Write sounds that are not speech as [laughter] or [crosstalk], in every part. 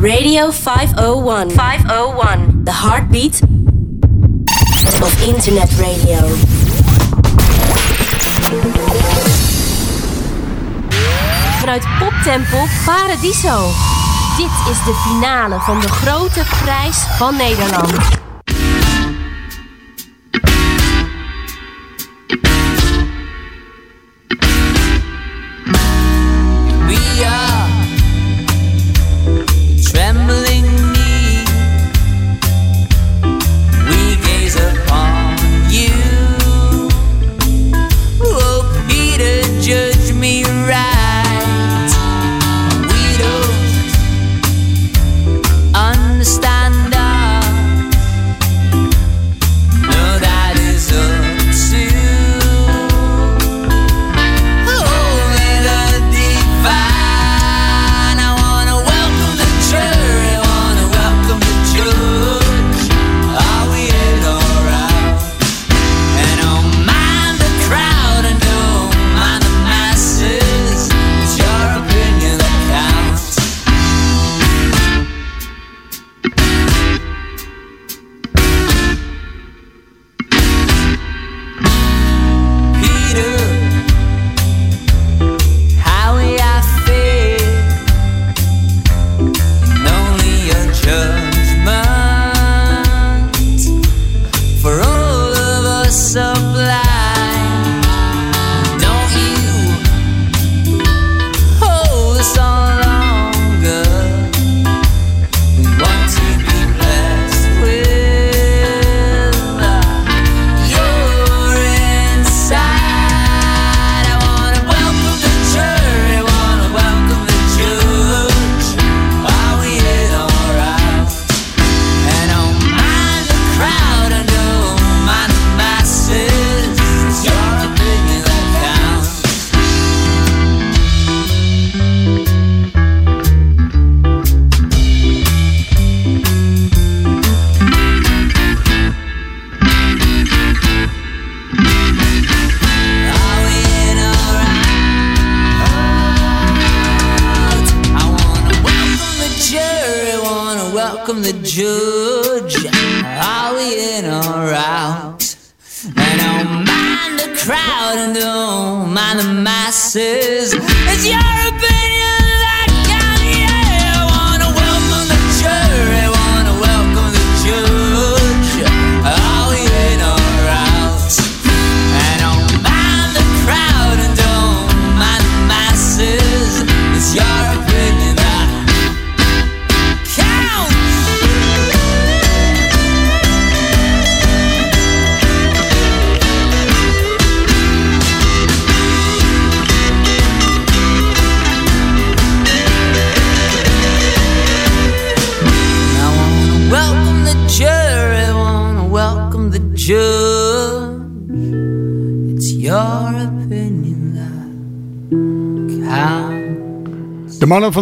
Radio 501. 501. The heartbeat of internet radio. Vanuit Poptempel Paradiso. Dit is de finale van de grote prijs van Nederland.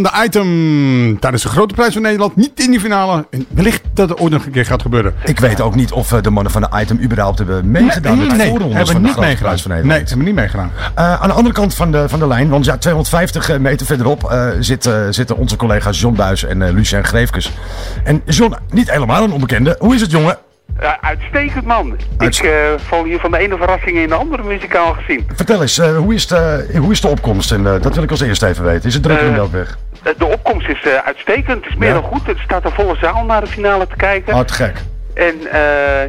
Van de item tijdens de grote prijs van Nederland niet in die finale. En wellicht dat het ooit nog een keer gaat gebeuren. Ik weet ook niet of eh, de mannen van de item überhaupt hebben meegedaan met de nee, hebben van niet meegedaan. van Nederland. Nee, ze hebben niet meegedaan. Uh, aan de andere kant van de, van de lijn, want ja, 250 meter verderop uh, zit, zitten onze collega's John Buis en Lucien Greefkes. En John, niet helemaal een onbekende. Hoe is het jongen? Ja, uitstekend man. Ik uh, val hier van de ene verrassing in de andere muzikaal gezien. Vertel eens, uh, hoe, is de, hoe is de opkomst? En uh, dat wil ik als eerste even weten. Is het druk in Melkweg? De opkomst is uitstekend. Het is meer ja. dan goed. Er staat een volle zaal naar de finale te kijken. Oh, te gek. En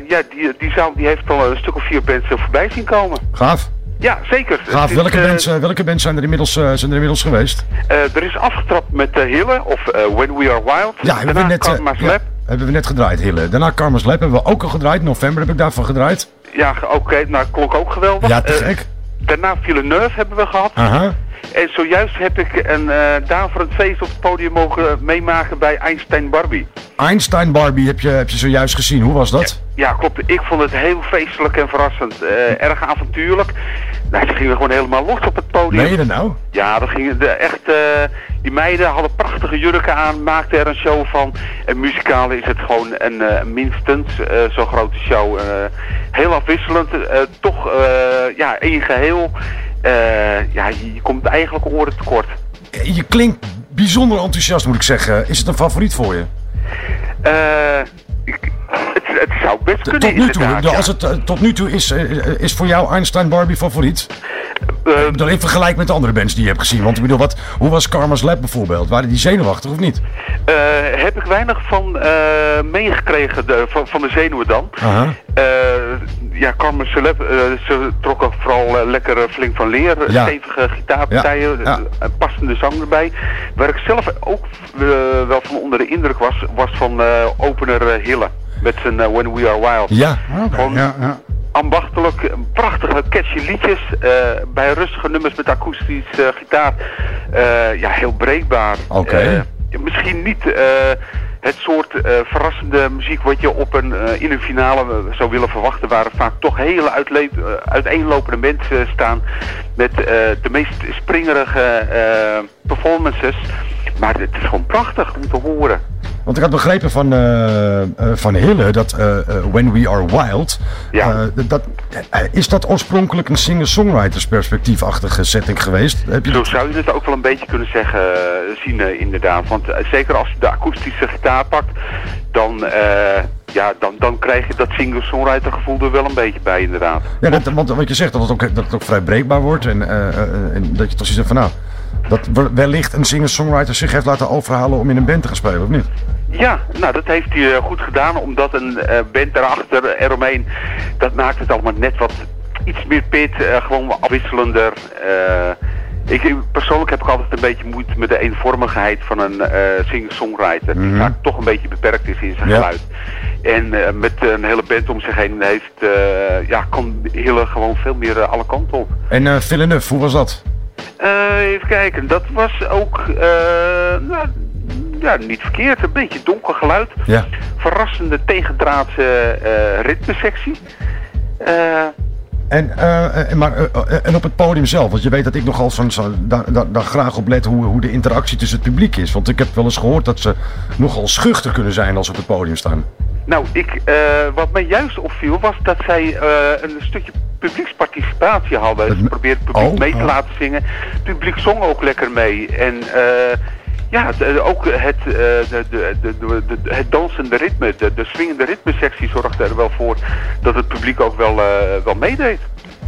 ja, die, die zaal die heeft al een stuk of vier bands voorbij zien komen. Gaaf. Ja, zeker. Gaaf. Welke, welke bands zijn er inmiddels, zijn er inmiddels geweest? er is afgetrapt met Hille of When We Are Wild. Ja, we hebben net... Karma Slap. Hebben we net gedraaid, Hille. Daarna Karma's Lab hebben we ook al gedraaid. November heb ik daarvan gedraaid. Ja, oké. Okay. Nou, klonk ook geweldig. Ja, te gek. Daarna Villeneuve hebben we gehad. Aha. En zojuist heb ik een uh, daverend feest op het podium mogen meemaken bij Einstein Barbie. Einstein Barbie heb je, heb je zojuist gezien. Hoe was dat? Ja, ja klopt. Ik vond het heel feestelijk en verrassend. Uh, erg avontuurlijk. Nou, ze gingen gewoon helemaal los op het podium. Meen je dat nou? Ja, dat ging de, echt... Uh, die meiden hadden prachtige jurken aan, maakten er een show van. En muzikaal is het gewoon een uh, minstens zo'n grote show. heel afwisselend, toch ja, één geheel. Ja, je, komt eigenlijk oren tekort. Je klinkt bijzonder enthousiast, moet ik zeggen. Is het een favoriet voor je? Eh, ik- zou best kunnen Tot nu toe, inderdaad, als het eh, tot nu toe is, eh, eh, is voor jou Einstein Barbie favoriet? Eh, Ik bedoel, in vergelijk met de andere bands die je hebt gezien. Want ik bedoel, wat, hoe was Karma's Lab bijvoorbeeld? Waren die zenuwachtig of niet? Eh, heb ik weinig van eh, meegekregen, de, van, van de zenuwen dan. Eh, ja, Celeb, eh, ze trokken vooral eh, lekker eh, flink van leer. eh, Ja. Stevige gitaarpartijen, Ja, ja. eh, een passende zang erbij. Waar ik zelf ook eh, wel van onder de indruk was, was van eh, opener eh, Hille. Met zijn eh, When We Are Wild. Ja. Gewoon ja, ja. ambachtelijk, prachtige, catchy liedjes. eh, bij rustige nummers met akoestisch eh, gitaar. eh, ja, heel breekbaar. Oké. Eh, misschien niet eh, het soort eh, verrassende muziek wat je op een, eh, in een finale eh, zou willen verwachten. Waar er vaak toch hele eh, uiteenlopende mensen staan. Met eh, de meest springerige eh, performances. Maar het is gewoon prachtig om te horen. Want ik had begrepen van, eh, eh, van Hille dat eh, When We Are Wild. Ja. dat, is dat oorspronkelijk een singer-songwriters perspectiefachtige setting geweest? Heb je Zo dat? zou je het ook wel een beetje kunnen zeggen, zien inderdaad. Want zeker als je de akoestische gitaar pakt, dan, ja, dan, dan krijg je dat singer-songwriter gevoel er wel een beetje bij inderdaad. Ja, dat, want wat je zegt, dat het ook, dat het ook vrij breekbaar wordt. En, en dat je toch zoiets hebt van, nou, dat wel- wellicht een singer-songwriter zich heeft laten overhalen om in een band te gaan spelen, of niet? Ja, nou dat heeft hij eh, goed gedaan, omdat een eh, band daarachter, eh, eromheen, dat maakt het allemaal net wat iets meer pit, gewoon afwisselender. ik, persoonlijk heb ik altijd een beetje moeite met de eenvormigheid van een eh singer-songwriter, die vaak toch een beetje beperkt is in zijn Ja. geluid. En met een hele band om zich heen heeft, eh, ja, kan Hille gewoon veel meer alle kanten op. En Villeneuve, hoe was dat? Eh, even kijken, dat was ook eh, nou, ja, niet verkeerd. Een beetje donker geluid. Ja. Verrassende tegendraadse eh ritmesectie. Eh, En, maar, en op het podium zelf, want je weet dat ik nogal zo'n, zo, daar, daar, daar graag op let hoe, hoe de interactie tussen het publiek is. Want ik heb wel eens gehoord dat ze nogal schuchter kunnen zijn als ze op het podium staan. Nou, ik, eh, wat mij juist opviel was dat zij eh, een stukje publieksparticipatie hadden. Ze probeerden het publiek Oh, mee te oh. laten zingen. Het publiek zong ook lekker mee. En eh, ja, ook het, de, de, de, de, de- het dansende ritme, de, de swingende ritmesectie zorgde er wel voor dat het publiek ook wel, wel meedeed.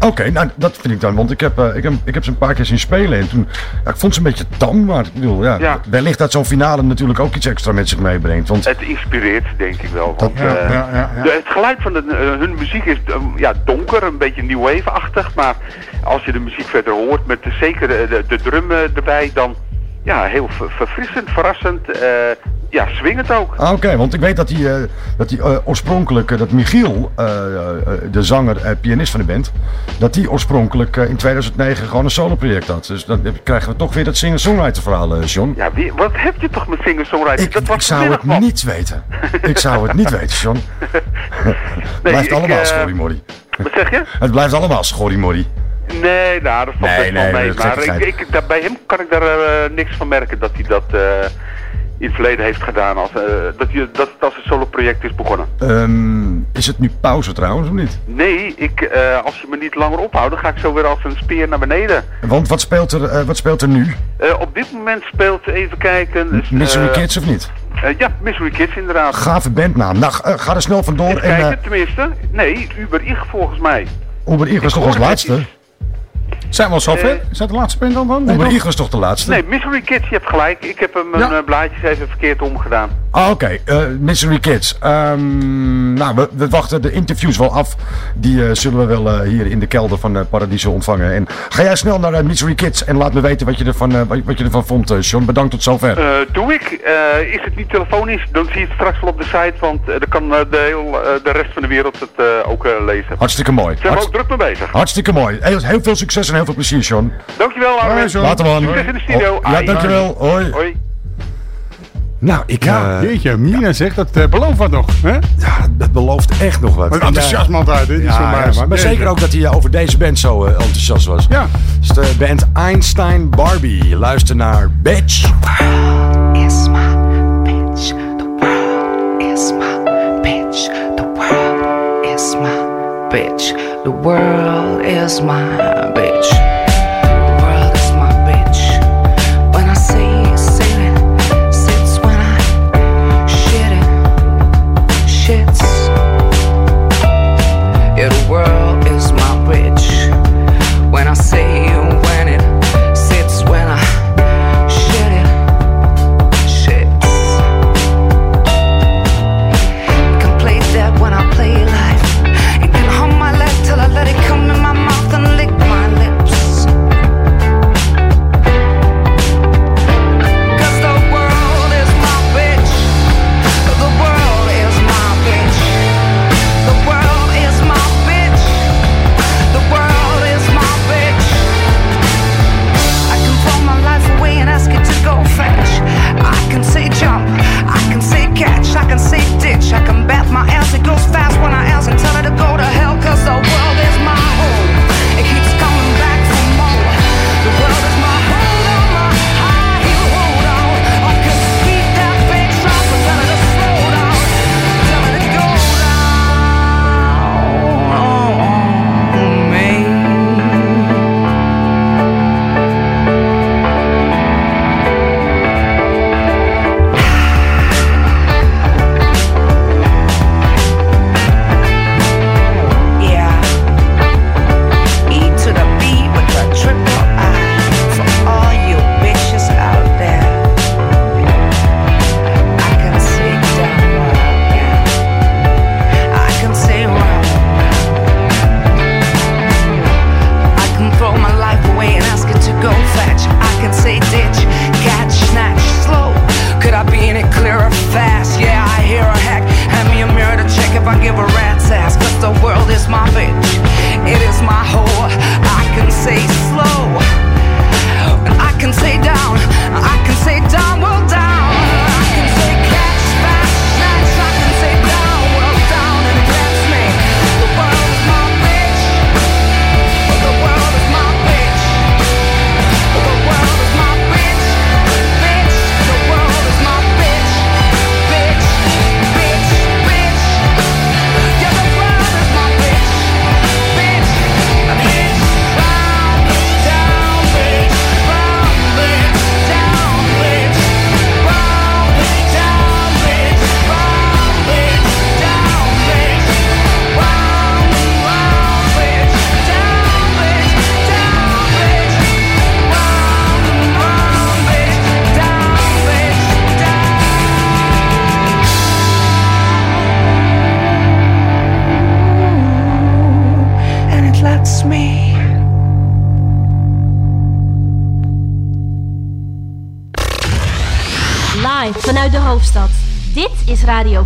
Oké, nou dat vind ik dan, want ik heb, eh, ik, heb, ik heb ze een paar keer zien spelen en toen, ja, ik vond ze een beetje tam, maar ik bedoel, ja, Ja. wellicht dat zo'n finale natuurlijk ook iets extra met zich meebrengt. Want Het inspireert, denk ik wel. Want, eh, ja, de- het geluid van de, eh, hun muziek is eh, ja, donker, een beetje new wave-achtig. Maar als je de muziek verder hoort, met de, zeker de, de, de drum eh, erbij, dan ja, heel ver- verfrissend, verrassend. eh, ja, swingend ook. Ah, Oké, want ik weet dat die, eh, dat die eh, oorspronkelijk, dat Michiel, de zanger, eh, pianist van de band, dat die oorspronkelijk in 2009 gewoon een solo-project had. Dus dan krijgen we toch weer dat singer-songwriter verhaal, John. Ja, wie, wat heb je toch met singer-songwriting? Ik, Dat was ik zou het niet weten. Ik zou het niet weten, John. [laughs] [laughs] Het blijft ik, allemaal eh, schorrimorrie. Wat zeg je? Het blijft allemaal schorrimorrie. Nee, nou, dat valt Nee, best wel mee. Maar ik, daar, bij hem kan ik daar eh, niks van merken dat hij dat eh, in het verleden heeft gedaan. Als, eh, dat, hij, dat het als een solo-project is begonnen. Ehm, is het nu pauze trouwens, of niet? Nee, ik, eh, als je me niet langer ophoudt, dan ga ik zo weer als een speer naar beneden. Want wat speelt er, eh, wat speelt er nu? Eh, op dit moment speelt, even kijken... dus, eh, Kids of niet? eh, ja, Misery Kids inderdaad. Gave bandnaam. Nou, ga er snel vandoor. Even En kijken, uh, tenminste. Nee, Uber Ich volgens mij. Uber Eagles was toch als laatste? iets. Zijn we al zover? Eh, Is dat de laatste punt dan? dan? Nee, toch? Eagles toch de laatste? Nee, Misery Kids, je hebt gelijk. Ik heb hem mijn Ja. eh, blaadjes even verkeerd omgedaan. Ah, Oké, eh, Misery Kids. Ehm, nou, we, we wachten de interviews wel af. Die eh, zullen we wel eh, hier in de kelder van eh Paradiso ontvangen. En ga jij snel naar eh, Misery Kids en laat me weten wat je ervan, eh, wat, je ervan vond, eh, John. Bedankt tot zover. Eh, doe ik. Eh, is het niet telefonisch, dan zie je het straks wel op de site, want eh, dan kan eh, de, heel, eh, de rest van de wereld het eh, ook eh, lezen. Hartstikke mooi. Zijn we ook druk mee bezig. hartstikke mooi. Heel, heel veel succes en heel veel plezier, John. Dankjewel, Armin. Hoi, John. Later man. Succes in de studio. Oh, ja, dankjewel. Hoi. Hoi. Nou, ik... Ja, eh, jeetje, Mina zegt dat eh, belooft wat nog. Hè? ja, dat belooft echt nog wat. Wat En, enthousiasme altijd, hè? Die Ja, maar, maar zeker ook dat hij eh, over deze band zo enthousiast was. Ja. Dus de band Einstein Barbie. Luister naar Bitch. is my bitch. The world is my bitch. The world is my bitch. The world is my bitch. The world is my bitch.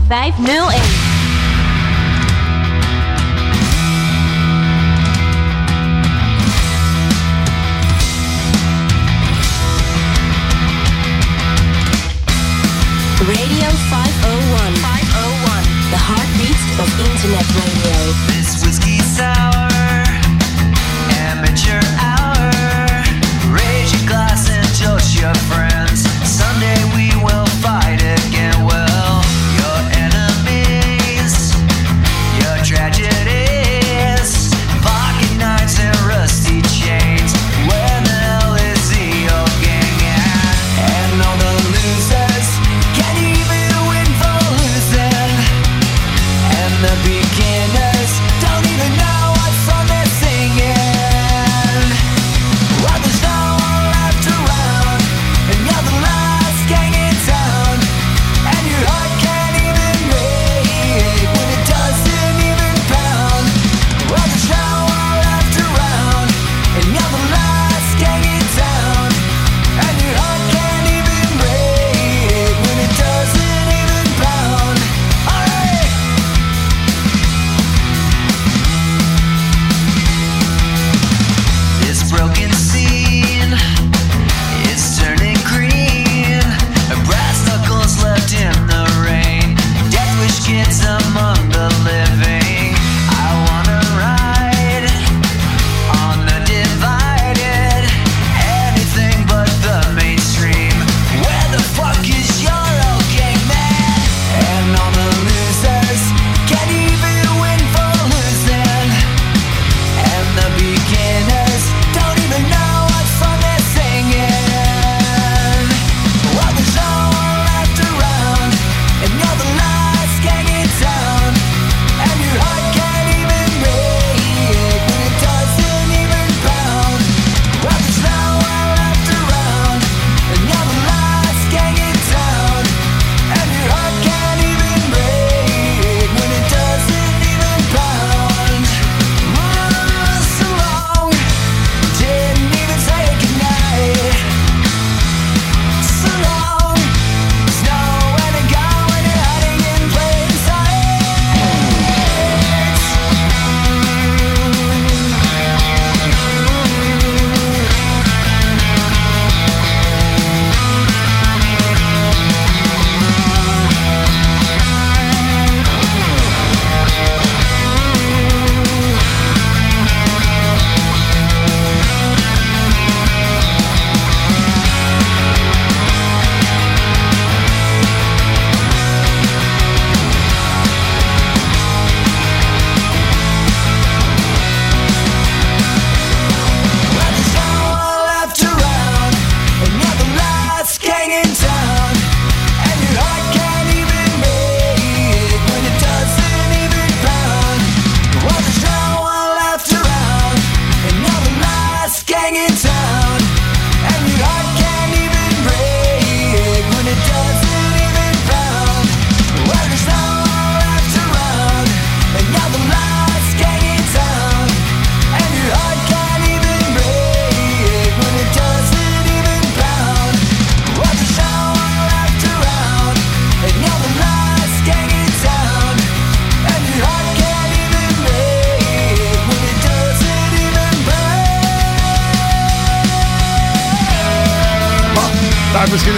501.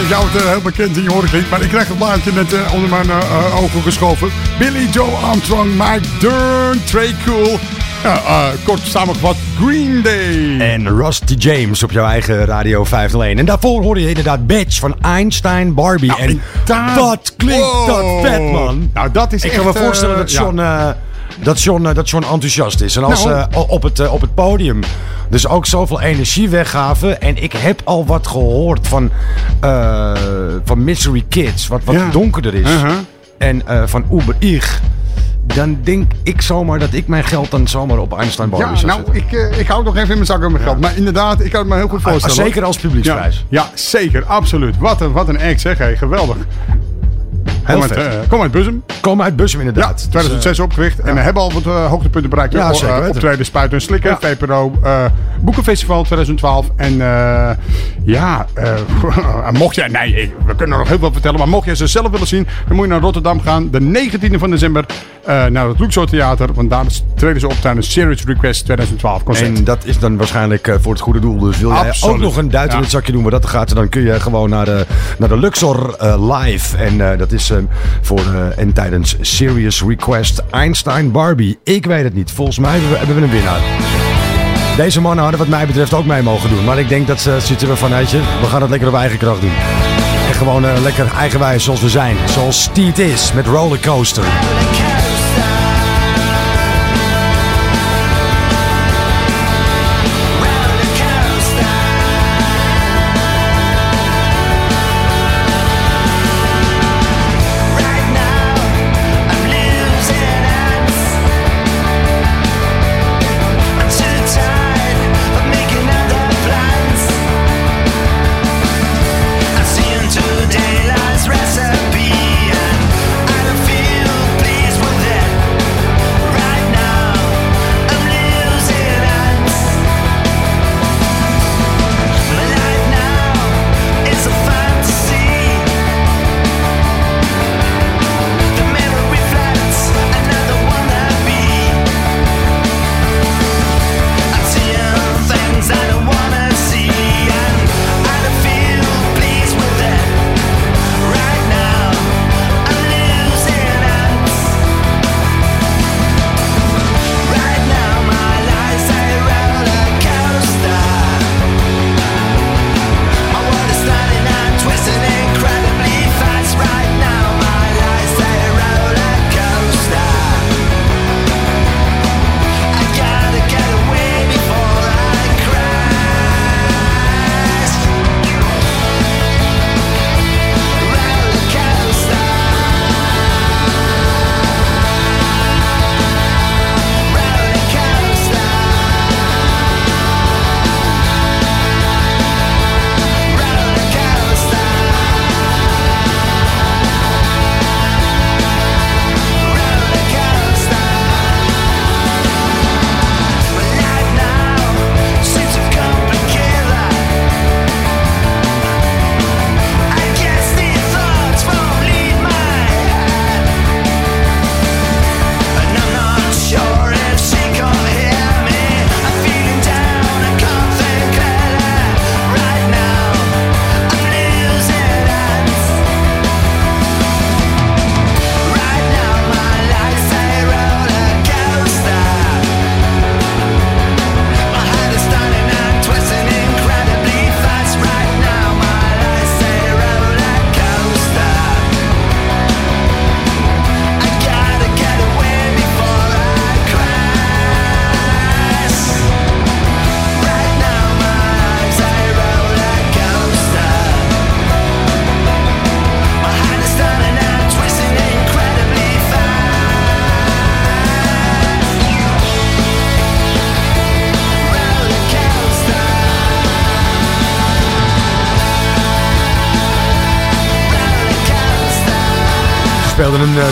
jou het eh, heel bekend, in je ik niet. Maar ik krijg het blaadje net eh, onder mijn eh, ogen geschoven. Billy Joe Armstrong, Mike Dern, Trey Cool. Ja, kort samengevat, Green Day. En Rusty James op jouw eigen Radio 501. En daarvoor hoorde je inderdaad Batch van Einstein Barbie. Nou, en dat, klinkt dat vet, man. Nou, dat is Ik echt, kan me voorstellen dat John dat John, eh, dat John enthousiast is. En als ze op, het, eh, op het podium dus ook zoveel energie weggaven. En ik heb al wat gehoord van, uh, van Mystery Kids, wat, wat donkerder is. Uh-huh. En van Uber Ich dan denk ik zomaar dat ik mijn geld dan zomaar op Einstein bodem ja, nou. Ik, ik hou nog even in mijn zak om mijn geld. Maar inderdaad, ik kan het me heel goed ah, voorstellen. Zeker als publieksprijs. Ja, zeker. Absoluut. Wat een, wat een act zeg. Hey, geweldig. Kom uit, uh, kom uit Bussum. Komen uit Bussum inderdaad. 2006 dus, eh, opgericht. En we hebben al wat eh, hoogtepunten bereikt. Ja, eh, zeker optreden Spuiten en Slikken, VPRO, Boekenfestival 2012. En ja, mocht jij... Nee, we kunnen nog heel veel vertellen. Maar mocht jij ze zelf willen zien, dan moet je naar Rotterdam gaan. De 19e van december naar het Luxor Theater. Want daar treden ze op tijdens series Request 2012. En dat is dan waarschijnlijk voor het goede doel. Dus wil jij ook nog een duit in het zakje doen waar dat gaat... dan kun je gewoon naar de, naar de Luxor Live. En dat is voor eh, en tijdens Serious Request Einstein Barbie. Ik weet het niet. Volgens mij hebben we, een winnaar. Deze mannen hadden wat mij betreft ook mee mogen doen. Maar ik denk dat ze zitten we van, weet je, we gaan het lekker op eigen kracht doen. En gewoon eh, lekker eigenwijs zoals we zijn. Zoals Steed is met Rollercoaster.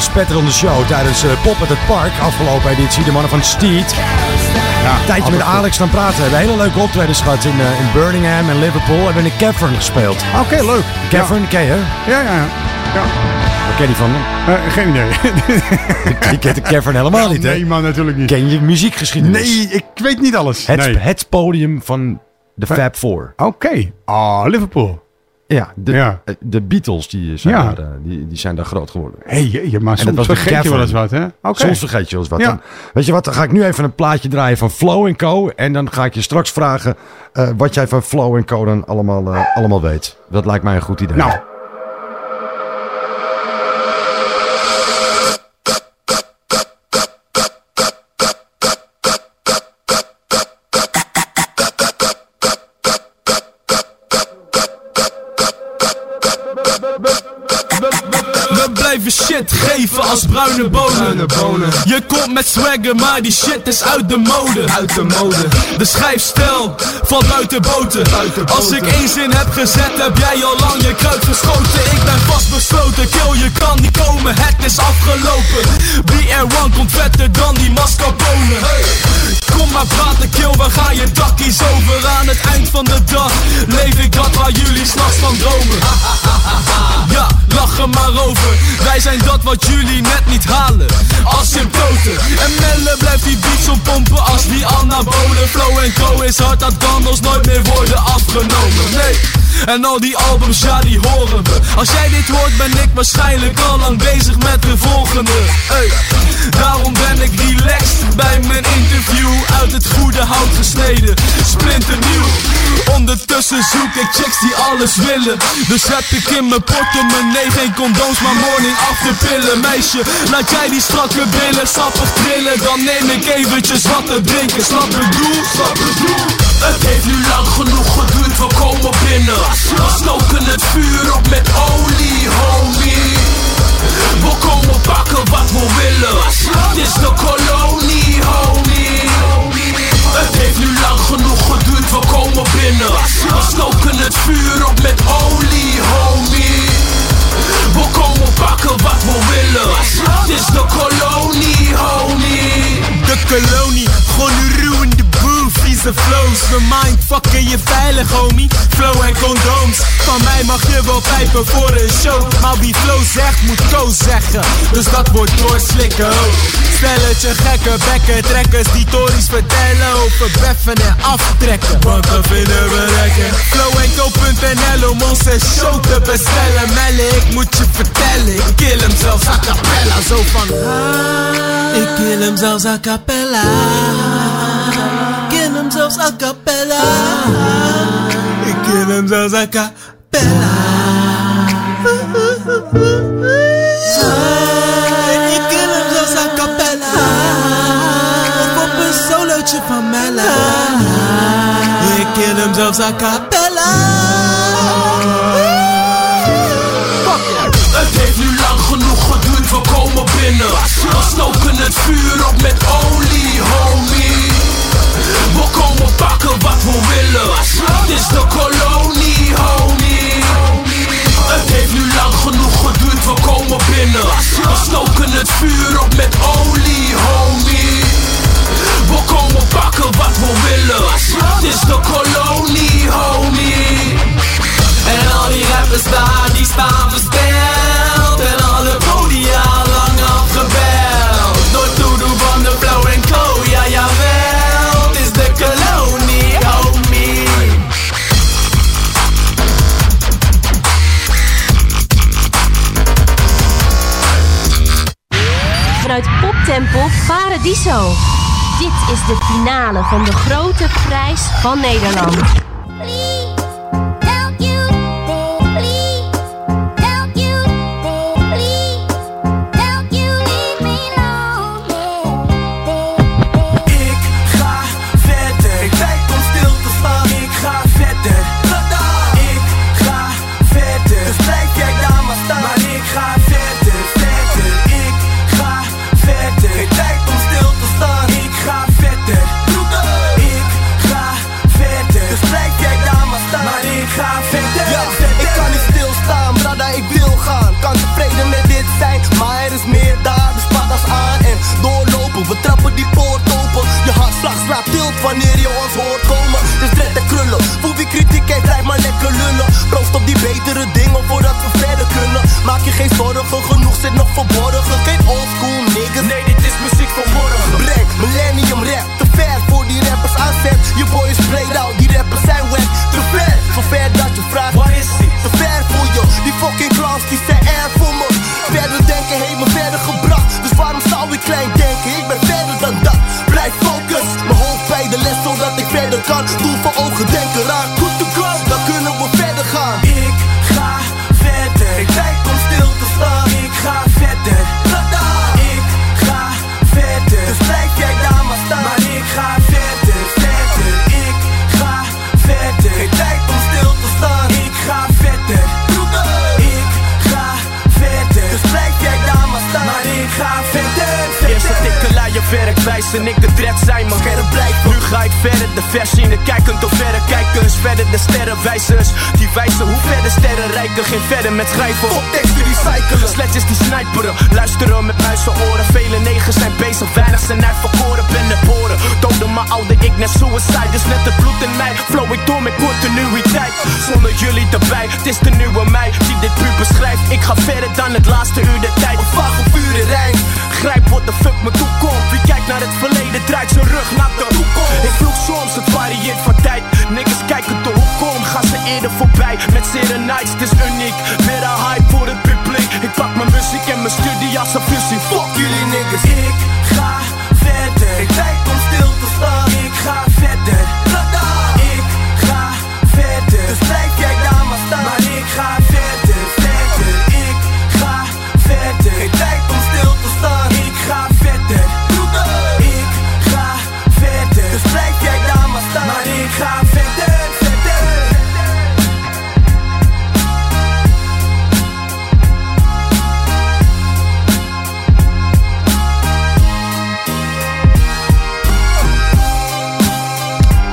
Spetterende show tijdens uh, Pop at het Park. Afgelopen editie. De mannen van Steed. Ja, een tijdje met Alex gaan praten. We hebben hele leuke optredens gehad in, uh, in Birmingham en Liverpool. We hebben in de Cavern gespeeld. Oké, okay, leuk. Cavern, ja. ken je? Ja, ja, ja. Waar ken je die van? Uh, geen idee. [laughs] je kent de Cavern helemaal niet, hè? Nee, man, natuurlijk niet. Ken je muziekgeschiedenis? Nee, ik weet niet alles. Het, nee. het podium van de Fab Four. Oké. Okay. Ah, Liverpool. Ja, de, ja. de Beatles die zijn, ja. daar, die, die zijn daar groot geworden. Hé, hey, je, maar soms vergeet je wel eens wat, hè? Okay. Soms vergeet je wel eens wat. Ja. Dan, weet je wat, dan ga ik nu even een plaatje draaien van Flow Co. En dan ga ik je straks vragen uh, wat jij van Flow Co dan allemaal, uh, allemaal weet. Dat lijkt mij een goed idee. Nou. Geven als bruine bonen. bonen. Je komt met swagger, maar die shit is uit de mode. Uit de mode. De schrijfstijl valt buiten boten. Buiten als ik één zin heb gezet, heb jij al lang je kruid geschoten. Ik ben vastbesloten, kill, je kan niet komen. Het is afgelopen BR1 komt vetter dan die mascarpone Kom maar praten kill, we gaan je takkies over Aan het eind van de dag leef ik dat waar jullie s'nachts van dromen [laughs] Ja, lach er maar over Wij zijn dat wat jullie net niet halen Als symptoten En Melle blijft die op pompen als die anabolen Flow en Co is hard, dat kan nooit meer worden afgenomen. Nee en al die albums, ja die horen we. Als jij dit hoort ben ik waarschijnlijk al lang bezig met de volgende. Hey. Daarom ben ik relaxed bij mijn interview. Uit het goede hout gesneden, splinternieuw Ondertussen zoek ik chicks die alles willen. Dus heb ik in mijn portemonnee geen condooms maar morning after pillen Meisje, laat jij die strakke billen sappig trillen. Dan neem ik eventjes wat te drinken. Snap het doel, snap het doel? Het heeft nu lang genoeg geduurd, we komen binnen We stoken het vuur op met olie, homie. We komen pakken wat we willen. Dit is de kolonie, homie. Het heeft nu lang genoeg geduurd, we komen binnen. We stoken het vuur op met olie, homie. We komen pakken wat we willen. Dit is de kolonie, homie. De kolonie, gewoon een ruwende vieze flows. We mindfucken je veilig homie, flow en condooms. Van mij mag je wel pijpen voor een show. Maar wie flow zegt moet co zeggen. Dus dat wordt doorslikken oh. Stelletje gekke bekken. Trekkers die tories vertellen over beffen en aftrekken. Want dat vinden we lekker. Flow om onze show te bestellen. Melle ik moet je vertellen. Ik kill hem zelfs a cappella. Zo van Ik kill hem zelfs a cappella Kill hem zelfs a cappella. Ik kill hem zelfs a cappella. Ik kill hem zelfs a cappella. Of op een solootje van Mella Ik kill hem zelfs a cappella. Het heeft nu lang genoeg geduurd, we komen binnen. We stoken het vuur op met pakken wat we willen Dit is de kolonie, homie. Het heeft nu lang genoeg geduurd, we komen binnen. We stoken het vuur op met olie, homie. We komen pakken wat we willen. Dit is de kolonie, homie. En al die rappers daar, die staan versteld. En alle podia Paradiso. Dit is de finale van de grote prijs van Nederland.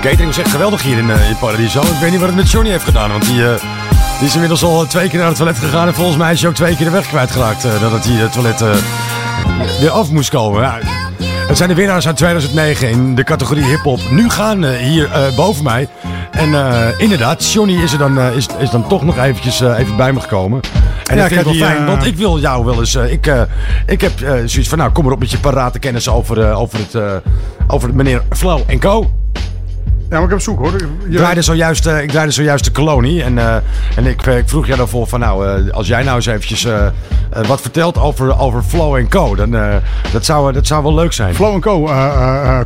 Catering is echt geweldig hier in, eh, in Paradiso. Ik weet niet wat het met Johnny heeft gedaan, want die, eh, die is inmiddels al twee keer naar het toilet gegaan. En volgens mij is hij ook twee keer de weg kwijtgeraakt uh, dat hij het toilet weer af moest komen. Ja, het zijn de winnaars uit 2009 in de categorie hip-hop. Nu gaan hier boven mij. En inderdaad, Johnny is er dan, is, is dan toch nog eventjes even bij me gekomen. En Ja, dat vind ik wel fijn, want ik wil jou wel eens. ik, ik heb zoiets van, nou, kom erop met je parate kennis over, over, het, over meneer Flow en Co. Ja, maar ik heb zoek hoor. Ik Je- draaide zojuist, eh, ik draaide zojuist de kolonie. En, eh, en ik, eh, ik vroeg jou daarvoor van nou, als jij nou eens eventjes wat vertelt over, over Flow Co. Dan, dat, zou, dat zou wel leuk zijn. Flow Co.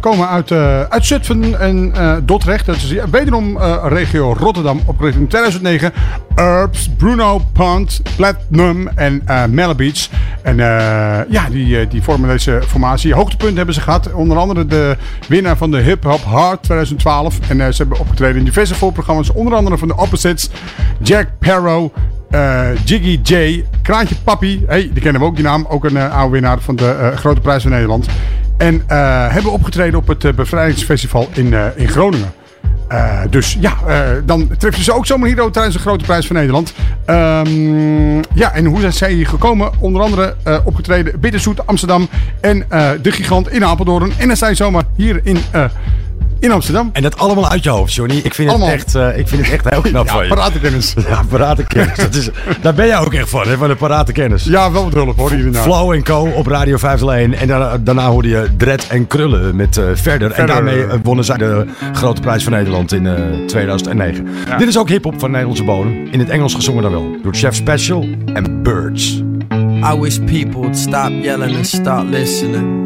komen uit, uit Zutphen en Dordrecht. Dat is wederom regio Rotterdam. Opgericht in 2009. Herbs, Bruno, Pond, Platinum en Beats. En ja, die, die vormen deze formatie. Hoogtepunt hebben ze gehad. Onder andere de winnaar van de Hip Hop Hard 2012. En eh, ze hebben opgetreden in diverse voorprogramma's. Onder andere van de Opposites, Jack Parrow. eh, Jiggy J, Kraantje Papi, hey, die kennen we ook die naam, ook een eh, oude winnaar van de Grote Prijs van Nederland. En hebben opgetreden op het Bevrijdingsfestival in, in Groningen. Dus ja, dan tref je ze ook zomaar hier tijdens de Grote Prijs van Nederland. Ehm, ja, en hoe zijn zij hier gekomen? Onder andere eh, opgetreden Bitterzoet Amsterdam en De Gigant in Apeldoorn. En dan zijn ze zomaar hier in, in Amsterdam. En dat allemaal uit je hoofd, Johnny. Ik vind, Allemaal. het echt, eh, ik vind het echt heel knap van [laughs] Ja, je. paratenkennis. Ja, paratenkennis. Dat is, daar ben jij ook echt van, hè, van de paratenkennis. Ja, wel wat hulp hoor, hierna. Flow Co. op Radio 501. En daarna, daarna hoorde je Dred en Krullen met eh, Verder. En daarmee eh, wonnen zij de Grote Prijs van Nederland in eh, 2009. Dit is ook hip-hop van Nederlandse bodem. In het Engels gezongen dan wel. Door Chef Special en Birds. I wish people would stop yelling and start listening.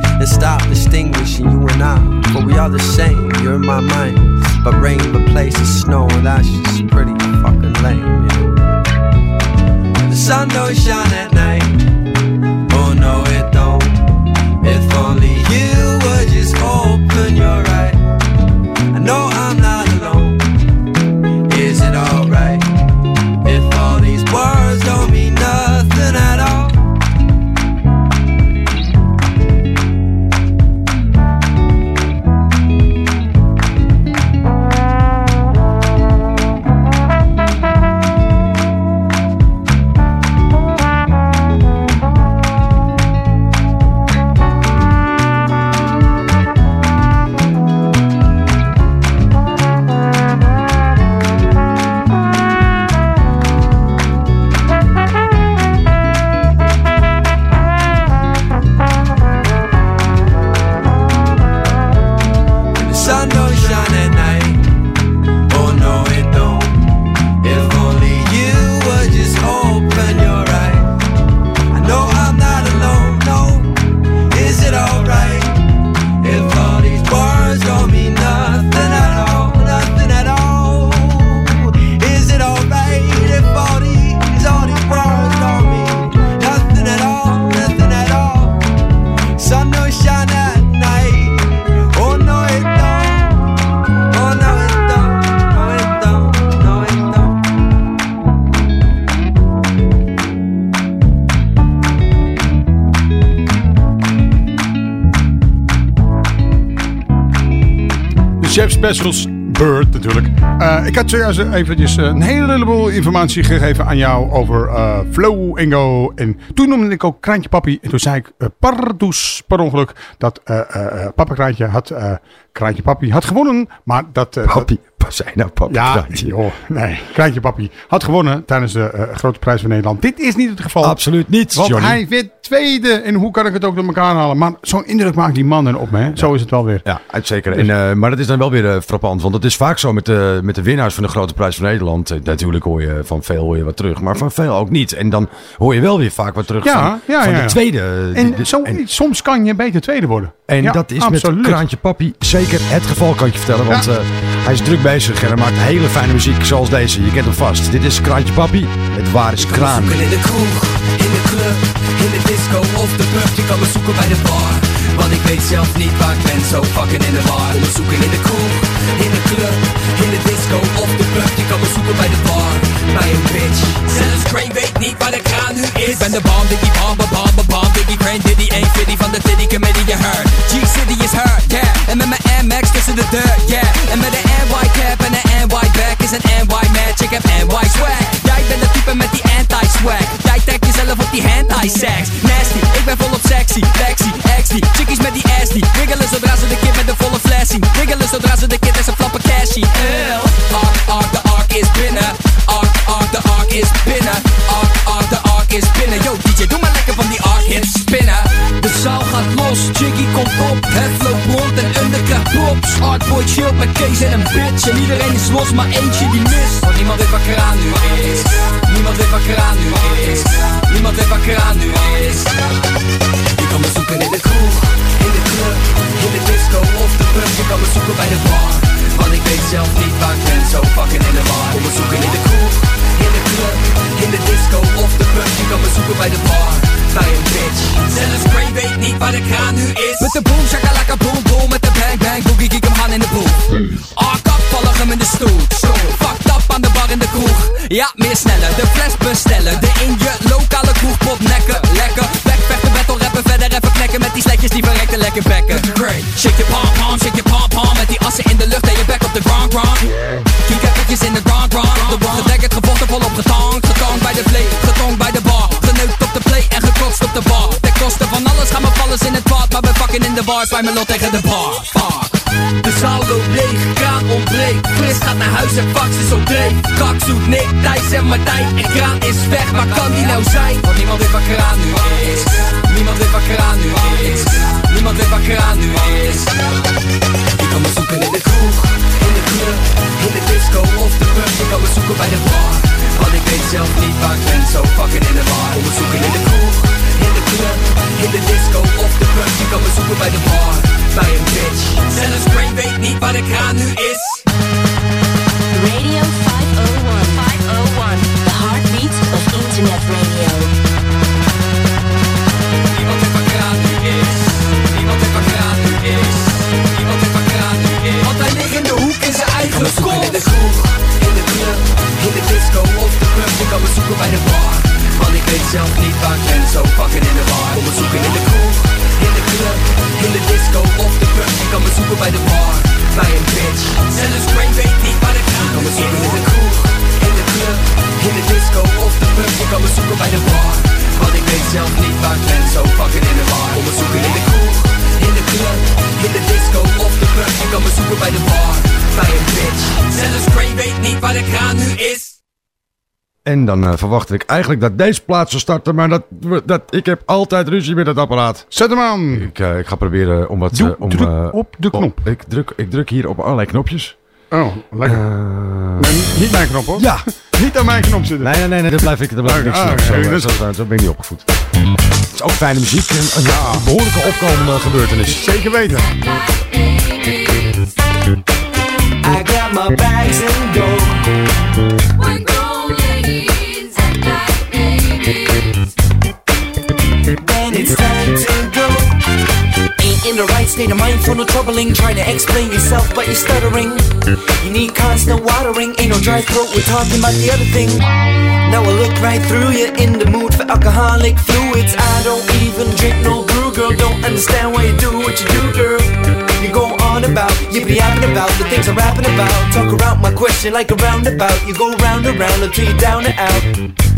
And stop distinguishing you and I. For we are the same, you're in my mind. But rain replaces snow and that's just pretty fucking lame, know The sun don't shine at night Specials Bird natuurlijk. Eh, ik had zojuist eventjes eh, een hele heleboel informatie gegeven aan jou over eh, Flow Go. En toen noemde ik ook Kraantje Papi. En toen zei ik eh pardoes per ongeluk dat Papa Kraantje had, Kraantje Papi had gewonnen. Maar dat... wat zei nou papi? ja, Kraantje? joh, nee. Kraantje Papi had gewonnen tijdens de eh, Grote Prijs van Nederland. Dit is niet het geval. Absoluut niet, Want Johnny. hij werd tweede. En hoe kan ik het ook door elkaar halen? Maar zo'n indruk maakt die man op me. Hè? Zo is het wel weer. Ja, zeker. En, eh, maar dat is dan wel weer eh, frappant. Want het is vaak zo met de, met de winnaars van de Grote Prijs van Nederland. Natuurlijk hoor je van veel hoor je wat terug. Maar van veel ook niet. En dan hoor je wel weer vaak wat terug Ja, van, ja, van de tweede. En, zo, soms kan je beter tweede worden. En dat is absoluut. met Kraantje Papi zeker het geval, kan ik je vertellen. Want hij is druk bezig en hij maakt hele fijne muziek zoals deze. Je kent hem vast. Dit is Kraantje Papi met Waar is Kraan? in de kroeg, in de club, in de disco of de pub. Je kan me zoeken bij de bar. Want ik weet zelf niet waar ik ben, zo fucking in de war. Me zoeken in de kroeg, in de club, in de disco of de pub. Je kan me zoeken bij de bar, bij een bitch. Zelfs Crane weet niet waar de kraan nu is. Ik ben de bam, diggy bam, bam, bam. Diggy Crane, Diddy, ain't fitty van de Tiddy Committee, je heard. G-City is her, yeah. En met mijn Air-Max tussen de deur, yeah. En met een is NY. Ik heb NY swag. Jij bent de type met die anti-swag. Jij tagt jezelf op die hentai-sex. Nasty, ik ben volop sexy. Lexi, XD, chickies met die ass die Wiggelen zodra ze de kid met de volle zien. Wiggelen zodra ze de kid en ze flappen cashy. Eeuw. Ark, ark, de ark is binnen. Ark, ark, de ark is binnen. Hits spinnen. De zaal gaat los, Jiggy komt op. Het loopt rond en undercut props. Artboy chillt met Kees en een bitch. En iedereen is los, maar eentje die mist. Want niemand weet waar kraan nu is. Niemand weet waar kraan nu is. Niemand weet waar kraan nu is. Je kan me zoeken in de kroeg, in de club, in de disco of de pub. Je kan me zoeken bij de bar. Want ik weet zelf niet waar ik ben, zo fucking in de war. Kom me zoeken in de kroeg, in de club, in de disco of de pub. Je kan me zoeken bij de bar, bij bitch. Zelfs Crane weet niet waar de kraan nu is. Met de boom, shakalaka boom boom, met de bang bang boogie, kiek hem gaan in de boel. Ah, kap, vallig hem in de stoel. Fucked up aan de bar in de kroeg. Ja, meer sneller, de fles bestellen. De in je lokale kroeg pop nekken, lekker. Backpacken, battle rappen, verder even knekken met die sletjes die verrekte lekker bekken. Great. Shake your pom pom, shake your pom pom, met die assen in de lucht en je back op de ground ground. Kiek eventjes in de ground ground. De bal gedekkerd, gevochten, volop getankt. Bar. Ten koste van alles gaan we vallen in het pad. Maar we fucking in de bar, zwaai mijn lot tegen de bar. Fuck. De zaal loopt leeg, kraan ontbreekt. Chris gaat naar huis en fax is op dreef. Kak zoekt Nick, Thijs en Martijn. En kraan is weg, waar kan die nou zijn? Want niemand weet waar kraan nu is. Niemand weet waar kraan nu is. Niemand weet waar kraan nu is. Me dan eh, verwachtte ik eigenlijk dat deze plaat zou starten, maar dat, dat, ik heb altijd ruzie met het apparaat. Zet hem aan. Ik, eh, ik ga proberen om wat... Doe- eh, om, druk op de knop. ik, druk, ik druk hier op allerlei knopjes. Oh, lekker. Nee, niet- mijn knop hoor. ja, [laughs] Niet aan mijn knop zitten. nee, nee, nee, nee, dat blijf ik, dat blijf ik Ah, niks. Zo, dus- zo, ben ik niet opgevoed. Het is ook fijne muziek en een ja, behoorlijke opkomende gebeurtenis. Zeker weten. I grab my bags and go. Then it's time to go. Ain't in the right state of mind for no troubling. Trying to explain yourself, but you're stuttering. You need constant watering. Ain't no dry throat, we're talking about the other thing. Now I look right through you in the mood for alcoholic fluids. I don't even drink no brew, girl. Don't understand why you do what you do, girl. You go on about, you be yapping about the things I'm rapping about. Talk around my question like a roundabout. You go round and round until you're down and out.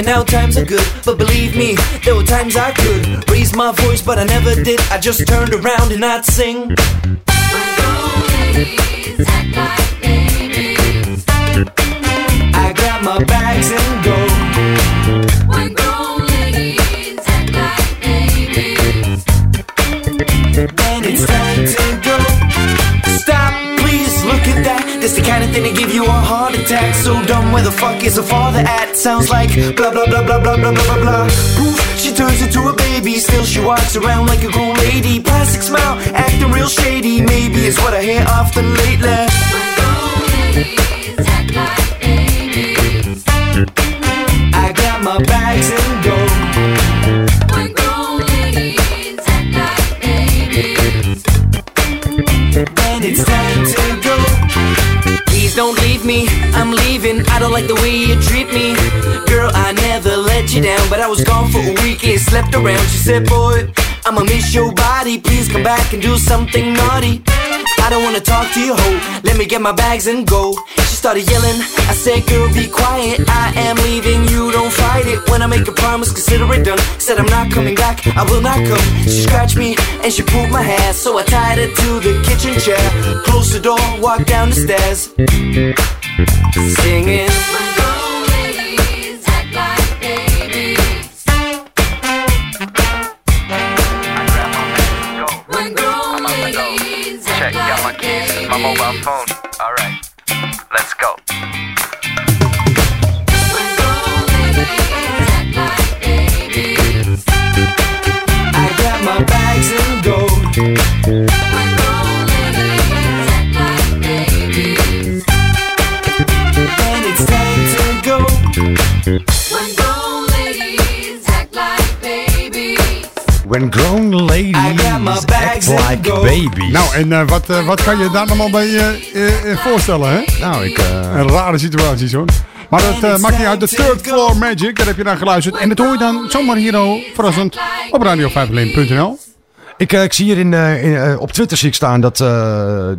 And now times are good, but believe me, there were times I could raise my voice, but I never did. I just turned around and I'd sing. I grab my bags and go. And it's time to kind of thing that give you a heart attack. So dumb, where the fuck is the father at? Sounds like blah blah blah blah blah blah blah blah. Poof, she turns into a baby. Still she walks around like a grown lady. Plastic smile, acting real shady. Maybe it's what I hear often lately. I grab my bags and go. Me, I'm leaving. I don't like the way you treat me. Girl, I never let you down, but I was gone for a week and slept around. She said, Boy, I'ma miss your body. Please come back and do something naughty. I don't wanna talk to you, ho. Let me get my bags and go. She started yelling. I said, Girl, be quiet. I am leaving. You don't fight it. When I make a promise, consider it done. Said I'm not coming back. I will not come. She scratched me and she pulled my hair, so I tied her to the kitchen chair. Closed the door, walked down the stairs, singing. My keys, my mobile phone. Alright, let's go. I grab my bags and go. And it's time to go. When grown ladies act like go. babies. Nou, en eh, wat, eh, wat kan je daar allemaal bij eh, eh, eh, voorstellen, hè? nou, ik... eh, Een rare situatie, hoor. Maar dat eh, maakt niet uit. De Third Floor Magic, daar heb je naar geluisterd. En dat hoor je dan zomaar hier al verrassend op radio501.nl. Ik, eh, ik zie hier in, eh, in, eh, op Twitter zie ik staan dat,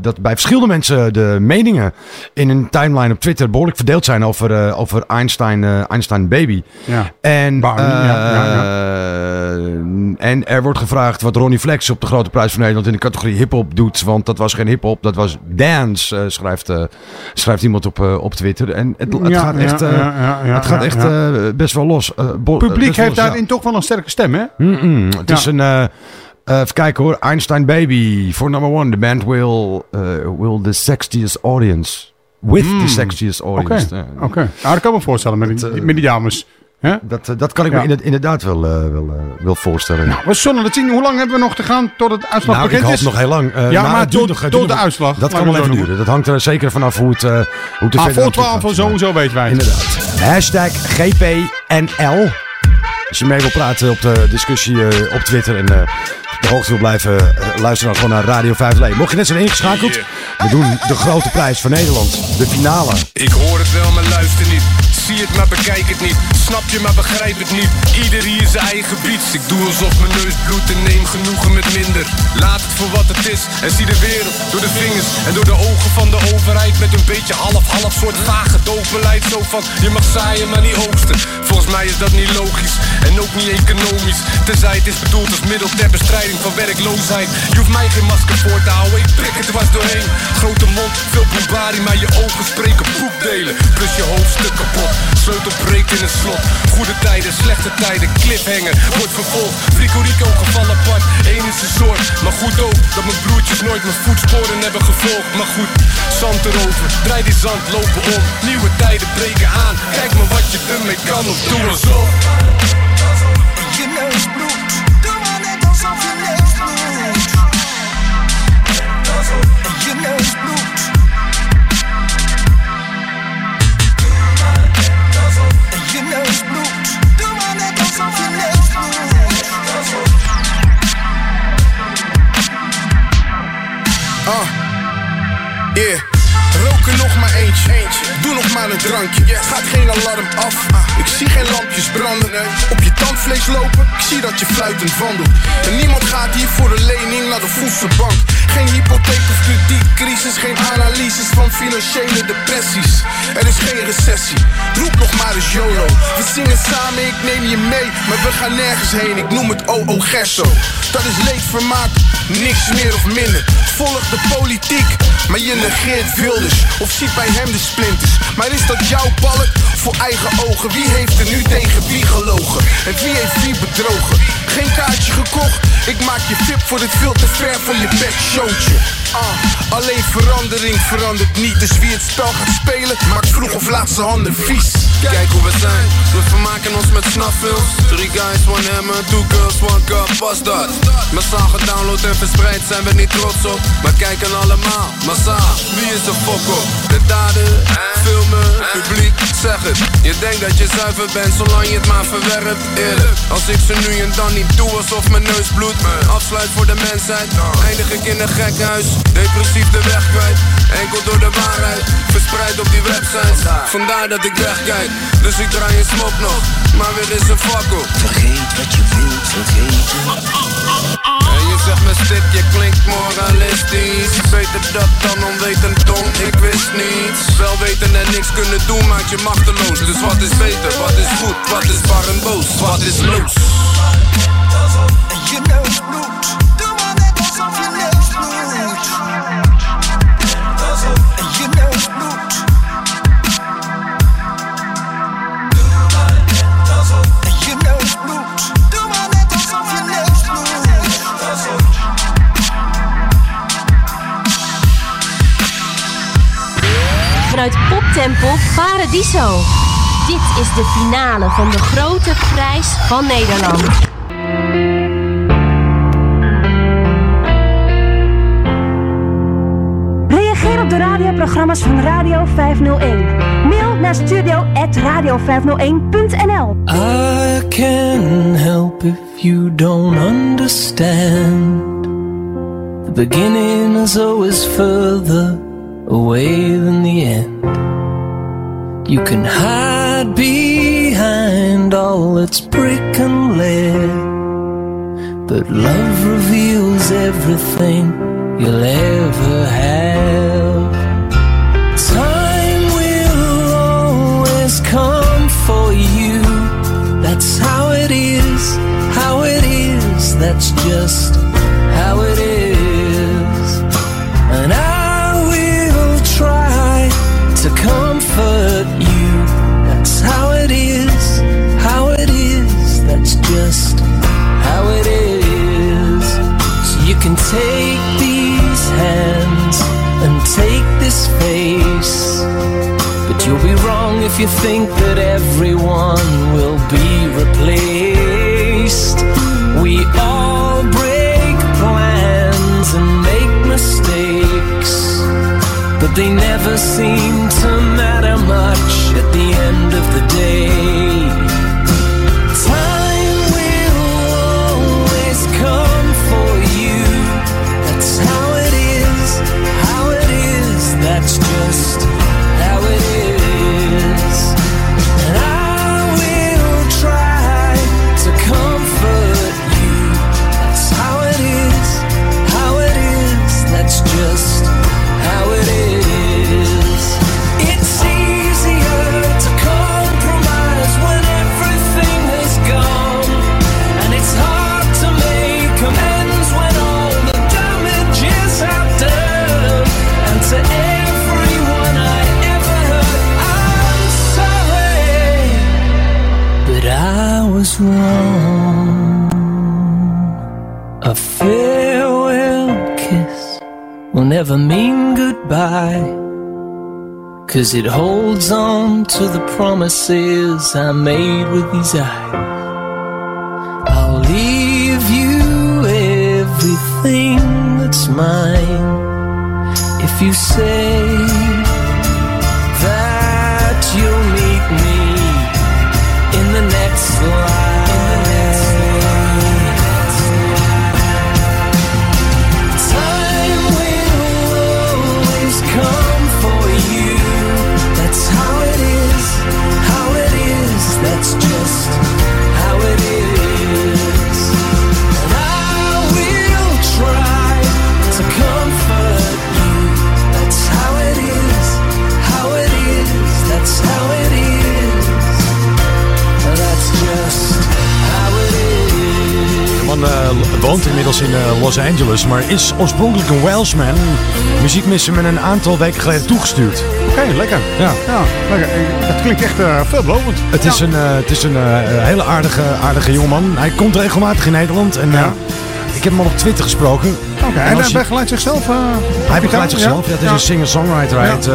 dat bij verschillende mensen de meningen in een timeline op Twitter behoorlijk verdeeld zijn over, over Einstein, Einstein Baby. Ja. En, Barney, ja, ja, en er wordt gevraagd wat Ronnie Flex op de Grote Prijs van Nederland in de categorie hip-hop doet. Want dat was geen hip-hop, dat was dance, schrijft, schrijft iemand op, op Twitter. En het, het gaat echt, het gaat echt best wel los. bo- Het publiek heeft daarin toch wel een sterke stem, hè? Mm-mm. Het Ja. is een. Eh, even kijken hoor. Einstein Baby. For number one. The band will, eh, will the sexiest audience. With the sexiest Hmm. Oké, audience. oké. Ja, Nou, dat kan ik me voorstellen met die, eh, met die dames. Dat, eh, dat kan ik Ja. me inderdaad, wel, eh, wel, eh, wel voorstellen. We zullen het zien. Hoe lang hebben we nog te gaan tot het uitslag nou, ik bekend hoop is? nog heel lang. Eh, Ja, maar tot- nog- de uitslag. Dat kan we wel even duren. Dat hangt er zeker vanaf hoe het, eh, hoe het Maar voor aan toe 12 gaat. van sowieso weten wij. Inderdaad. Hashtag GPNL. Als je mee wil praten op de discussie eh, op Twitter en eh, de hoogte wil blijven, eh, luister dan gewoon naar Radio 5 Lee. Mocht je net zijn ingeschakeld, we doen de grote prijs van Nederland. De finale. Ik hoor het wel, maar luister niet. Zie het, maar bekijk het niet. Snap je, maar begrijp het niet. Ieder hier zijn eigen beats. Ik doe alsof mijn neus bloedt en neem genoegen met minder. Laat het voor wat het is en zie de wereld door de vingers en door de ogen van de overheid. Met een beetje half-half soort vage doogbeleid. Zo van je mag zaaien, maar niet oogsten. Volgens mij is dat niet logisch en ook niet economisch. Tenzij het is bedoeld als middel ter bestrijding van werkloosheid. Je hoeft mij geen masker voor te houden, ik prik het was doorheen. Grote mond, veel januari, maar je ogen spreken boekdelen. Plus je hoofdstuk kapot, sleutel breekt in een slot. Goede tijden, slechte tijden, cliffhanger, wordt vervolgd. Rico Rico geval apart, één is de soort. Maar goed ook, dat mijn broertjes nooit mijn voetsporen hebben gevolgd. Maar goed, zand erover, draai die zand, lopen om. Nieuwe tijden breken aan, kijk maar wat je ermee kan of doe eens yeah. Roken nog maar eentje. Doe nog maar een drankje. Gaat geen alarm af. Ik zie geen lampjes branden. Op je tandvlees lopen. Ik zie dat je fluitend wandelt. En niemand gaat hier voor een lening naar de voedselbank. Geen hypotheek of kredietcrisis. Geen analyses van financiële depressies. Er is geen recessie. Roep nog maar eens YOLO. We zingen samen, ik neem je mee. Maar we gaan nergens heen. Ik noem het OO Gesso. Dat is leedvermaak. Niks meer of minder. Volg de politiek. Maar je negeert Wilders. Of ziet bij hem de splinters. Maar is dat jouw balk? Voor eigen ogen. Wie heeft er nu tegen wie gelogen? En wie heeft wie bedrogen? Geen kaartje gekocht. Ik maak je VIP voor dit veel te ver van je best showtje. Ah, alleen verandering verandert niet. Dus wie het spel gaat spelen, maakt vroeg of laat zijn handen vies. Kijk hoe we zijn, we vermaken ons met snaffilms Three guys, one hammer, two girls, one cup, was dat Massaal gedownload en verspreid zijn we niet trots op Maar kijken allemaal, massaal, wie is de fokko? De daden, filmen, publiek, zeg het. Je denkt dat je zuiver bent, zolang je het maar verwerpt Eerlijk, als ik ze nu en dan niet doe alsof mijn neus bloedt Afsluit voor de mensheid, eindig ik in een gekhuis Depressief de weg kwijt, enkel door de waarheid Verspreid op die websites, vandaar dat ik wegkijk dus ik draai een smok nog, maar weer is een fakkel. Vergeet wat je wilt vergeten. En je zegt me stik, je klinkt moralistisch. Beter dat dan onwetend dom, ik wist niets. Wel weten en niks kunnen doen maakt je machteloos. Dus wat is beter, wat is goed, wat is bar en boos, wat is loos? Je neus Poptempel Paradiso. Dit is de finale van de grote prijs van Nederland. Reageer op de radioprogramma's van Radio 501. Mail naar studio.radio501.nl I can help if you don't understand. The beginning is always further away than the end. You can hide behind all its brick and lead, but love reveals everything you'll ever you'll be wrong if you think that everyone will be replaced. We all break plans and make mistakes, but they never seem to matter much at the end A farewell kiss will never mean goodbye. Cause it holds on to the promises I made with these eyes. I'll leave you everything that's mine if you say eh, woont inmiddels in eh, Los Angeles, maar is oorspronkelijk een Welshman. Muziek missen met een aantal weken geleden toegestuurd. Oké, lekker. Ja. ja lekker. Het klinkt echt eh, veelbelovend. Het is een, eh, het is een eh, hele aardige, aardige jongeman. Hij komt regelmatig in Nederland. En, eh, ik heb hem al op Twitter gesproken. Oké, en hij begeleidt zichzelf? Hij begeleidt zichzelf. Ja, het is een singer-songwriter. Hij heet eh,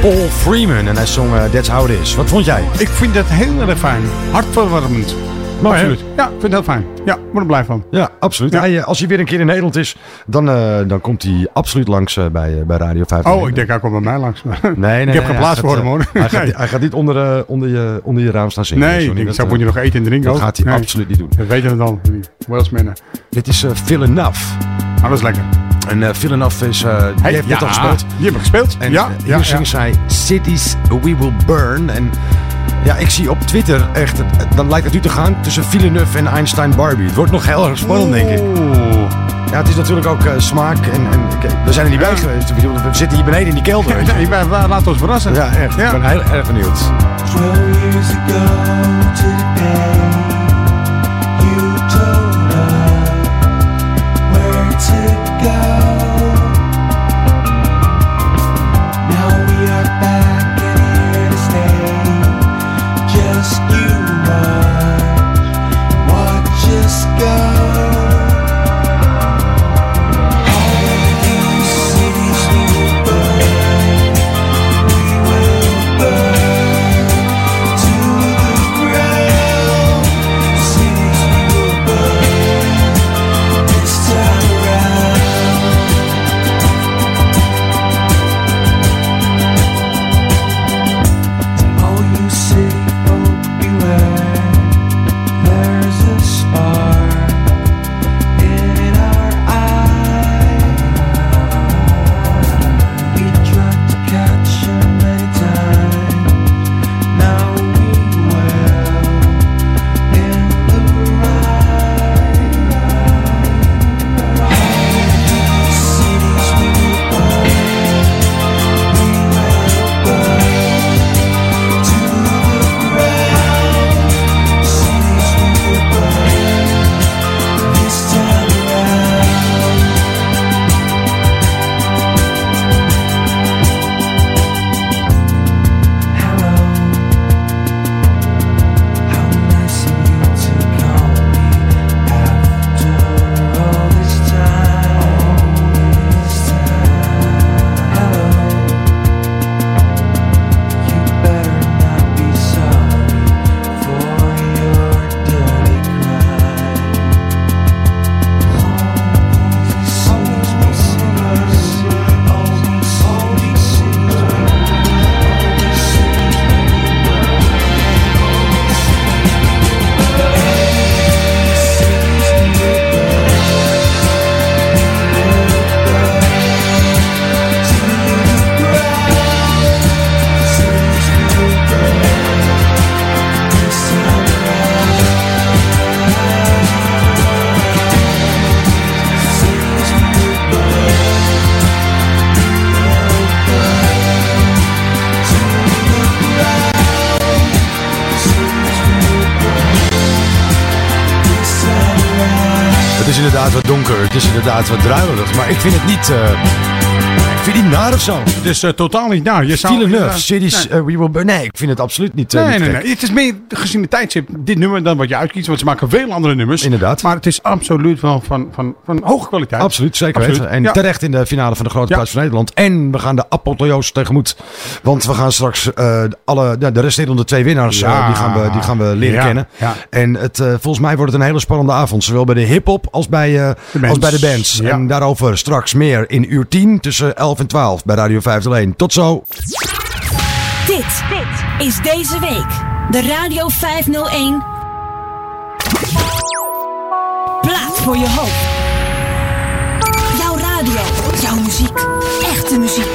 Paul Freeman. En hij zong eh, That's How It Is. Wat vond jij? Ik vind dat heel erg fijn. Hartverwarmend. Mooi, hè? absoluut. Ja, ik vind het heel fijn. Ja, word er blij van. Ja, absoluut. Hij, eh, als hij weer een keer in Nederland is, dan, eh, dan komt hij absoluut langs eh, bij, bij Radio 5. Oh, ik denk hij komt bij mij langs. Nee, [laughs] nee, ik nee, heb geen plaats voor hem hoor. Hij gaat, [laughs] hij gaat niet onder, onder, je, onder je raam staan zingen. Nee, ik denk, zo moet je nog eten en drinken Dat ook. gaat hij absoluut niet doen. Dat weten we dan. Welsmannen. Dit is Phil Enough. Ah, dat is lekker. En Phil Enough is, die Hey, heeft net ja, al gespeeld. Die hebben gespeeld. En ja, ja, hier zingen zij Cities We Will Burn. En ja, ik zie op Twitter echt, dan lijkt het nu te gaan tussen Villeneuve en Einstein Barbie. Het wordt nog heel erg spannend, denk ik. Ja, het is natuurlijk ook eh, smaak. En, en kijk, we zijn er niet bij geweest. We zitten hier beneden in die kelder. weet je. Laat ons verrassen. Ja, echt. Ik ben heel erg benieuwd. Wat. Maar ik vind het niet... eh, Of zo? Het is eh, totaal niet naar. Je zou Villeneuve, cities, Nee. eh, we will burn. Nee, ik vind het absoluut niet. eh, Nee, niet nee, nee. Het is meer gezien de tijdstip dit nummer dan wat je uitkiest. Want ze maken veel andere nummers. Inderdaad. Maar het is absoluut wel van, van, van hoge kwaliteit. Absoluut, zeker Absoluut. weten. En Ja. terecht in de finale van de Grote. Prijs van Nederland. En we gaan de apotheose tegemoet. Want we gaan straks alle, de resterende twee winnaars die gaan we, die gaan we leren kennen. En het, volgens mij wordt het een hele spannende avond. Zowel bij de hip-hop als, bij, als bij de bands. En daarover straks meer in uur 10 tussen 11 en 12 bij Radio 501. Tot zo. Dit, dit is deze week de Radio 501 Plaat voor je hoop. Jouw radio, jouw muziek, echte muziek.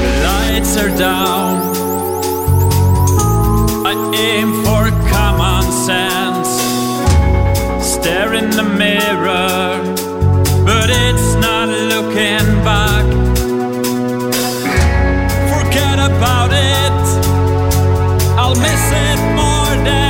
The lights are down. I aim for common sense. Stare in the mirror, but it's looking back. Forget about it. I'll miss it more than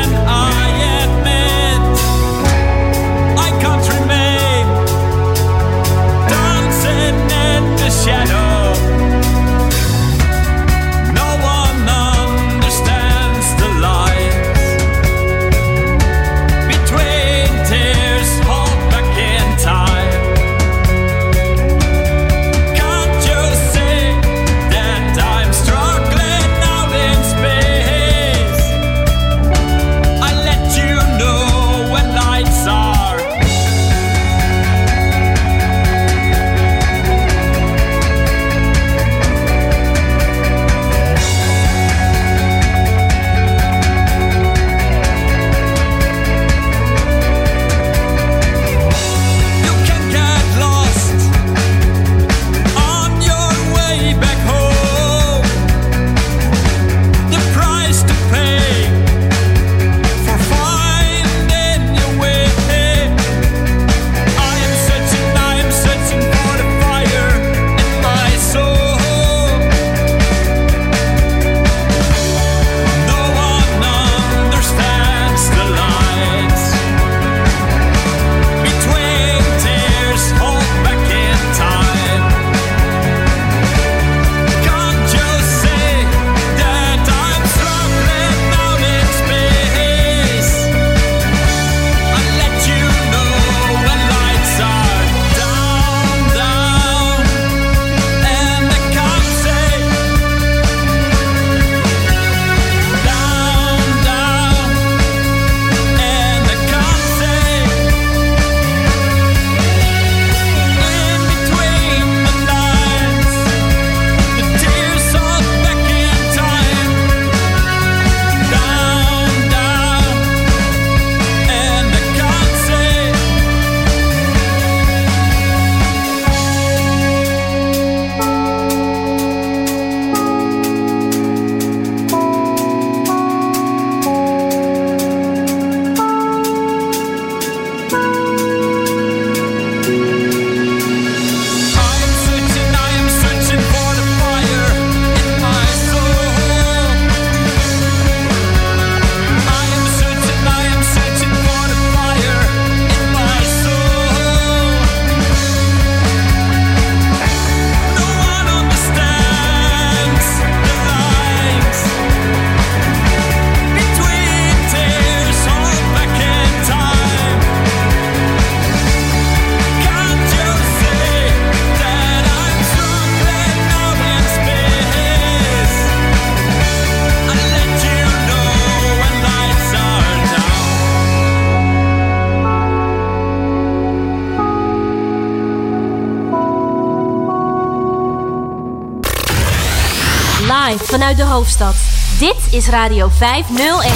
De hoofdstad. Dit is Radio 501.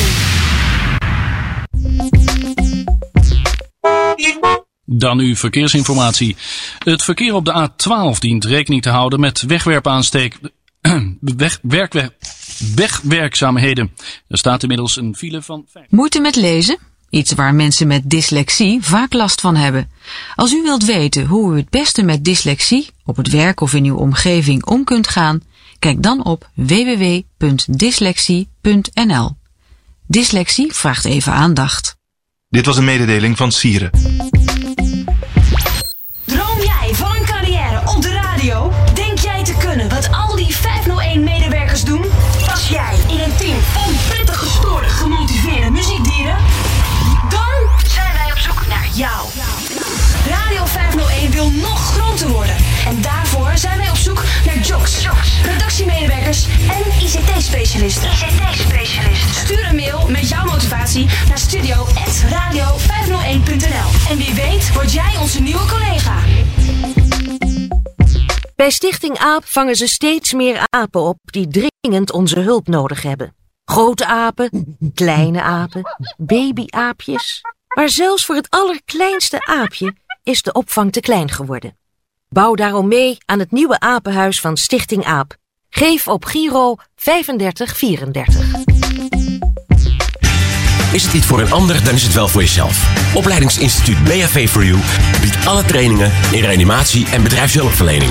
Dan uw verkeersinformatie. Het verkeer op de A12 dient rekening te houden met wegwerpaansteek. [clears throat] Weg, wegwerkzaamheden. Er staat inmiddels een file van. Moeite met lezen? Iets waar mensen met dyslexie vaak last van hebben. Als u wilt weten hoe u het beste met dyslexie op het werk of in uw omgeving om kunt gaan, kijk dan op www.dyslexie.nl. Dyslexie vraagt even aandacht. Dit was een mededeling van Sieren. en ICT-specialist, ICT-specialist. Stuur een mail met jouw motivatie naar studio.radio501.nl. En wie weet word jij onze nieuwe collega. Bij Stichting AAP vangen ze steeds meer apen op die dringend onze hulp nodig hebben. Grote apen, kleine apen, babyaapjes. Maar zelfs voor het allerkleinste aapje is de opvang te klein geworden. Bouw daarom mee aan het nieuwe apenhuis van Stichting AAP Geef op Giro 3534. Is het niet voor een ander, dan is het wel voor jezelf. Opleidingsinstituut BHV for You biedt alle trainingen in reanimatie en bedrijfshulpverlening.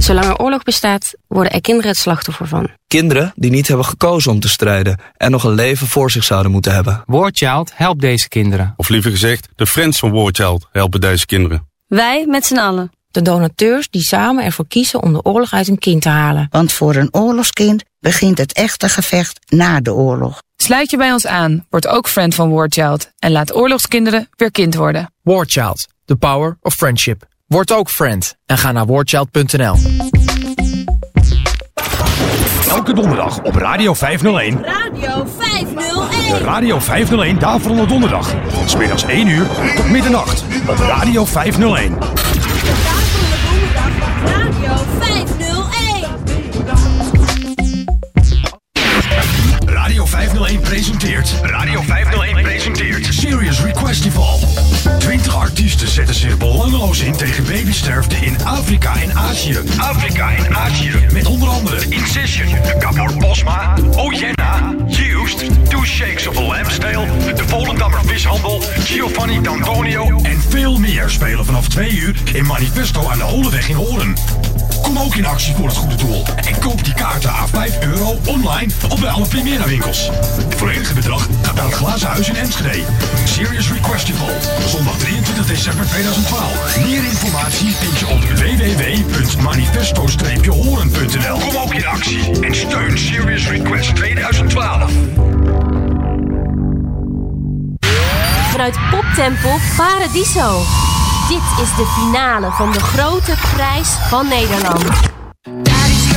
Zolang er oorlog bestaat, worden er kinderen het slachtoffer van. Kinderen die niet hebben gekozen om te strijden en nog een leven voor zich zouden moeten hebben. War Child helpt deze kinderen. Of liever gezegd, de friends van War Child helpen deze kinderen. Wij met z'n allen. De donateurs die samen ervoor kiezen om de oorlog uit een kind te halen. Want voor een oorlogskind begint het echte gevecht na de oorlog. Sluit je bij ons aan, word ook friend van War Child en laat oorlogskinderen weer kind worden. War Child, the power of friendship. Word ook friend en ga naar warchild.nl. Elke donderdag op Radio 501. Radio 501. De Radio 501 Daverende Donderdag. Van smiddags 1 uur tot middernacht. Op Radio 501. Radio 501. Radio 501 presenteert. Radio 501 Serious Requestival. 20 artiesten zetten zich belangeloos in tegen babysterfte in Afrika en Azië. Afrika en Azië. Met onder andere Incision, Gabor Bosma, Ojenna, Used, Two Shakes of a Lamb's Tail, de Volendammer Vishandel, Giovanni D'Antonio en veel meer spelen vanaf 2 uur in Manifesto aan de Holeweg in Horen. Kom ook in actie voor het goede doel en koop die kaarten aan 5 euro online of bij alle Primera winkels. Het volledige bedrag gaat naar het Glazen Huis in Enschede. Serious Requestival, zondag 23 december 2012. Meer informatie vind je op www.manifesto-horen.nl. Kom ook in actie en steun Serious Request 2012. Vanuit Poptempel Paradiso. Dit is de finale van de grote prijs van Nederland. Daddy's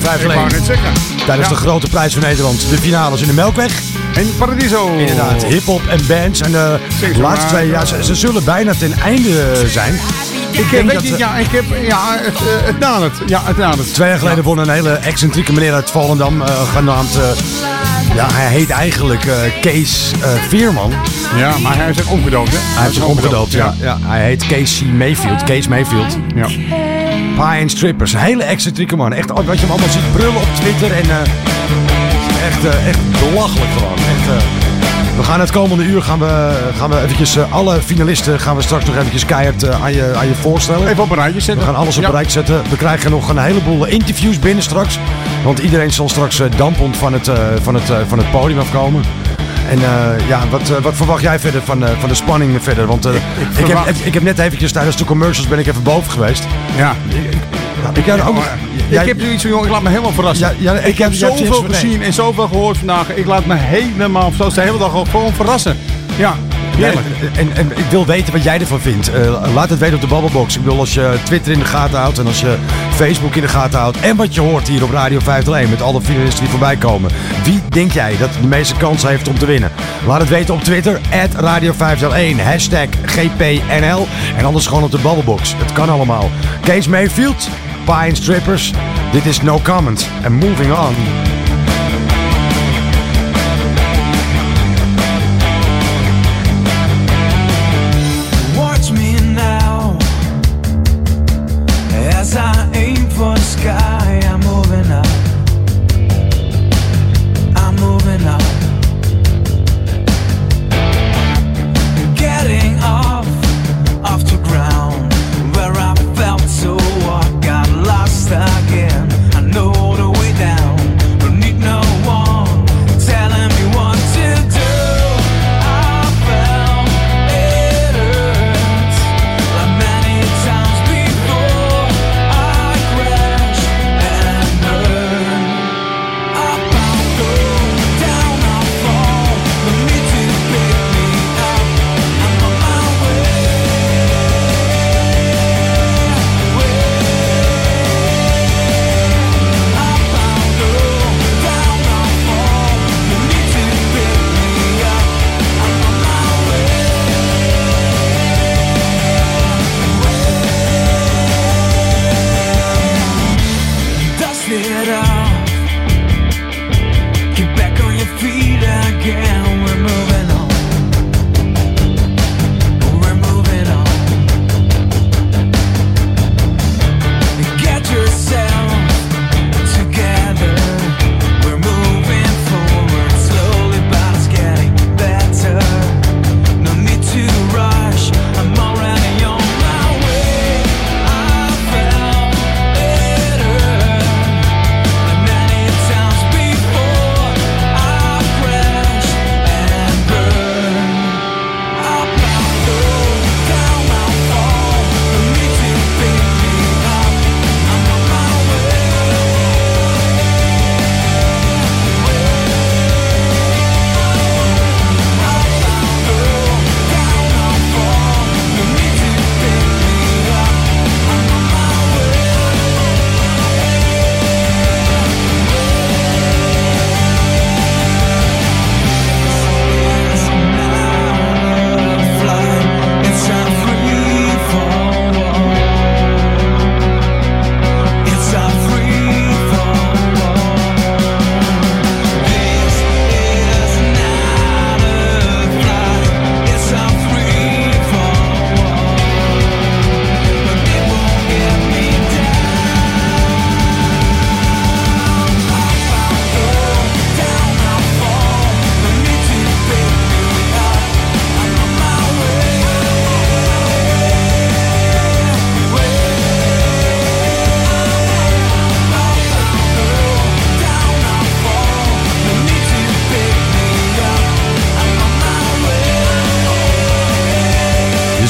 10 voor Radio 5 Ik wou net zeggen. Tijdens Ja. de grote prijs van Nederland. De finales in de Melkweg. En Paradiso. Inderdaad, hip-hop en bands. En de Zeg zo laatste twee, ja, ze, ze zullen bijna ten einde zijn. Ik denk weet dat, niet, eh, ja, ik heb, ja, het, eh, het nadert. Ja, het nadert. Twee jaar geleden won een hele excentrieke meneer uit Volendam, eh, genaamd... eh, ja, hij heet eigenlijk eh, Kees eh, Veerman. Ja, maar hij is ook omgedoopt, hè? Hij heeft zich omgedoopt, ja. ja. Hij heet Casey Mayfield. Kees Mayfield. Ja. Pie and Strippers. Een hele excentrieke man. Echt, wat je hem allemaal ziet brullen op Twitter. En eh, echt, eh, echt belachelijk gewoon. Echt, eh, we gaan het komende uur gaan we, gaan we eventjes alle finalisten gaan we straks nog eventjes keihard aan, je, aan je voorstellen. Even op een rijtje zetten. We gaan alles op een Ja. rijtje zetten. We krijgen nog een heleboel interviews binnen straks. Want iedereen zal straks dampend van het, van, het, van het podium afkomen. En ja, wat, wat verwacht jij verder van, van de spanning verder? Want eh, ik, heb, verwacht- ik heb net eventjes tijdens de commercials ben ik even boven geweest. Ja. Ik, ik, ook, ik heb nu iets van, joh, ik laat me helemaal verrassen. Ja, ja, ik ik heb zoveel gezien en zoveel gehoord vandaag. Ik laat me helemaal, zoals de hele dag gewoon verrassen. Ja, en, en ik wil weten wat jij ervan vindt. Eh, laat het weten op de Babbelbox. Ik bedoel, als je Twitter in de gaten houdt en als je Facebook in de gaten houdt. En wat je hoort hier op Radio 501 met alle finalisten die voorbij komen. Wie denk jij dat de meeste kans heeft om te winnen? Laat het weten op Twitter, Radio 501, hashtag GPNL. En anders gewoon op de Babbelbox. Het kan allemaal. Kees Mayfield, Pie and Strippers. Dit is No Comment. En moving on.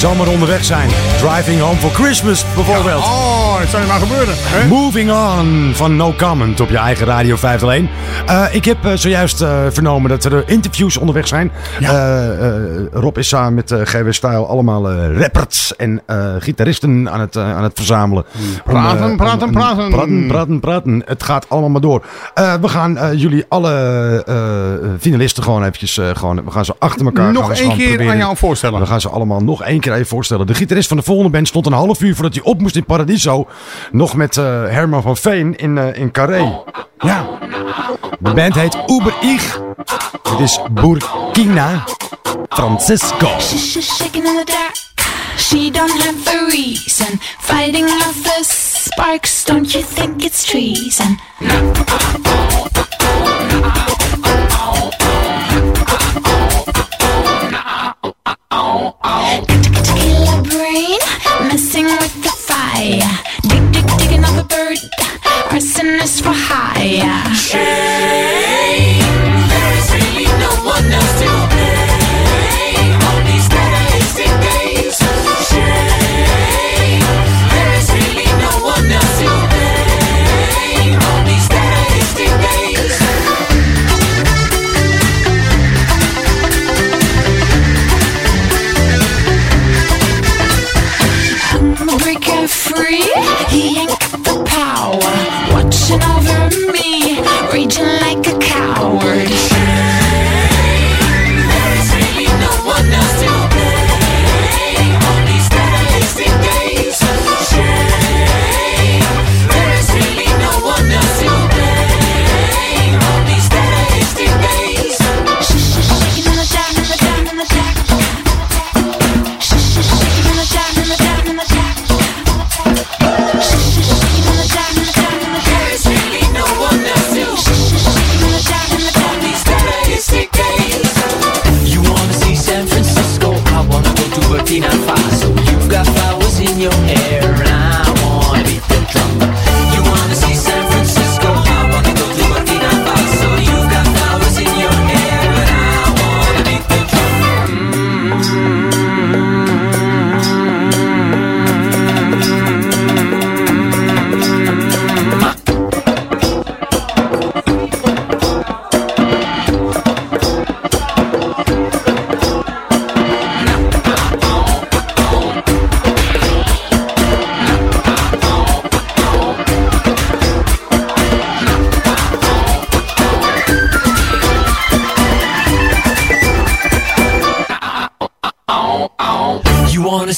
Zal maar onderweg zijn. Driving home for Christmas bijvoorbeeld. Oh, het zou je maar gebeuren. Hè? Moving on van No Comment op je eigen Radio 501. Eh, ik heb eh, zojuist eh, vernomen dat er interviews onderweg zijn. Rob is samen met GW Style allemaal rappers en gitaristen aan het, aan het verzamelen. Om, Praten, praten, om- praten. Praten, praten, praten. Het gaat allemaal maar door. We gaan jullie alle finalisten gewoon eventjes... gewoon, we gaan ze achter elkaar Nog één keer proberen. aan jou voorstellen. We gaan ze allemaal nog één keer even voorstellen. De gitarist van de volgende band stond een half uur voordat hij op moest in Paradiso. Nog met Herman van Veen in, in Carré. Ja. De band heet Uber Ich. Het is Burkina Francisco. She don't have a reason. Fighting off the sparks. Don't you think it's treason?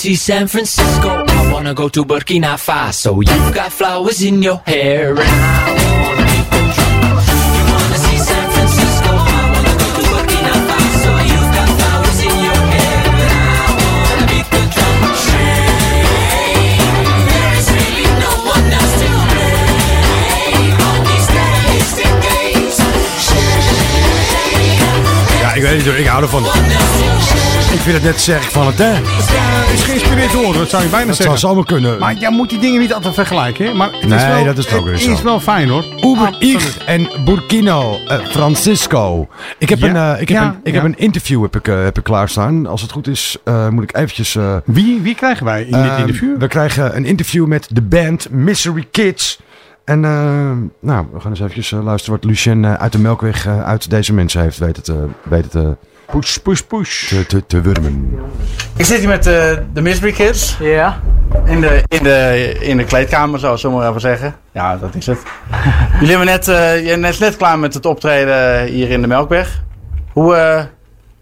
See San Francisco? I wanna go to Burkina Faso. You've got flowers in your hair, and I wanna beat the drum. You wanna see San Francisco? I wanna go to Burkina Faso. You've got flowers in your hair, and I wanna beat the drum. Shame. There is really no one else to blame. All these. Ja, ik weet niet hoor, ik hou ervan. Ik vind het net zeg van het, is geïnspireerd door, dat zou je bijna Dat zeggen. zou zomaar kunnen. Maar jij moet die dingen niet altijd vergelijken, hè? Maar het is Nee, wel, dat is het ook weer Het zo. is wel fijn, hoor. Uber Ich en Burkino eh, Francisco. Ik heb, Ja, een, eh, ik heb, ja, een, ik ja. heb een interview heb ik, eh, heb ik klaarstaan. Als het goed is, eh, moet ik eventjes... eh, Wie, wie krijgen wij in dit ehm, interview? We krijgen een interview met de band Misery Kids. En eh, nou, we gaan eens eventjes eh, luisteren wat Lucien eh, uit de Melkweg eh, uit deze mensen heeft weten te... Weten te push, push, push. Te, te, te wurmen. Ik zit hier met eh, de Misery Kids. Ja. In de, in, de, in de kleedkamer, zou ik zo maar even zeggen. Ja, dat is het. [laughs] Jullie hebben net, eh, je bent net, net klaar met het optreden hier in de Melkweg. Hoe, eh,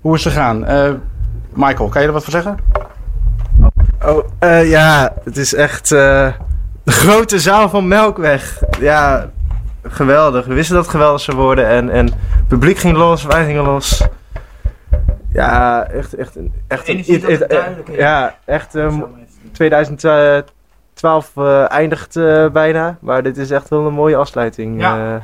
hoe is het gegaan? Eh, Michael, kan je er wat voor zeggen? Oh, eh, ja, het is echt eh, de grote zaal van Melkweg. Ja, geweldig. We wisten dat het geweldig zou worden. En, en het publiek ging los, wij gingen los. Ja, echt, echt, een- echt een- eh. Ja, echt. ehm, 2012 eh, eindigt eh, bijna. Maar dit is echt wel een mooie afsluiting. Ja. eh.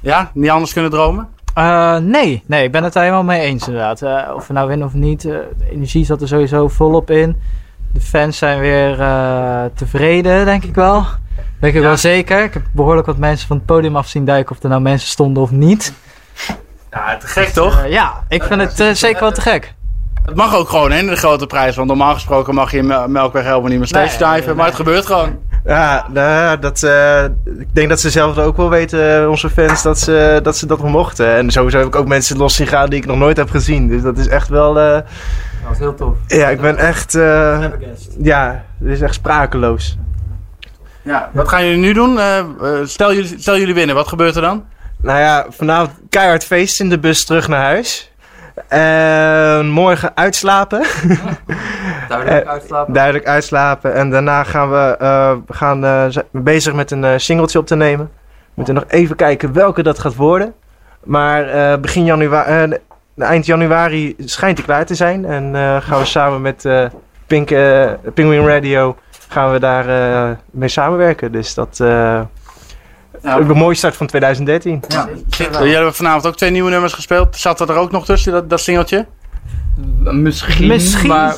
Ja, niet anders kunnen dromen? Eh, nee, nee, ik ben het daar helemaal mee eens inderdaad. Eh, of we nou winnen of niet, eh, de energie zat er sowieso volop in. De fans zijn weer eh, tevreden, denk ik wel. Denk ik wel zeker. Ik heb behoorlijk wat mensen van het podium af zien duiken of er nou mensen stonden of niet. Ja, te gek toch? Ja, ik vind het eh, zeker wel te gek. Het mag ook gewoon, hè, de grote prijs. Want normaal gesproken mag je in Mel- Melkweg helemaal niet meer stage Nee, diven. Maar het gebeurt gewoon. Ja, nou, ja, dat, eh, ik denk dat ze zelf ook wel weten, eh, onze fans, dat ze, dat ze dat nog mochten. En sowieso heb ik ook mensen los zien gaan die ik nog nooit heb gezien. Dus dat is echt wel... eh, Dat was heel tof. ja, ik ben echt... eh, ja, het is echt sprakeloos. Ja, wat gaan jullie nu doen? Stel, jullie, stel jullie winnen, wat gebeurt er dan? Nou ja, vanavond keihard feest in de bus terug naar huis. En morgen uitslapen. [laughs] Duidelijk Eh, uitslapen. Duidelijk uitslapen. En daarna gaan we, eh, we gaan, eh, zijn we bezig met een eh, singeltje op te nemen. We moeten nog even kijken welke dat gaat worden. Maar eh, begin januari, eind januari schijnt hij klaar te zijn. En eh, gaan we samen met eh, Pink, eh, Penguin Radio gaan we daar eh, mee samenwerken. Dus dat uh, een mooie start van 2013. Ja. Jullie hebben vanavond ook twee nieuwe nummers gespeeld. Zat dat er ook nog tussen, dat, dat singeltje? Misschien, Misschien. maar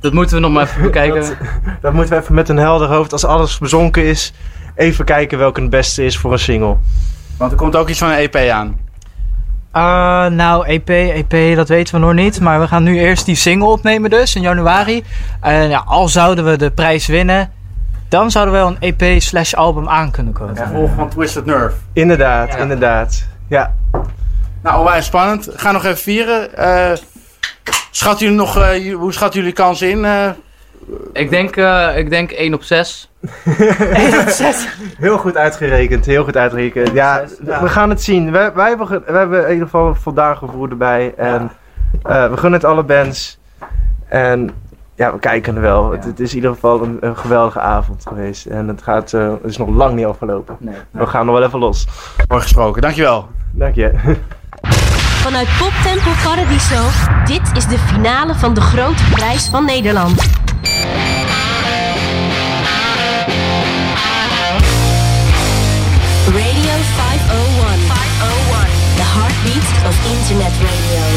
dat moeten we nog maar even bekijken. Dat, [laughs] dat moeten we even met een helder hoofd, als alles bezonken is, even kijken welke het beste is voor een single. Want er komt ook iets van een EP aan. Ah, nou, EP, EP, dat weten we nog niet. Maar we gaan nu eerst die single opnemen dus in januari. En ja, al zouden we de prijs winnen, dan zouden we wel een EP slash album aan kunnen komen. Vervolg van Twisted Nerve. Inderdaad, inderdaad. Ja. Nou, onwijs spannend. Ga nog even vieren. Eh schatten jullie nog, eh, hoe schatten jullie kansen in? eh? Ik denk, eh, ik denk 1 op 6. [laughs] Heel goed uitgerekend, heel goed uitgerekend. Ja, we gaan het zien. Wij, wij hebben, hebben in ieder geval voldaan gevoel erbij. En eh, we gunnen het alle bands. En ja, we kijken er wel. Het, het is in ieder geval een, een geweldige avond geweest. En het, gaat, eh, het is nog lang niet afgelopen. We gaan nog wel even los. Mooi gesproken, dankjewel. Dank je. Vanuit Poptempel Paradiso, dit is de finale van de Grote Prijs van Nederland. Radio 501. 501. The heartbeat of internet radio.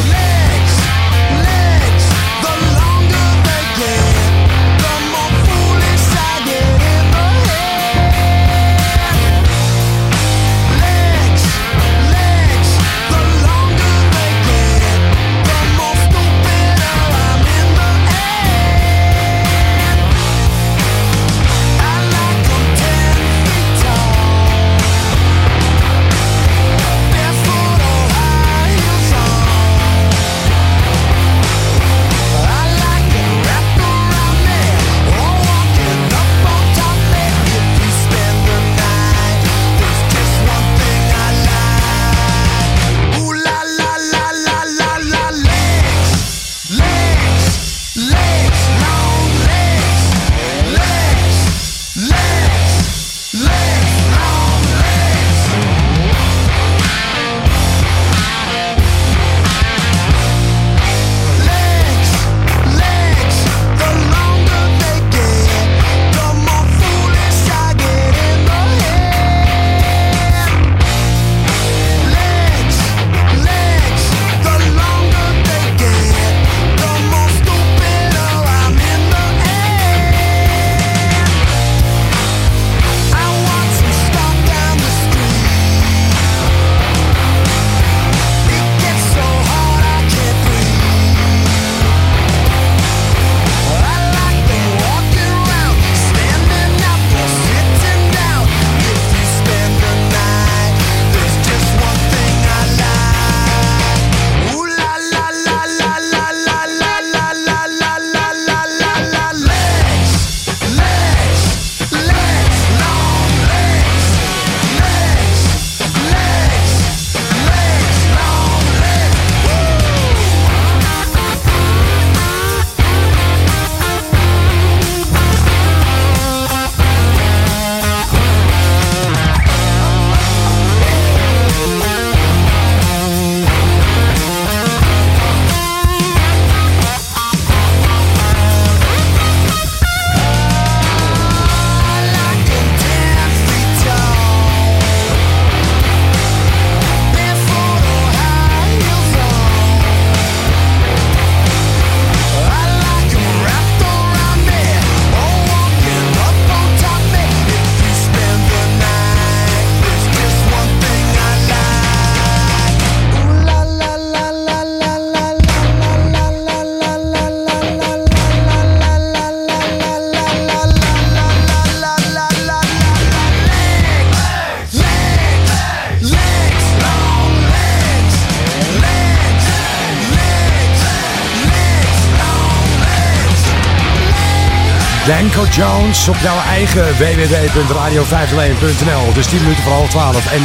Danko Jones op jouw eigen www.radio501.nl. Dus 10 minuten voor half 12. En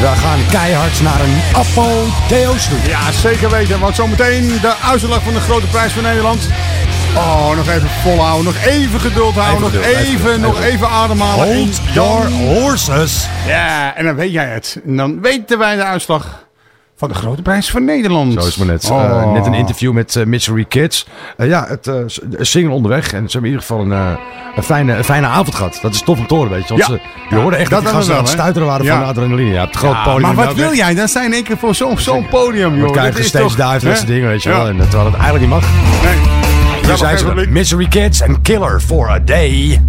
we gaan keihard naar een apotheose toe. Ja, zeker weten. Want zometeen de uitslag van de grote prijs van Nederland. Oh, nog even volhouden. Nog even geduld houden. Even nog geduld, even, nog even ademhalen. Hold your horses. Ja, en dan weet jij het. En dan weten wij de uitslag van de grote prijs van Nederland. Zo is het maar net. Oh. Eh, net een interview met eh, Misery Kids. Eh, ja, het single onderweg. En ze hebben in ieder geval een, eh, een, fijne, een fijne avond gehad. Dat is tof om te horen, weet je. Want Ja. ze, je hoorde echt dat, dat die gasten aan het stuiteren waren Ja. van de adrenaline. Ja, het grote Ja, podium. maar in wat wil jij? Dan zijn één keer voor zo'n zo'n podium, joh. We krijgen Dit is steeds dat hè? soort dingen, weet je Ja. wel. En, terwijl het eigenlijk niet mag. Nee. Hier zijn ze. Misery Kids en Killer for a Day.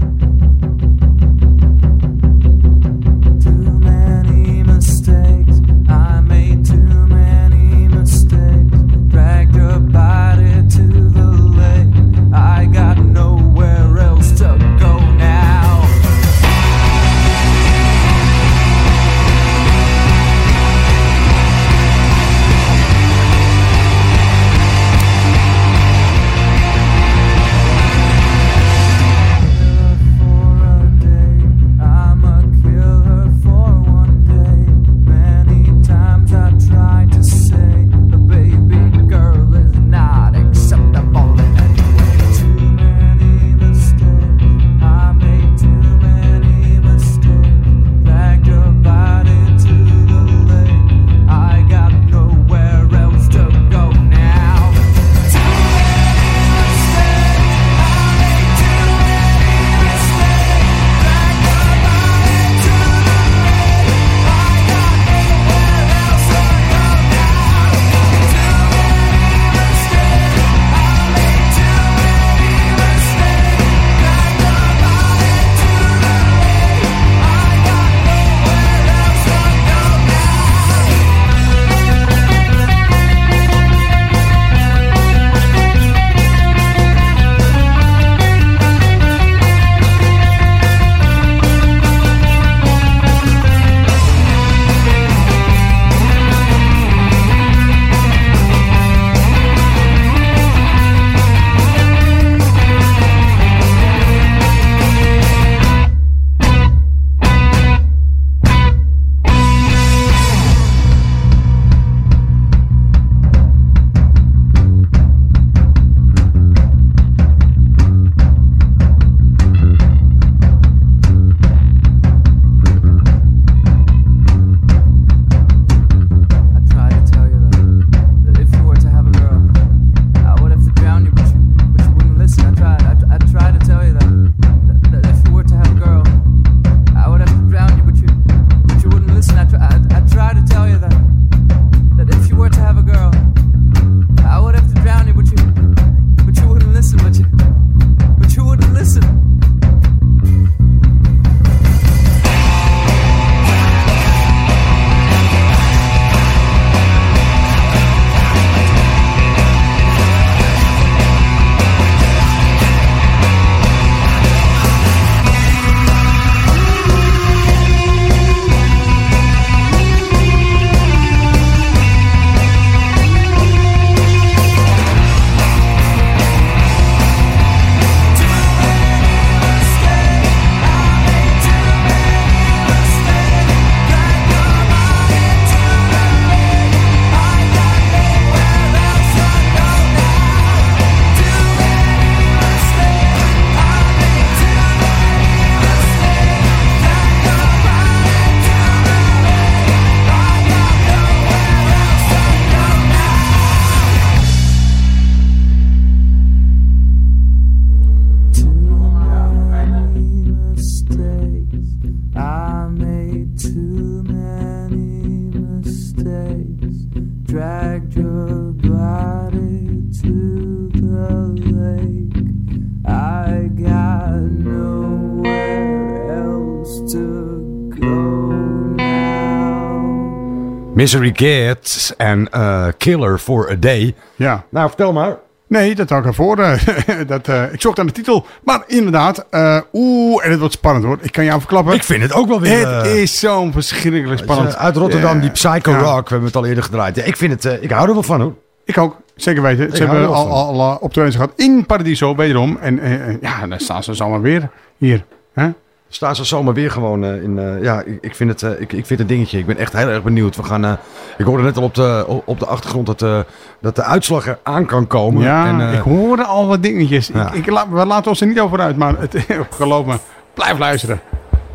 Misery Kids en eh, Killer for a Day. Ja. Nou, vertel maar. Nee, dat had ik ervoor. eh, [laughs] dat, eh, ik zocht aan de titel. Maar inderdaad, eh, oeh, en het wordt spannend hoor. Ik kan jou verklappen. Ik vind het ook wel weer... Het is zo'n verschrikkelijk spannend. Uit Rotterdam, die Psycho Ja. Rock. We hebben het al eerder gedraaid. Ja, ik vind het... ik hou er wel van hoor. Ik ook. Zeker weten. Ze hebben al, al, al optredens gehad in Paradiso, wederom. En ja, dan staan ze zomaar weer hier. Hè? Staan ze zomaar weer gewoon eh, in. eh, ja, ik, ik, vind het, eh, ik, ik vind het een dingetje. Ik ben echt heel erg benieuwd. We gaan, ik hoorde net al op de, op- de achtergrond dat, dat de uitslag er aan kan komen. Ja, En, ik hoorde al wat dingetjes. Ja. Ik, ik, we laten ons er niet over uit, maar het, [laughs] geloof me, blijf luisteren.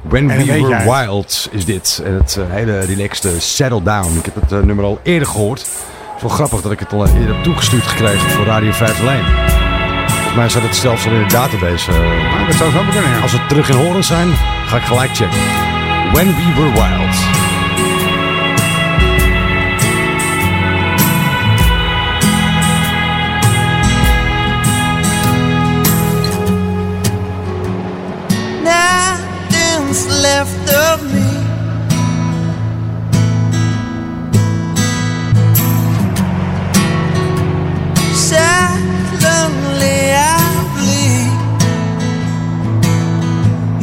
When En We Were. Wild is dit. En het hele relaxed Settle Down. Ik heb het nummer al eerder gehoord. Het is wel grappig dat ik het al eerder heb toegestuurd gekregen voor Radio 501. Volgens mij staat het zelfs al in de database. eh. dat zou zo kunnen. Als we terug in horen zijn, ga ik gelijk checken. When We Were Wild.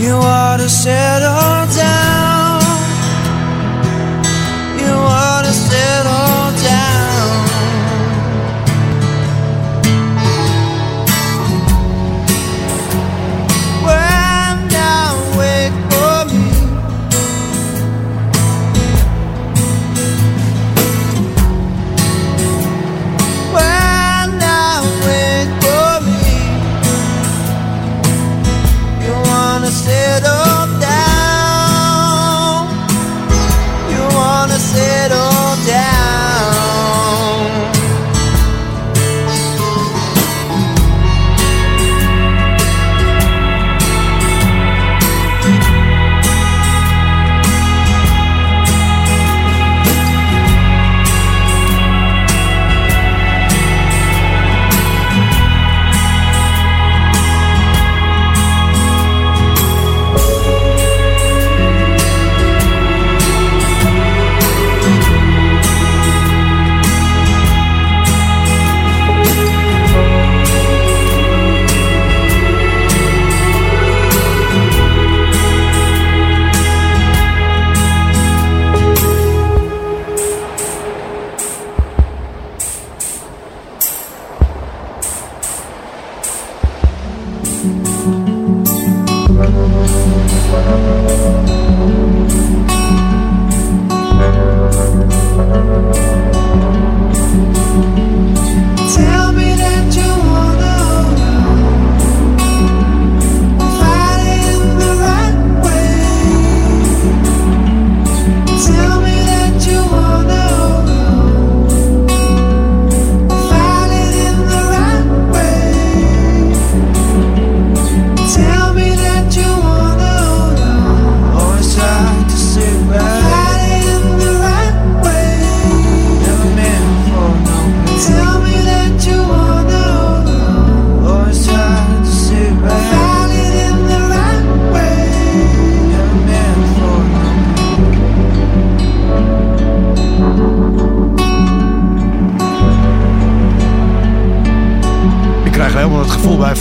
You ought to settle down.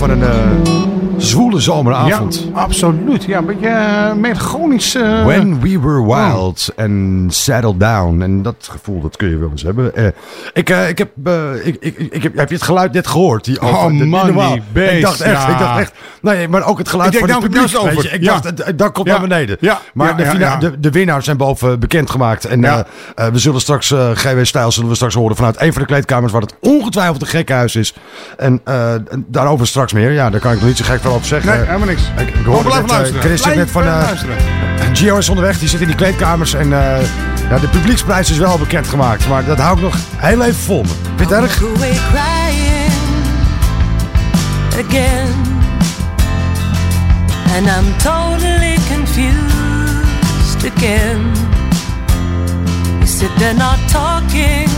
Van een eh, zwoele zomeravond. Ja, absoluut. Ja, een beetje uh, melancholisch. eh, When we were wild and settled down. En dat gevoel, dat kun je wel eens hebben. Eh, ik, eh, ik heb, eh, ik, ik, ik heb, heb je het geluid net gehoord? Die, Oh, man, die beest, Ik dacht echt, ja. ik dacht echt. Nee, maar ook het geluid Ik denk, van het nou, publiek. je. Ik over. dacht, dat komt naar beneden. Ja. Maar de. De, de winnaars zijn boven bekendgemaakt. En eh, eh, we zullen straks, eh, GW Stijl zullen we straks horen vanuit een van de kleedkamers waar het ongetwijfeld een gekhuis is. En eh, daarover straks meer. Ja, daar kan ik nog niet zo gek veel over zeggen. Nee, helemaal niks. Ik, ik hoorde blijven net, eh, luisteren. Chris zegt net van... Eh. Gio is onderweg, die zit in die kleedkamers. En eh, ja, de publieksprijs is wel bekendgemaakt. Maar dat hou ik nog heel even vol me. Vind je het erg? Again. And I'm totally confused again. You sit there not talking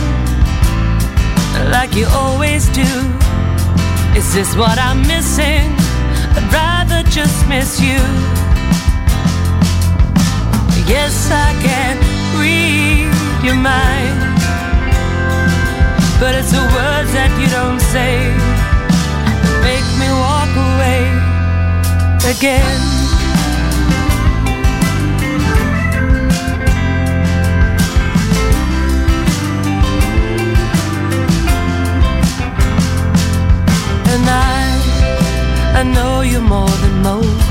like you always do. Is this what I'm missing? I'd rather just miss you. Yes, I can read your mind. But it's the words that you don't say that make me walk away again. You more than most.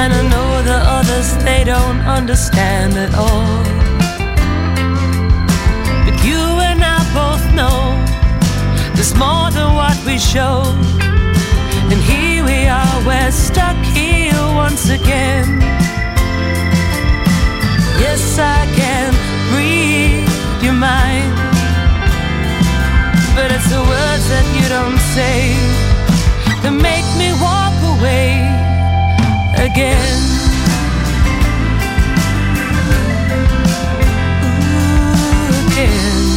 And I know the others, they don't understand at all. But you and I both know there's more than what we show. And here we are, we're stuck here once again. Yes, I can read your mind. But it's the words that you don't say that make me walk away again. Ooh, again.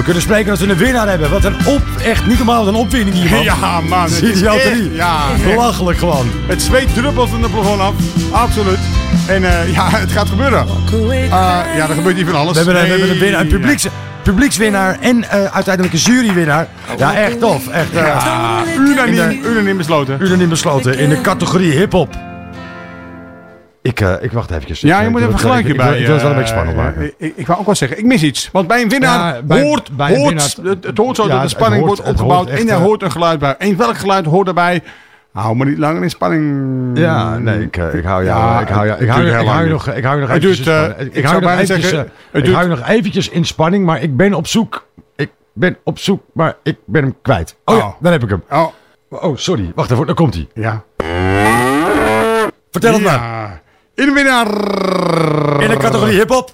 We kunnen spreken als we een winnaar hebben. Wat een op, echt niet normaal, een opwinning hier, man. [laughs] Ja, man. het is Idioterie. echt- Ja, Belachelijk gewoon. Het zweet druppelt van de plafond af. Absoluut. En eh, ja, [laughs] het gaat gebeuren. Eh, ja, er gebeurt hier van alles. We hebben, een- we hebben een, winnaar, een publieks, publiekswinnaar en eh, uiteindelijk een jurywinnaar. Ja, echt tof. Echt, Ja, in unaniem, de- unaniem besloten. Unaniem besloten in de categorie hip-hop. Ik, eh, ik wacht even. Ja, je moet even een geluidje bij. Ik, ik wil het wel een beetje eh, spannend maken. Ik, ik wou ook wel zeggen, ik mis iets. Want bij een winnaar Ja, bij- hoort, bij een hoort winnaar- het, het hoort zo Ja, dat de spanning hoort- wordt opgebouwd. en er eh, hoort een geluid bij. En welk geluid hoort erbij? Hou me niet langer in spanning. Ja, nee, ik, eh, ik hou jou, Ja, ik hou jou, het ik hou, je- ik heel hou je lang. nog, ik hou je nog eventjes duurt, in eh, spanning. ik hou je nog eventjes, eh, ik hou je nog eventjes in spanning, maar ik ben op zoek. Ik ben op zoek, maar ik ben hem kwijt. Oh, ja, Oh. dan heb ik hem. Oh, Oh, sorry. Wacht even, daar komt hij. ja. Vertel het maar. In de winnaar. In de categorie hip-hop.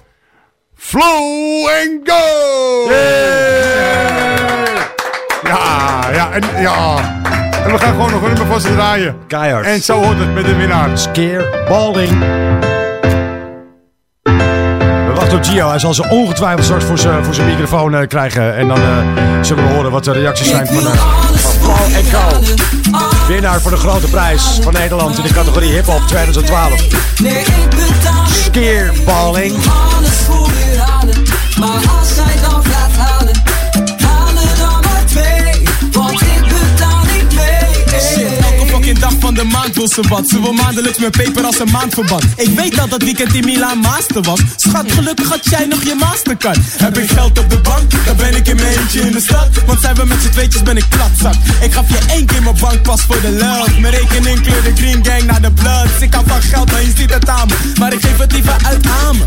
Flow and Go! Ja, ja, en, ja. En we gaan gewoon nog een nummer van ze draaien. Keihard. En zo hoort het met de winnaar. Scare Balling. We wachten op Gio. Hij zal ze ongetwijfeld straks voor zijn voor zijn microfoon eh, krijgen. En dan eh, zullen we horen wat de reacties zijn van, Go. Winnaar voor de grote prijs van Nederland in de categorie hip-hop 2012. Nee, Fucking dag van de maand wil ze wat. Ze wil maandelijks mijn peper als een maandverband. Ik weet dat dat weekend in Milaan master was. Schat, gelukkig had jij nog je mastercard. Heb ik geld op de bank, dan ben ik in mijn eentje in de stad. Want zijn we met z'n tweetjes, ben ik klatzak. Ik gaf je één keer mijn bankpas voor de love. Mijn rekening kleurde green gang naar de blood. Ik hou van geld, maar je ziet het aan me. Maar ik geef het liever uit aan me.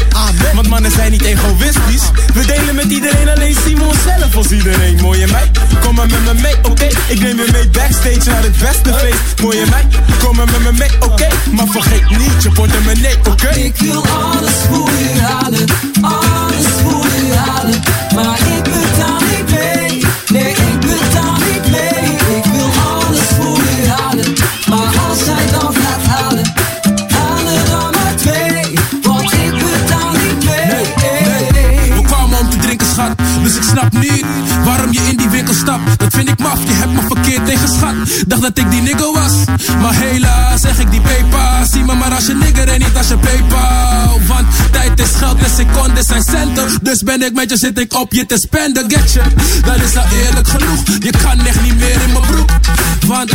Want mannen zijn niet egoïstisch. We delen met iedereen, alleen Simon zelf als iedereen. Mooie meid, kom maar met me mee, oké? Ik neem je mee backstage naar het beste feest. Mooie meid, kom maar met me mee, oké? Maar vergeet niet je portemonnee, oké? Ik wil alles voor je halen, alles voor je halen. Maar ik betaal niet mee. Nee, ik betaal niet mee. Ik wil alles voor je halen. Maar als zij dan gaat halen, halen dan maar twee. Want ik betaal niet mee. We kwamen om te drinken, schat. Dus ik snap niet waarom je Dat vind ik maf, je hebt me verkeerd tegen schat. Dacht dat ik die nigger was. Maar helaas zeg ik die pepa. Zie me maar als je nigger en niet als je pepa. Want tijd is geld en seconden zijn centen. Dus ben ik met je, zit ik op je te spenden. Get je? Dat is al eerlijk genoeg. Je kan echt niet meer in mijn broek. Want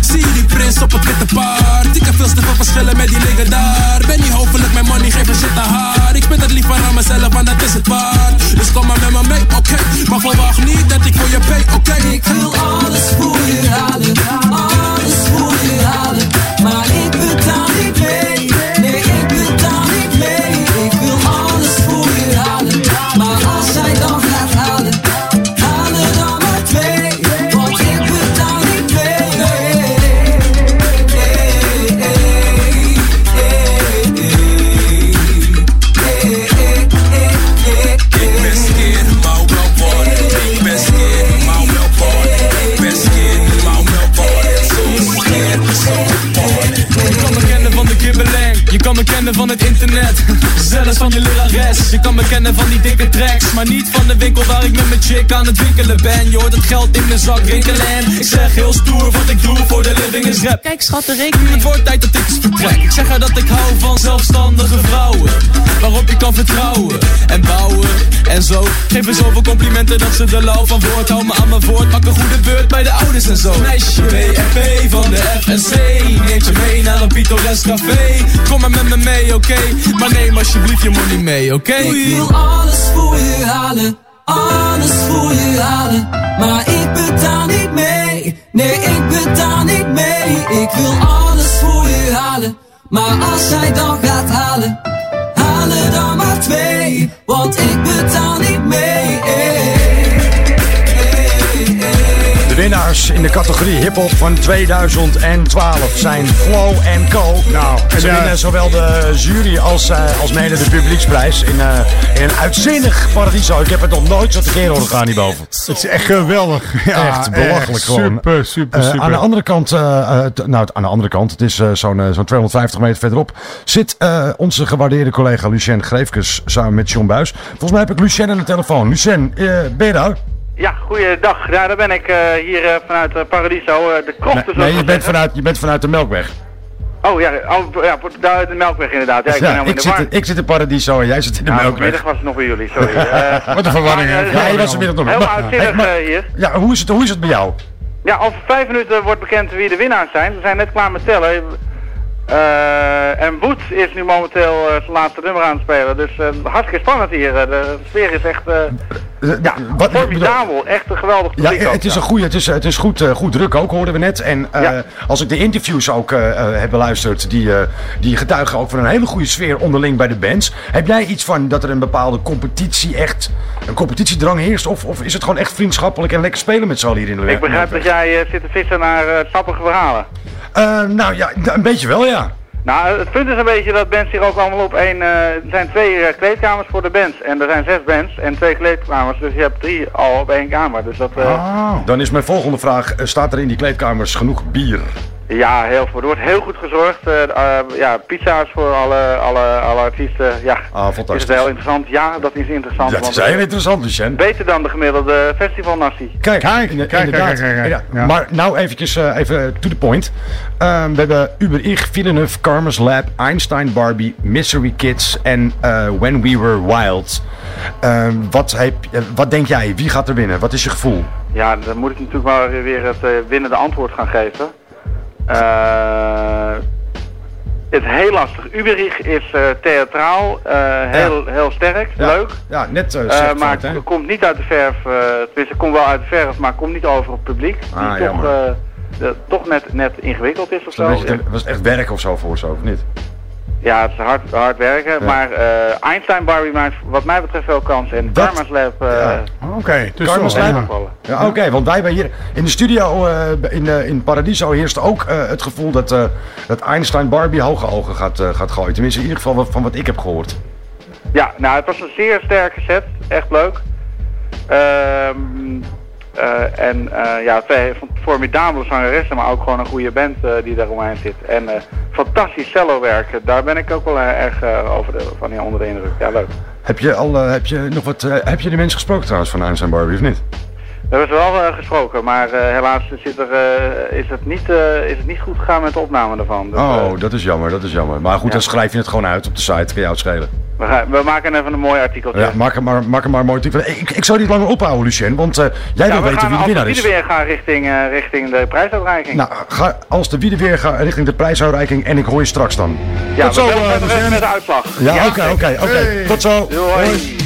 zie je die prins op het witte paard. Ik heb veel te verschillen met die nigger daar. Ben niet hoofdelijk, mijn money geef een shit aan haar. Ik spend het liever aan mezelf, want dat is het waard. Dus kom maar met me mee, oké. Maar verwacht niet dat ik voor je pay, oké. Ik wil alles voor je halen, me kennen van het internet. Zelfs van je lerares. Je kan me kennen van die dikke tracks. Maar niet van de winkel waar ik met mijn chick aan het winkelen ben. Je hoort het geld in mijn zak rinkelen. En ik zeg heel stoer wat ik doe voor de living is rap. Kijk schat, de rekening. Het wordt tijd dat ik vertrek. Ik zeg haar dat ik hou van zelfstandige vrouwen. Waarop je kan vertrouwen en bouwen en zo. Geef me zoveel complimenten dat ze er lauw van woord. Hou me aan mijn woord, pak een goede beurt bij de ouders en zo. Meisje, BFP van de FNC. Neemt je mee naar een pittoresk café. Kom maar met me mee, oké? Maar neem alsjeblieft je money mee, oké? Ik wil alles voor je halen, alles voor je halen. Maar ik betaal niet mee, nee ik betaal niet mee. Ik wil alles voor je halen, maar als jij dan gaat halen, haal er dan maar twee. Want ik winnaars in de categorie hip-hop van 2012 zijn Flow en Co. Nou, en, ze winnen zowel de jury als, eh, als mede de publieksprijs in, eh, in een uitzinnig paradiso. Ik heb het nog nooit zo te keer horen gaan hierboven. Het is echt geweldig. [laughs] Ja, echt belachelijk echt gewoon. Super, super, Eh, super. aan de andere kant, nou aan de andere kant, het is zo'n zo'n 250 meter verderop, zit onze gewaardeerde collega Lucien Greefkes samen met John Buis. Volgens mij heb ik Lucien aan de telefoon. Lucien, ben je daar? Ja, goeiedag. Ja, daar ben ik eh, hier eh, vanuit eh, Paradiso. de krochten, Nee, nee, je bent, vanuit, je bent vanuit de Melkweg. Oh ja, oh, ja de Melkweg inderdaad. Ja, ik ben Ja, helemaal in de zit, war. ik zit in Paradiso en jij zit in de Melkweg. vanmiddag was het nog bij jullie, sorry. [laughs] Wat een verwarring. maar, hè? eh, Ja, je was weer nog. Helemaal Maar- uitzinnig hier. Ja, hoe is, het, hoe is het bij jou? Ja, over vijf minuten wordt bekend wie de winnaars zijn. We zijn net klaar met tellen. En Woods is nu momenteel zijn laatste nummer aan het spelen. Dus hartstikke spannend hier. De sfeer is echt ja, wat- formidabel. Echt een geweldig Ja, publiek het is, een goeie, het is, het is goed, eh, goed druk ook, hoorden we net. En eh, als ik de interviews ook eh, heb beluisterd, die, die getuigen ook van een hele goede sfeer onderling bij de bands. Heb jij iets van dat er een bepaalde competitie echt, een competitiedrang heerst? Of, of is het gewoon echt vriendschappelijk en lekker spelen met z'n allen hier in de Ik begrijp dat jij zit te vissen naar sappige verhalen. Nou ja, een beetje wel ja. Nou, het punt is een beetje dat bands hier ook allemaal op één... eh, er zijn twee eh, kleedkamers voor de bands. En er zijn zes bands en twee kleedkamers. Dus je hebt drie al op één kamer. Dus dat... eh, Dan is mijn volgende vraag, staat er in die kleedkamers genoeg bier? Ja, heel veel. Er wordt heel goed gezorgd. Eh, eh, ja, pizza's voor alle, alle, alle artiesten. Ja, Ah, is het heel interessant? Ja, dat is interessant. Ja, het is heel interessant, Lucien. Beter dan de gemiddelde festivalnassie. Kijk, Kijk, kijk, kijk, kijk, kijk, Ja, ja. Maar nou eventjes, eh, even to the point. Ehm, we hebben Uber Ich, Villeneuve, Karma's Lab, Einstein Barbie, Misery Kids en eh, When We Were Wild. Ehm, wat, heb, wat denk jij? Wie gaat er winnen? Wat is je gevoel? Ja, dan moet ik natuurlijk maar weer het winnende antwoord gaan geven. Eh, het is heel lastig. Uberich is eh, theatraal, eh, heel, heel sterk, Ja. leuk. Ja, net van maar het, het komt niet uit de verf, tenminste, het komt wel uit de verf, maar komt niet over op het publiek. Ah, die toch, toch net, net ingewikkeld is of zo. beetje- Was het echt werk of zo voor zo, of niet? Ja, het is hard, hard werken, Ja. maar eh, Einstein Barbie maakt wat mij betreft wel kans. En Dat- Karma's Lab... eh, Ja. Oké, dus Karma's zo, Lab? ja. oké, want wij hebben hier in de studio eh, in, eh, in Paradiso heerst ook eh, het gevoel dat, eh, dat Einstein Barbie hoge ogen gaat, eh, gaat gooien. Tenminste, in ieder geval van wat ik heb gehoord. Ja, nou, het was een zeer sterke set. Echt leuk. Ehm, eh, en eh, ja, twee formidabele zangeressen, maar ook gewoon een goede band eh, die daar omheen zit. En eh, fantastisch cello werken. Daar ben ik ook wel eh, erg eh, over van onder de indruk. Ja, leuk. Heb je al eh, heb je nog wat, eh, heb je de mensen gesproken trouwens van Einstein Barbie of niet? We hebben ze wel eh, gesproken, maar eh, helaas zit er, eh, is, het niet, is het niet goed gegaan met de opname daarvan. Dus, Oh, dat is jammer, dat is jammer. Maar goed, Ja. dan schrijf je het gewoon uit op de site, kan jou het schelen. we, gaan, we maken even een mooi artikeltje. Ja, maak er maar, maak er maar een mooi type. Ik, ik zou niet langer ophouden, Lucien, want jij Ja, wil we weten wie de als winnaar we is. weer gaan richting, richting de prijsuitreiking. Nou, ga, als de wie weer gaat richting de prijsuitreiking en ik hoor je straks dan. ja, Tot zo, we even Lucien. met de uitslag. Ja, oké, oké, oké. Tot zo. Doei.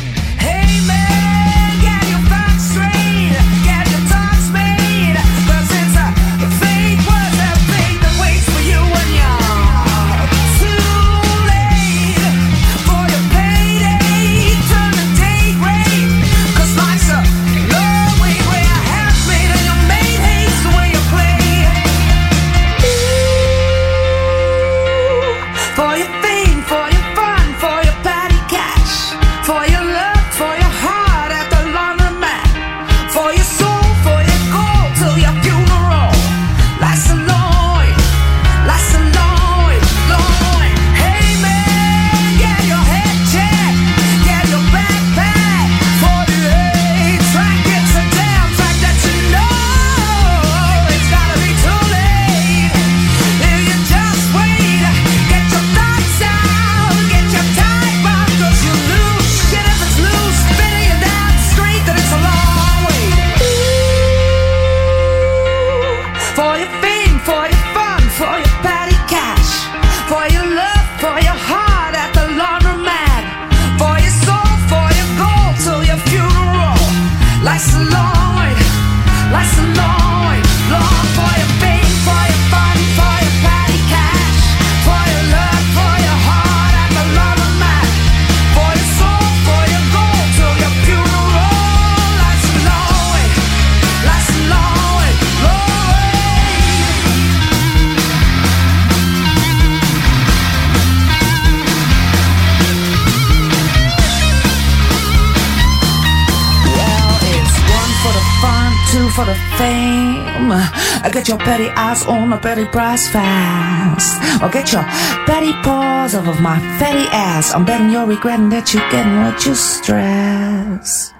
Petty price fast. Or get your petty paws off of my fatty ass. I'm betting you're regretting that you're getting what you stress.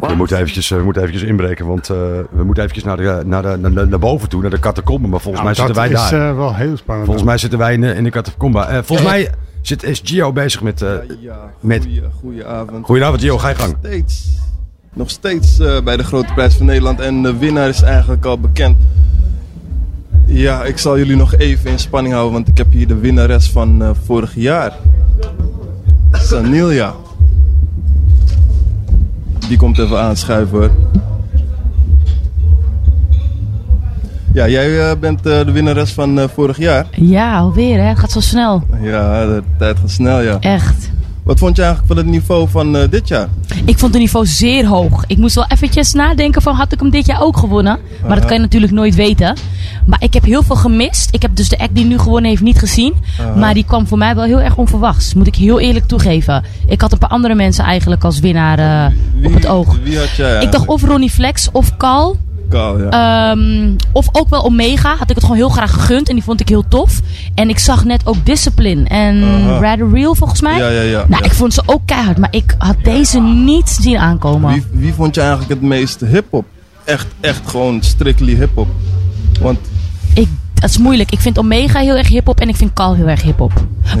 We moeten eventjes, eh, we moeten eventjes inbreken, want eh, we moeten eventjes naar, de, naar, de, naar, naar boven toe, naar de catacomben. Maar volgens Nou, mij zitten wij dat is daar. eh, wel heel spannend. volgens mij zitten wij in, de- in de catacomba. Eh, volgens mij zit, is Gio bezig met... eh met Goedenavond. Goedenavond Gio, ga je gang. Nog steeds, nog steeds eh, bij de Grote Prijs van Nederland en de winnaar is eigenlijk al bekend. Ja, ik zal jullie nog even in spanning houden, want ik heb hier de winnares van eh, vorig jaar. Sanilia. Die komt even aanschuiven hoor. Ja, jij eh, bent eh, de winnares van vorig jaar. Ja, alweer hè. Het gaat zo snel. Ja, de tijd gaat snel ja. Echt. Wat vond je eigenlijk van het niveau van eh, dit jaar? Ik vond het niveau zeer hoog. Ik moest wel eventjes nadenken van had ik hem dit jaar ook gewonnen. Maar dat kan je natuurlijk nooit weten. Maar ik heb heel veel gemist. Ik heb dus de act die nu gewonnen heeft niet gezien. Maar die kwam voor mij wel heel erg onverwachts. Moet ik heel eerlijk toegeven. Ik had een paar andere mensen eigenlijk als winnaar eh, op het oog. Wie had jij Ik dacht of Ronnie Flex of Cal. Kaal, ja. Ehm, of ook wel Omega. Had ik het gewoon heel graag gegund. En die vond ik heel tof. En ik zag net ook Discipline. En. Rather Real volgens mij. Ja, ja, ja. Nou, Ja. ik vond ze ook keihard. Maar ik had deze niet zien aankomen. Wie, wie vond je eigenlijk het meest hip-hop? Echt, echt gewoon strictly hip-hop. Want Ik, dat is moeilijk. Ik vind Omega heel erg hip-hop. En ik vind Cal heel erg hip-hop.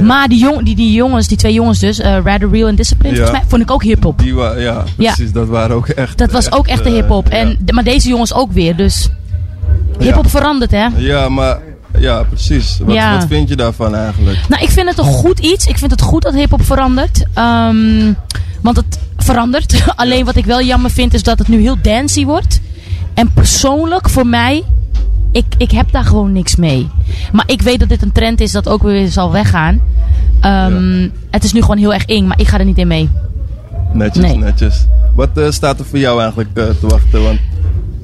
Maar die, jong, die, die jongens, die twee jongens dus. eh Rather Real en Discipline. Ja. Volgens mij vond ik ook hip-hop. ja, precies, dat waren ook echt. Dat was ook echt de eh, hip-hop. Maar deze jongens ook weer. Dus hip-hop verandert hè. Ja, maar ja, precies. Wat, wat vind je daarvan eigenlijk? Nou, ik vind het een goed iets. Ik vind het goed dat hip-hop verandert. Ehm, want het verandert. [laughs] Alleen wat ik wel jammer vind is dat het nu heel dancey wordt. En persoonlijk voor mij, ik, ik heb daar gewoon niks mee. Maar ik weet dat dit een trend is dat ook weer zal weggaan. Ehm, Het is nu gewoon heel erg eng, maar ik ga er niet in mee. Netjes, Nee. netjes. Wat eh, staat er voor jou eigenlijk eh, te wachten? Want,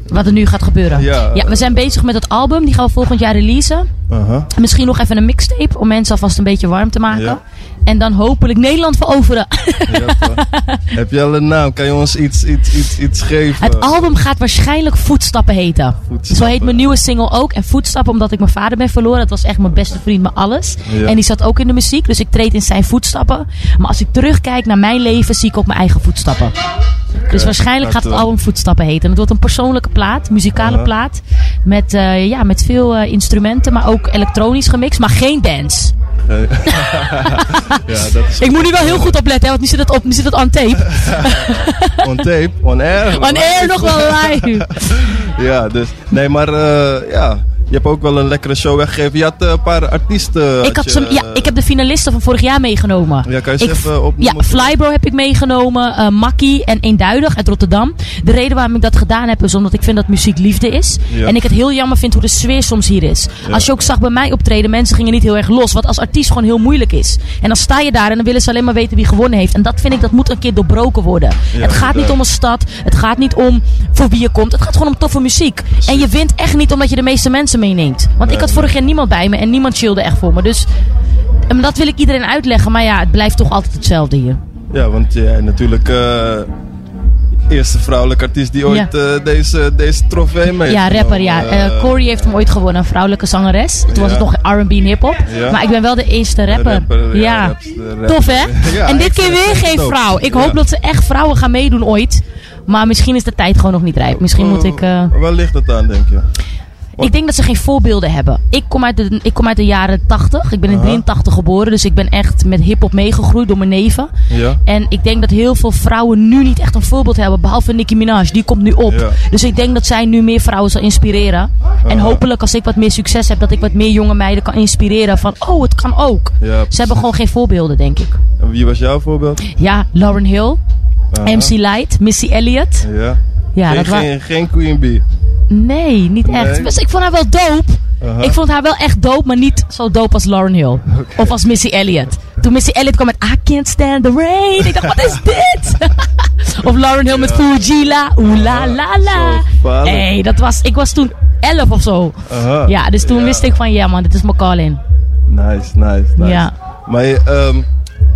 Wat er nu gaat gebeuren. Ja. we zijn bezig met het album. Die gaan we volgend jaar releasen. Aha. Misschien nog even een mixtape om mensen alvast een beetje warm te maken. Ja. En dan hopelijk Nederland veroveren. [laughs] Heb je al een naam? Kan je ons iets, iets, iets, iets geven? Het album gaat waarschijnlijk Voetstappen heten. Zo heet mijn nieuwe single ook. En Voetstappen omdat ik mijn vader ben verloren. Dat was echt mijn beste vriend, mijn alles. Ja. En die zat ook in de muziek. Dus ik treed in zijn voetstappen. Maar als ik terugkijk naar mijn leven, zie ik ook mijn eigen voetstappen. Dus waarschijnlijk gaat het album Voetstappen heten. En het wordt een persoonlijke plaat, muzikale Aha. plaat. Met, eh, ja, met veel eh, instrumenten, maar ook elektronisch gemixt. Maar geen dance. [laughs] ja, dat is Ik moet nu wel heel goed opletten, hè, want nu zit het, op, nu zit het on tape. [laughs] on tape, on air. [laughs] On air nog wel live. ja, dus. Nee, maar eh, ja. Je hebt ook wel een lekkere show weggegeven. Je had eh, een paar artiesten. Ik, had je, ze, ja, ik heb de finalisten van vorig jaar meegenomen. Ja, kan je ze even Ja, opnoemen? Flybro heb ik meegenomen, eh Makkie en Eenduidig uit Rotterdam. De reden waarom ik dat gedaan heb is omdat ik vind dat muziek liefde is. Ja. En ik het heel jammer vind hoe de sfeer soms hier is. Ja. Als je ook zag bij mij optreden, mensen gingen niet heel erg los. Wat als artiest gewoon heel moeilijk is. En dan sta je daar en dan willen ze alleen maar weten wie gewonnen heeft. En dat vind ik, dat moet een keer doorbroken worden. Ja, het gaat niet om een stad, het gaat niet om voor wie je komt. Het gaat gewoon om toffe muziek. En je wint echt niet omdat je de meeste mensen meeneemt. Want ik had vorig jaar niemand bij me en niemand chillde echt voor me. Dus en dat wil ik iedereen uitleggen. Maar ja, het blijft toch altijd hetzelfde hier. Ja, want jij natuurlijk. eh eerste vrouwelijke artiest die ooit eh, deze, deze trofee mee Ja, rapper, ja. Eh, Corey heeft hem ooit gewonnen, een vrouwelijke zangeres. Toen was het nog R&B en hip-hop. Ja. Maar ik ben wel de eerste rapper. Rapper, ja, rapper. Tof, hè? [laughs] En dit keer weer geen vrouw. Ik hoop dat ze echt vrouwen gaan meedoen ooit. Maar misschien is de tijd gewoon nog niet rijp. Misschien moet ik... eh, Waar ligt het aan, denk je? Ik denk dat ze geen voorbeelden hebben. Ik kom uit de, ik kom uit de jaren 80. Ik ben in Aha. 83 geboren. Dus ik ben echt met hip-hop meegegroeid door mijn neven. Ja. En ik denk dat heel veel vrouwen nu niet echt een voorbeeld hebben. Behalve Nicki Minaj. Die komt nu op. Ja. Dus ik denk dat zij nu meer vrouwen zal inspireren. En hopelijk als ik wat meer succes heb. Dat ik wat meer jonge meiden kan inspireren. Van oh het kan ook. Ja, Ze hebben gewoon geen voorbeelden denk ik. En wie was jouw voorbeeld? Ja, Lauren Hill. MC Light. Missy Elliott. Ja. Ja, geen, dat wa- geen, geen Queen Bee. Nee, niet echt. Nee? Dus ik vond haar wel dope. Ik vond haar wel echt dope, maar niet zo dope als Lauren Hill. [laughs] Of als Missy Elliott. Toen Missy Elliott kwam met I Can't Stand the Rain. Ik dacht, wat is dit? [laughs] of Lauren Hill met Fujila. Oeh la la la. gevaarlijk. hey, dat was, ik was toen 11 of zo. Ja, dus toen wist ik van, ja man, dit is mijn call-in. Nice, nice, nice. Ja. Maar ehm,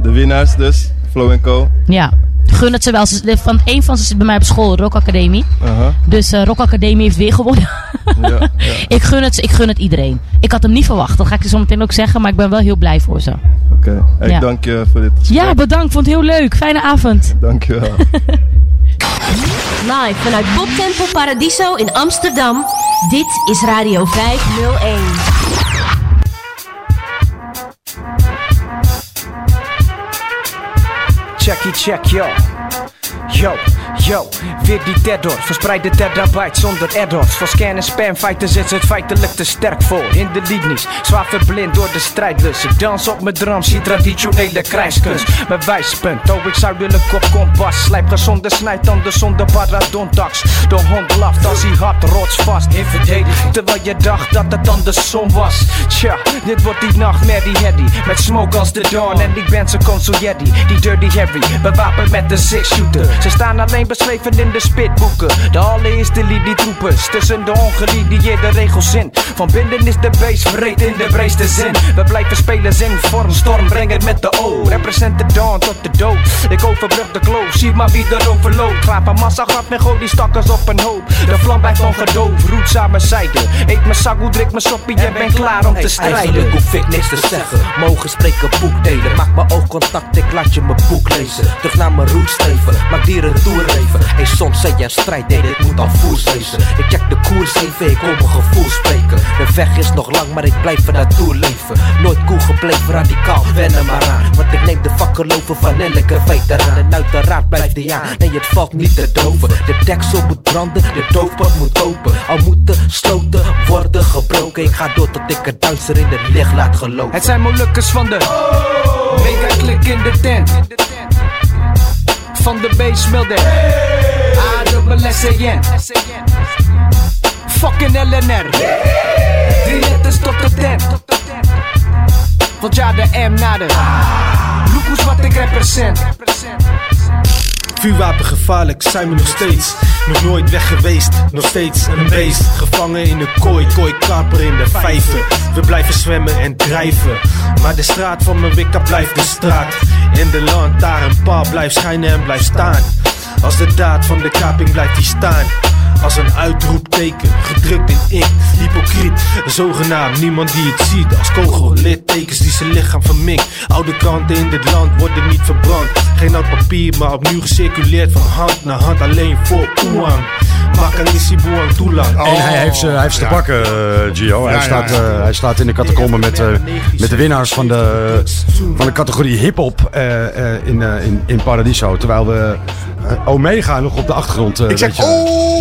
de winnaars dus, Flow Co. Ja. Gun het ze wel. Ze, van, een van ze zit bij mij op school, Rock Academie. Aha. Dus eh, Rock Academie heeft weer gewonnen. [laughs] Ja, ja. ik, gun het, ze- ik gun het iedereen. Ik had hem niet verwacht, dat ga ik je zo meteen ook zeggen. Maar ik ben wel heel blij voor ze. Oké, ik Ja. dank je voor dit gesprek. Ja, bedankt. Vond het heel leuk. Fijne avond. Dank je wel. [laughs] Live vanuit Poptempel Paradiso in Amsterdam. Dit is Radio 501. Checkie check, yo. Yo, yo, weer die terror. Verspreid de terabyte zonder errors. Voor scan en spam fighters is het feitelijk te sterk voor. In de linies, zwaar verblind door de strijdlust. Ik dans op mijn drum, zie traditionele krijgskunst. Mijn wijspunt, oh ik zuidelijk op kompas. Slijp gezonde snijtanden zonder paradontax. De hond lacht als hij hard rotsvast in verdediging. Terwijl je dacht dat het andersom was. Tja, dit wordt die nachtmerrie Heddy. Met smoke als de dawn en ik ben zijn consuljetti. Die dirty Harry, bewapend met de six shooter. Ze staan alleen beschreven in de spitboeken. De allereerste lidie-troepers tussen de ongelidieerde regels in. Van binnen is de beest vreed in de breedste zin. We blijven spelen zin vorm, storm, breng het met de O. Represent de dawn tot de dood. Ik overbrug de kloof, zie maar wie er overloopt. Graaf een massa gat en gooi die stakkers op een hoop. De vlam blijft ongedoofd, roet samen zijde. Eet mijn sagoe, drink mijn soppie en ben klaar om te strijden. Eigenlijk hoef ik niks te zeggen. Mogen spreken, boek delen. Maak mijn oogcontact, ik laat je mijn boek lezen. Terug naar mijn roots streven, maak dieren toeleven. Hey, soms zei jij strijd, nee, dit moet al voers. Ik check de koers even, ik hoor mijn gevoel spreken. De weg is nog lang, maar ik blijf er naartoe leven. Nooit koel gebleven, radicaal, wennen maar aan. Want ik neem de vakkeloven van elke veteraan. En uiteraard blijft die aan, nee, het valt niet te doven. De deksel moet branden, de doofpot moet open. Al moeten sloten worden gebroken. Ik ga door tot ik het duister in het licht laat geloven. Het zijn molukkers van de Mega klik de Van de basemilder A-double-S-A-N Fucking LNR Drie letters tot de tent Want ja, de M naar de. Loekoes wat ik represent Vuurwapen gevaarlijk zijn we nog steeds. Nog nooit weg geweest, nog steeds een beest. Gevangen in een kooi, kooi karper in de vijver. We blijven zwemmen en drijven. Maar de straat van mijn wikka blijft de straat. En de lantaarnpaal blijft schijnen en blijft staan. Als de daad van de kaping blijft die staan. Als een uitroepteken, gedrukt in inkt, hypocriet. Zogenaamd, niemand die het ziet. Als kogel, littekens die zijn lichaam verminkt. Oude kranten in dit land worden niet verbrand. Geen oud papier, maar opnieuw gecirculeerd van hand naar hand. Alleen voor Oeang. Makanisi Boeang Toelang. En hij heeft ze, hij heeft ze te pakken, eh, Gio. Hij, Ja, staat, ja. eh, hij staat in de catacombe met, eh, met de winnaars van de, van de categorie hip-hop eh, eh, in, eh, in, in Paradiso. Terwijl we Omega nog op de achtergrond. eh, Ik zeg weet je-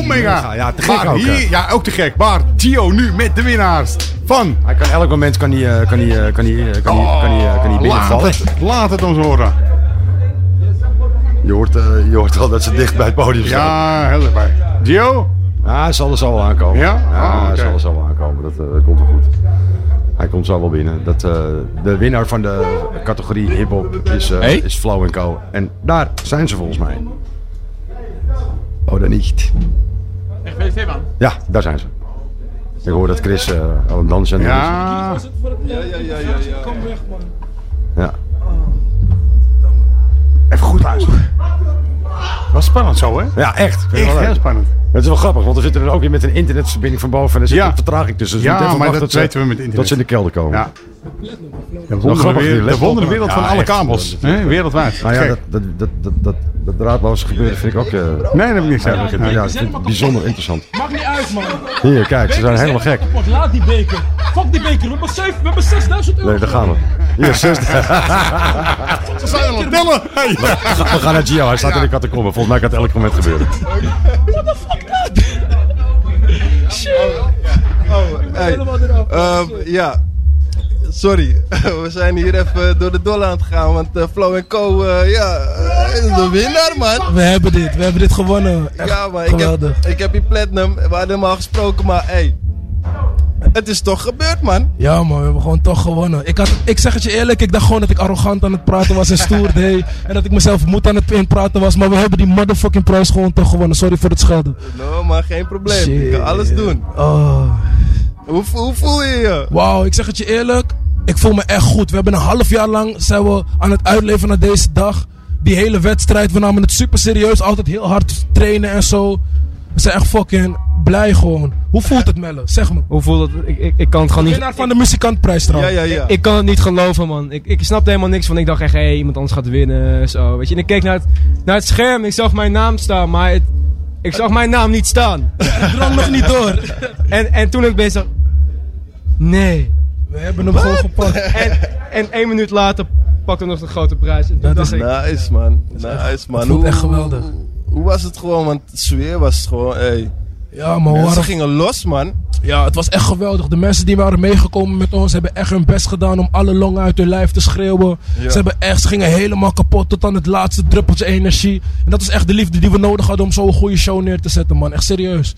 Omega. Ja, te gek Maar ook. hier- ja, ook te gek. Maar Gio nu met de winnaars van... Hij kan elk moment kan hij, eh, kan hij, eh, kan hij, eh, kan hij, kan hij, eh, kan hij binnenvallen. Laat het, laat het ons horen. Je hoort, eh, je hoort al dat ze dicht bij het podium staan. Ja, heel erbij. Gio? Ja, hij zal er zo wel aankomen. Ja? Oh, hij zal er zo wel aankomen. Dat, eh, dat komt wel goed. Hij komt zo wel binnen. Dat, eh, de winnaar van de categorie hip-hop is, eh Hey? is Flow Co. En daar zijn ze volgens mij. Oh, dan niet. Ja, daar zijn ze. Ik hoor dat Chris eh aan het dansen is. Ja. Ja, ja, ja, ja, ja. Kom weg, man. Ja. Even goed luisteren. Was spannend zo, hè? Ja, echt. Echt heel spannend. Het is wel grappig, want we zitten er ook weer met een internetverbinding van boven. En er zit Ja. een vertraging tussen. Dus Ja, maar dat weten we met internet. Tot ze in de kelder komen. Ja. De wonderenwereld, de wonderenwereld van alle kabels. hè, wereldwijd. Nou ja, dat, dat, dat, dat, dat, dat draadloze gebeuren vind ik ook... eh, Nee, ik niks aan. ja, bijzonder interessant. Maakt niet uit, man. Hier, kijk, ze zijn helemaal gek. Laat die beker. Fuck die beker. We hebben, zeven, we hebben 6000 euro. Nee, daar gaan we. Hier, zes. [laughs] Ze zijn aan het tellen. We gaan naar Gio, hij staat in de catacombe. Volgens mij kan het elk moment gebeuren. Oh, hey. Ehm, ja. Sorry, [laughs] we zijn hier even door de dolle aan het gaan, want eh, Flow Co, eh, ja, eh, is de winnaar, man. We hebben dit. We hebben dit gewonnen. Echt Ja, maar ik heb, geweldig. ik heb hier Platinum, we hadden hem al gesproken, maar hey, het is toch gebeurd, man. Ja man, we hebben gewoon toch gewonnen. Ik, had, ik zeg het je eerlijk, ik dacht gewoon dat ik arrogant aan het praten was en stoer [laughs] deed. En dat ik mezelf moed aan het inpraten was. Maar we hebben die motherfucking prijs gewoon toch gewonnen. Sorry voor het schelden. No, maar geen probleem, ik kan alles doen. Oh. Hoe, hoe voel je je? Wauw, ik zeg het je eerlijk. Ik voel me echt goed. We hebben een half jaar lang zijn we aan het uitleven naar deze dag. Die hele wedstrijd, we namen het super serieus. Altijd heel hard trainen en zo. We zijn echt fucking blij gewoon. Hoe voelt het Melle? Zeg me. Hoe voelt het? Ik, ik, ik kan het gewoon niet... Winnaar van de muzikantprijs trouwens. Ik, ik kan het niet geloven, man. Ik, ik snapte helemaal niks van. Ik dacht echt, hé, iemand anders gaat winnen. Zo, weet je. En ik keek naar het, naar het scherm. Ik zag mijn naam staan, maar het, ik zag mijn naam niet staan. Het drang nog niet door. En, en toen ik bezig... Nee. We hebben hem gewoon gepakt. En, en één minuut later pakte we nog de grote prijs. En dacht ik, Nice, man. Nice, man. het voelt echt geweldig. Hoe, hoe was het gewoon? Want de sfeer was gewoon, hey. Ja, maar Mensen waren- gingen los, man. Ja, het was echt geweldig. De mensen die waren meegekomen met ons hebben echt hun best gedaan om alle longen uit hun lijf te schreeuwen. Ja. Ze, hebben echt, ze gingen helemaal kapot tot aan het laatste druppeltje energie. En dat is echt de liefde die we nodig hadden om zo'n goede show neer te zetten, man. Echt serieus.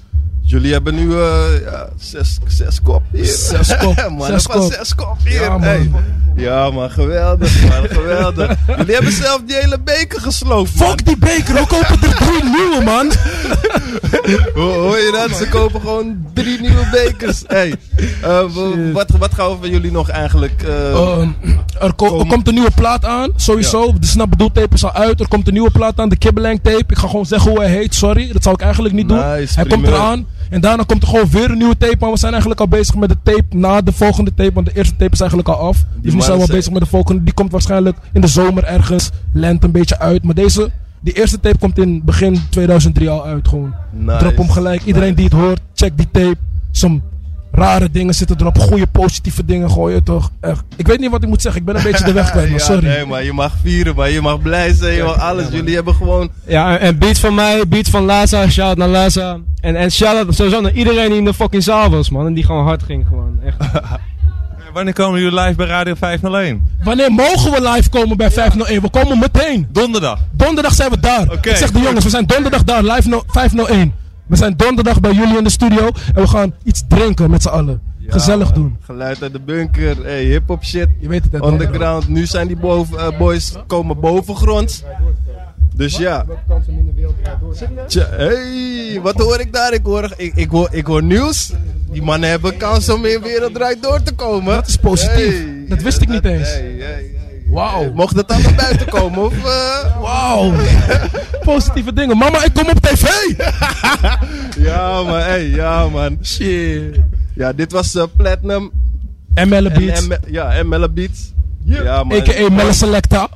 Jullie hebben nu eh, ja, zes, zes kop hier. Zes kop. [laughs] man, Zes kop. zes kop hier. Ja, man. Hey. Ja, man, geweldig, man, geweldig. [laughs] Jullie hebben zelf die hele beker gesloopt, man. Fuck die beker, we kopen er drie nieuwe, man. [laughs] Ho- Hoor je dat? Ze kopen gewoon drie nieuwe bekers. Hey, eh, wat, wat gaan we van jullie nog eigenlijk... eh, Ehm, er, ko- er komt een nieuwe plaat aan, sowieso. De Snap Bedoel tape is al uit. Er komt een nieuwe plaat aan, de Kibbelang tape. Ik ga gewoon zeggen hoe hij heet, sorry. Dat zou ik eigenlijk niet doen. Hij komt eraan. En daarna komt er gewoon weer een nieuwe tape aan. We zijn eigenlijk al bezig met de tape na de volgende tape. Want de eerste tape is eigenlijk al af. dus nu mannen zijn we zijn- bezig met de volgende. Die komt waarschijnlijk in de zomer ergens. Lente een beetje uit. Maar deze, die eerste tape komt in begin 2003 al uit. Gewoon. Nice. Drop hem gelijk. Iedereen die het hoort, check die tape. Some rare dingen zitten erop. Goede positieve dingen gooien toch. Echt. Ik weet niet wat ik moet zeggen. Ik ben een beetje de weg kwijt. [laughs] Maar ja, sorry. Nee, maar je mag vieren, maar je mag blij zijn, je mag alles. Jullie hebben gewoon... Ja, en beat van mij, beat van Laza, shout naar Laza. En, en shout out sowieso naar iedereen die in de fucking zaal was, man. En die gewoon hard ging, gewoon. Echt. [laughs] Wanneer komen jullie live bij Radio 501? Wanneer mogen we live komen bij 501? We komen meteen. Donderdag. Donderdag zijn we daar. ik zeg de jongens, we zijn donderdag daar, live no 501. We zijn donderdag bij jullie in de studio. En we gaan iets drinken met z'n allen. Gezellig doen. Geluid uit de bunker, hey, hip-hop shit. Je weet het, Underground. Nu zijn die boven, eh, boys komen bovengronds. Dus ja. Tja, hey, wat hoor ik daar? Ik hoor, ik, ik, hoor, ik hoor nieuws. Die mannen hebben kans om in Wereld Draait Door te komen. Dat is positief. Dat wist ik niet eens. Wauw. Mocht het dan naar buiten komen? Of, eh? Wauw. [laughs] Positieve dingen. Mama, ik kom op tv. [laughs] ja, man. Hey, ja, man. Shit. Ja, dit was eh, Platinum. ML Beats. En M- ja, ML Beats. Ja, man. A.k.a. Melle Selecta.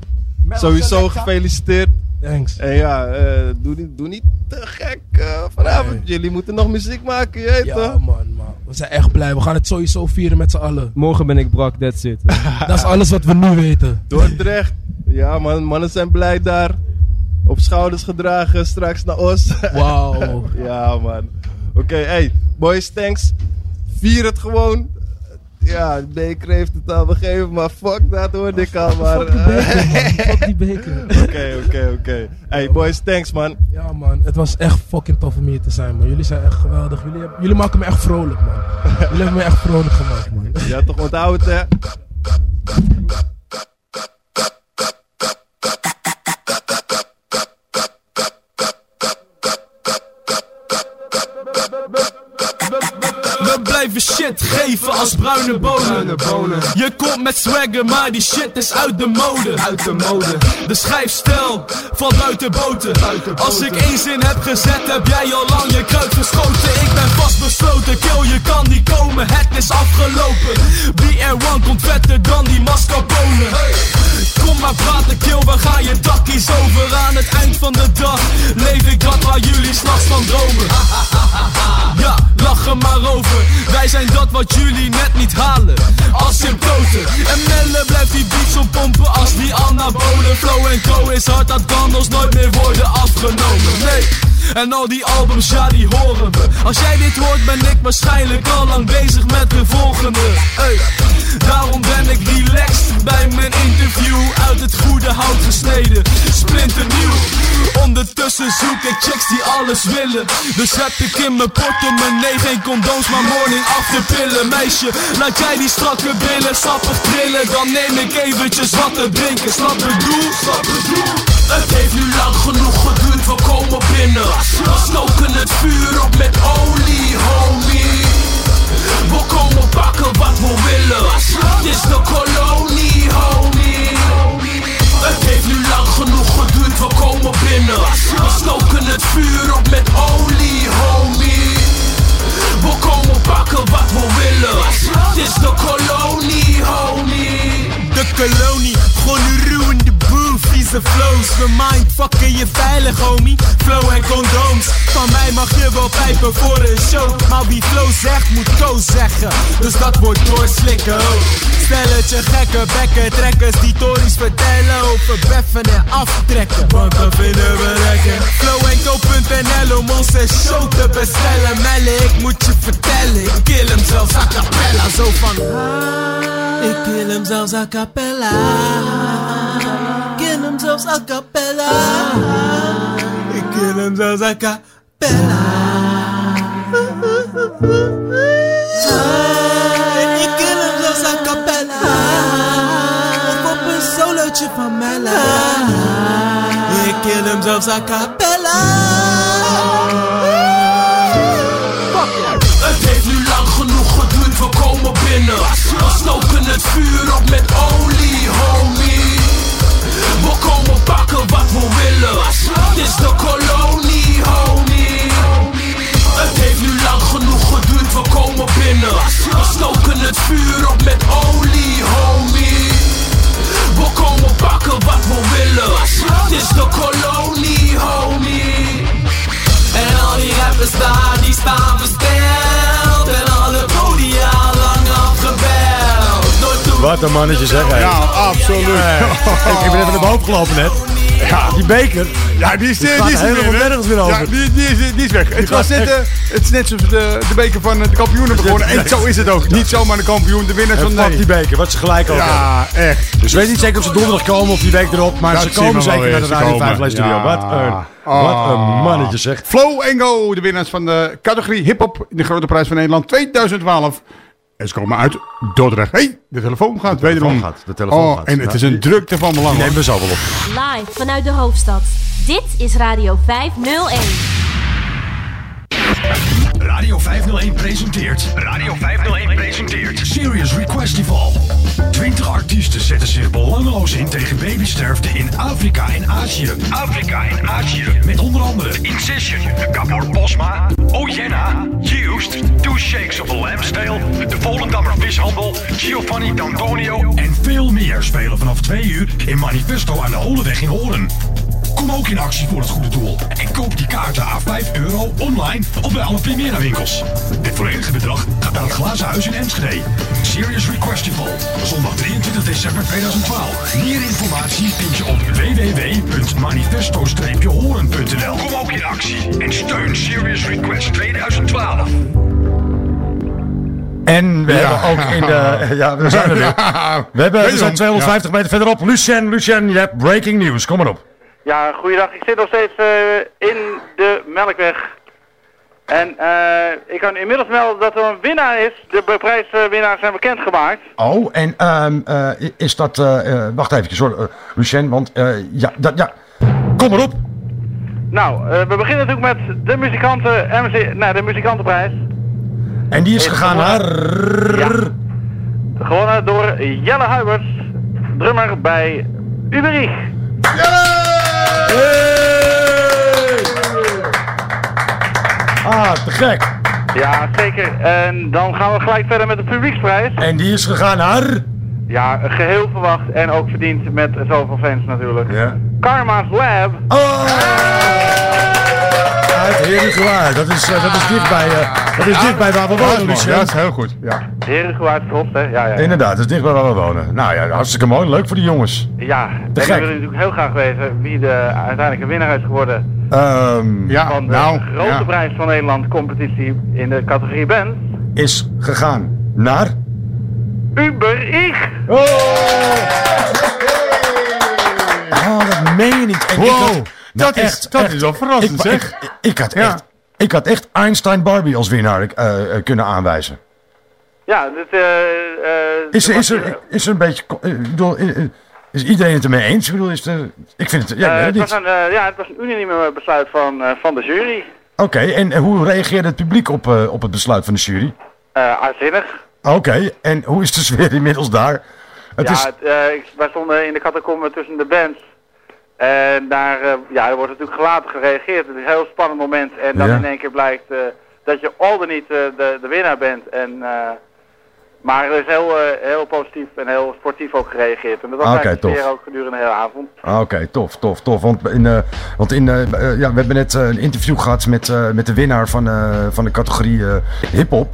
Sowieso gefeliciteerd. Thanks. En ja, eh, doe, niet, doe niet te gek eh, vanavond. Jullie moeten nog muziek maken, je weet Ja, toch? man, man. We zijn echt blij. We gaan het sowieso vieren met z'n allen. Morgen ben ik brak, that's it. [laughs] Dat is alles wat we nu weten. Dordrecht. Ja, man, mannen zijn blij daar. Op schouders gedragen, straks naar Os. [laughs] Wauw. ja, man. Oké, hey, boys, thanks. Vier het gewoon. Ja, beker heeft het al begeven, maar fuck dat hoor ik al. Maar, Fuck die beker, man. [laughs] Fuck die beker. Oké, oké, oké. Hey, boys, thanks, man. Ja, man. Het was echt fucking tof om hier te zijn, man. Jullie zijn echt geweldig. Jullie, hebben- jullie maken me echt vrolijk, man. Jullie hebben me echt vrolijk gemaakt, man. Ja, toch onthoud het, hè? Blijven shit geven als bruine bonen. Je komt met swagger, maar die shit is uit de mode. Uit de mode. De schrijfstijl valt buiten boten. Als ik één zin heb gezet, heb jij al lang je kruid verschoten. Ik ben vastbesloten, kill, je kan niet komen, het is afgelopen. BR1 komt vetter dan die maskap gaan praten, kill, we gaan je takkies over. Aan het eind van de dag leef ik dat waar jullie s'nachts van dromen. [laughs] Ja, lach er maar over. Wij zijn dat wat jullie net niet halen. Als symptoten En Melle blijft die beats op pompen als die anabolen Flow en Co is hard, dat kan nooit meer worden afgenomen. Nee en al die albums, ja die horen Als jij dit hoort ben ik waarschijnlijk al lang bezig met de volgende. Hey. Daarom ben ik relaxed bij mijn interview Uit het goede hout gesneden, splinternieuw Ondertussen zoek ik chicks die alles willen. Dus heb ik in mijn portemonnee geen condooms Maar morning after pillen. Meisje, laat jij die strakke billen sappig trillen. Dan neem ik eventjes wat te drinken. Snap bedoel, snap bedoel Het heeft nu lang genoeg geduurd, we komen binnen. We stoken het vuur op met olie, homie. We komen pakken wat we willen. Dit is de kolonie, homie. Het heeft nu lang genoeg geduurd, we komen binnen. We stoken het vuur op met olie, homie. We komen pakken wat we willen. Dit is de kolonie, homie. De kolonie, gewoon een vieze flows We mindfucken je veilig, homie. Flow en condooms Van mij mag je wel pijpen voor een show. Maar wie flow zegt, moet co zeggen. Dus dat wordt doorslikken, oh Stelletje gekke bekken trekkers Die tories vertellen over beffen en aftrekken. Want dat vinden we lekker? Flow om onze show te bestellen. Melle, ik moet je vertellen Ik kill hem zelfs a cappella. Zo van Ik kill hem zelfs a cappella zelfs a cappella. Ik kill hem zelfs a cappella. Ik kill hem zelfs a cappella. Of op een solootje van Mella. Ik kill hem zelfs a cappella. Het heeft nu lang genoeg geduurd, we komen binnen. We stoken het vuur op met olie, wat we willen. Dit is de kolonie, homie. Het heeft nu lang genoeg geduurd, we komen binnen. We stoken het vuur op met olie, homie. We komen pakken wat we willen. Dit is de kolonie, homie. En al die rappers daar, die staan versteld Wat een mannetje zeg hij. Ja, absoluut. [laughs] ik heb er even naar boven gelopen net. Ja, die beker. Ja, die is, Die die is er helemaal weer, nergens meer over. Ja, die, die, is, die is weg. Het, was net, eh, het is net zoals de, de beker van eh, de kampioenen begonnen. En zo is het ook. Niet zomaar de kampioen, de winnaars En van nee. die beker, wat ze gelijk ook Ja, echt. Dus weet niet zeker of ze donderdag komen of die week erop, maar Dat ze komen zeker weer, naar de Radio komen. 5 Live Studio. Ja. Wat een, wat een Ah. mannetje zeg. Flow Go, de winnaars van de categorie hip-hop in de Grote Prijs van Nederland 2012. En ze komen uit Dordrecht. hey, de telefoon gaat telefoon wederom. gaat, de telefoon oh, gaat. En het Ja, is een drukte van belang. Hoor. we zo wel op. Live vanuit de hoofdstad. Dit is Radio 501. Radio 501 presenteert. Radio 501 presenteert. Serious Requestival. 20 artiesten zetten zich belangeloos in tegen babysterfte in Afrika en Azië. Afrika en Azië. Met onder andere Incision, Gabor Bosma, Ojenna, Used, Two Shakes of a Lamb's Tail, de Volendammer Vishandel, Giovanni D'Antonio en veel meer spelen vanaf 2 uur in Manifesto aan de Holeweg in Horen. Kom ook in actie voor het goede doel en koop die kaarten à 5 euro online of bij alle Primera winkels. Dit volledige bedrag gaat naar het Glazen Huis in Enschede. Serious Requestival, zondag 23 december 2012. Meer informatie vind je op www.manifesto-horen.nl. Kom ook in actie en steun Serious Request 2012. En we Ja. hebben ook in de... [laughs] Ja, we zijn er weer. We, hebben, we zijn 250 meter verderop. Lucien, Lucien, je hebt breaking news. Kom maar op. Ja, goeiedag. Ik zit nog steeds eh, in de Melkweg. En eh, ik kan inmiddels melden dat er een winnaar is. De prijswinnaars zijn bekendgemaakt. Oh, en ehm, eh, is dat... wacht even, sorry, Lucien, want eh, ja, dat, ja, kom maar op. Nou, we beginnen natuurlijk met de muzikanten, MC, nee, de muzikantenprijs. En die is gegaan naar... Gewonnen door Jelle Huibers, drummer bij Uberich. Ah, te gek. Ja, zeker. En dan gaan we gelijk verder met de publieksprijs. En die is gegaan naar... Ja, geheel verwacht en ook verdiend met zoveel fans natuurlijk. Ja. Karma's Lab. Uit Herengewaard. Dat is, eh, dat is dichtbij, eh, dat is dichtbij waar we Ja, wonen. Lucien. Ja, dat is heel goed. Ja. Herengewaard trots, hè? Ja, ja. ja. Inderdaad, dat is dichtbij waar we wonen. Nou ja, hartstikke mooi. Leuk voor die jongens. Ja, Te en we willen natuurlijk heel graag weten wie de uiteindelijke winnaar is geworden Ehm, van de nou, grote ja. prijs van Nederland competitie in de categorie band. is gegaan naar... Uber Ich. Oh, dat meen je niet. Wow, nou, dat is- dat is wel verrassend, ik, zeg. Ik, ik had echt, ik had echt Einstein Barbie als winnaar eh, eh, kunnen aanwijzen. Ja, dit, eh, eh, Is, er- is, er, is er een beetje... ik bedoel, is iedereen het ermee eens? Ik bedoel, is er, ik vind het... Ja, het was een, ja, het was een unanieme besluit van, eh, van de jury. Oké, en hoe reageerde het publiek op, eh, op het besluit van de jury? Eh uitzinnig. Oké, en hoe is de sfeer inmiddels daar? Het ja, is, het, eh, ik- wij stonden in de catacomben tussen de bands. En daar, eh, ja, er wordt natuurlijk gelaten gereageerd. Het is een heel spannend moment. En dan Ja. in één keer blijkt eh, dat je al dan niet eh, de, de winnaar bent. En, eh, maar er is heel, eh, heel positief en heel sportief ook gereageerd. En dat was eigenlijk tof. sfeer ook gedurende de hele avond. Ah, Oké, tof, tof, tof. Want, in, eh, want in, eh, eh, ja, we hebben net een interview gehad met, eh, met de winnaar van, eh, van de categorie hip-hop.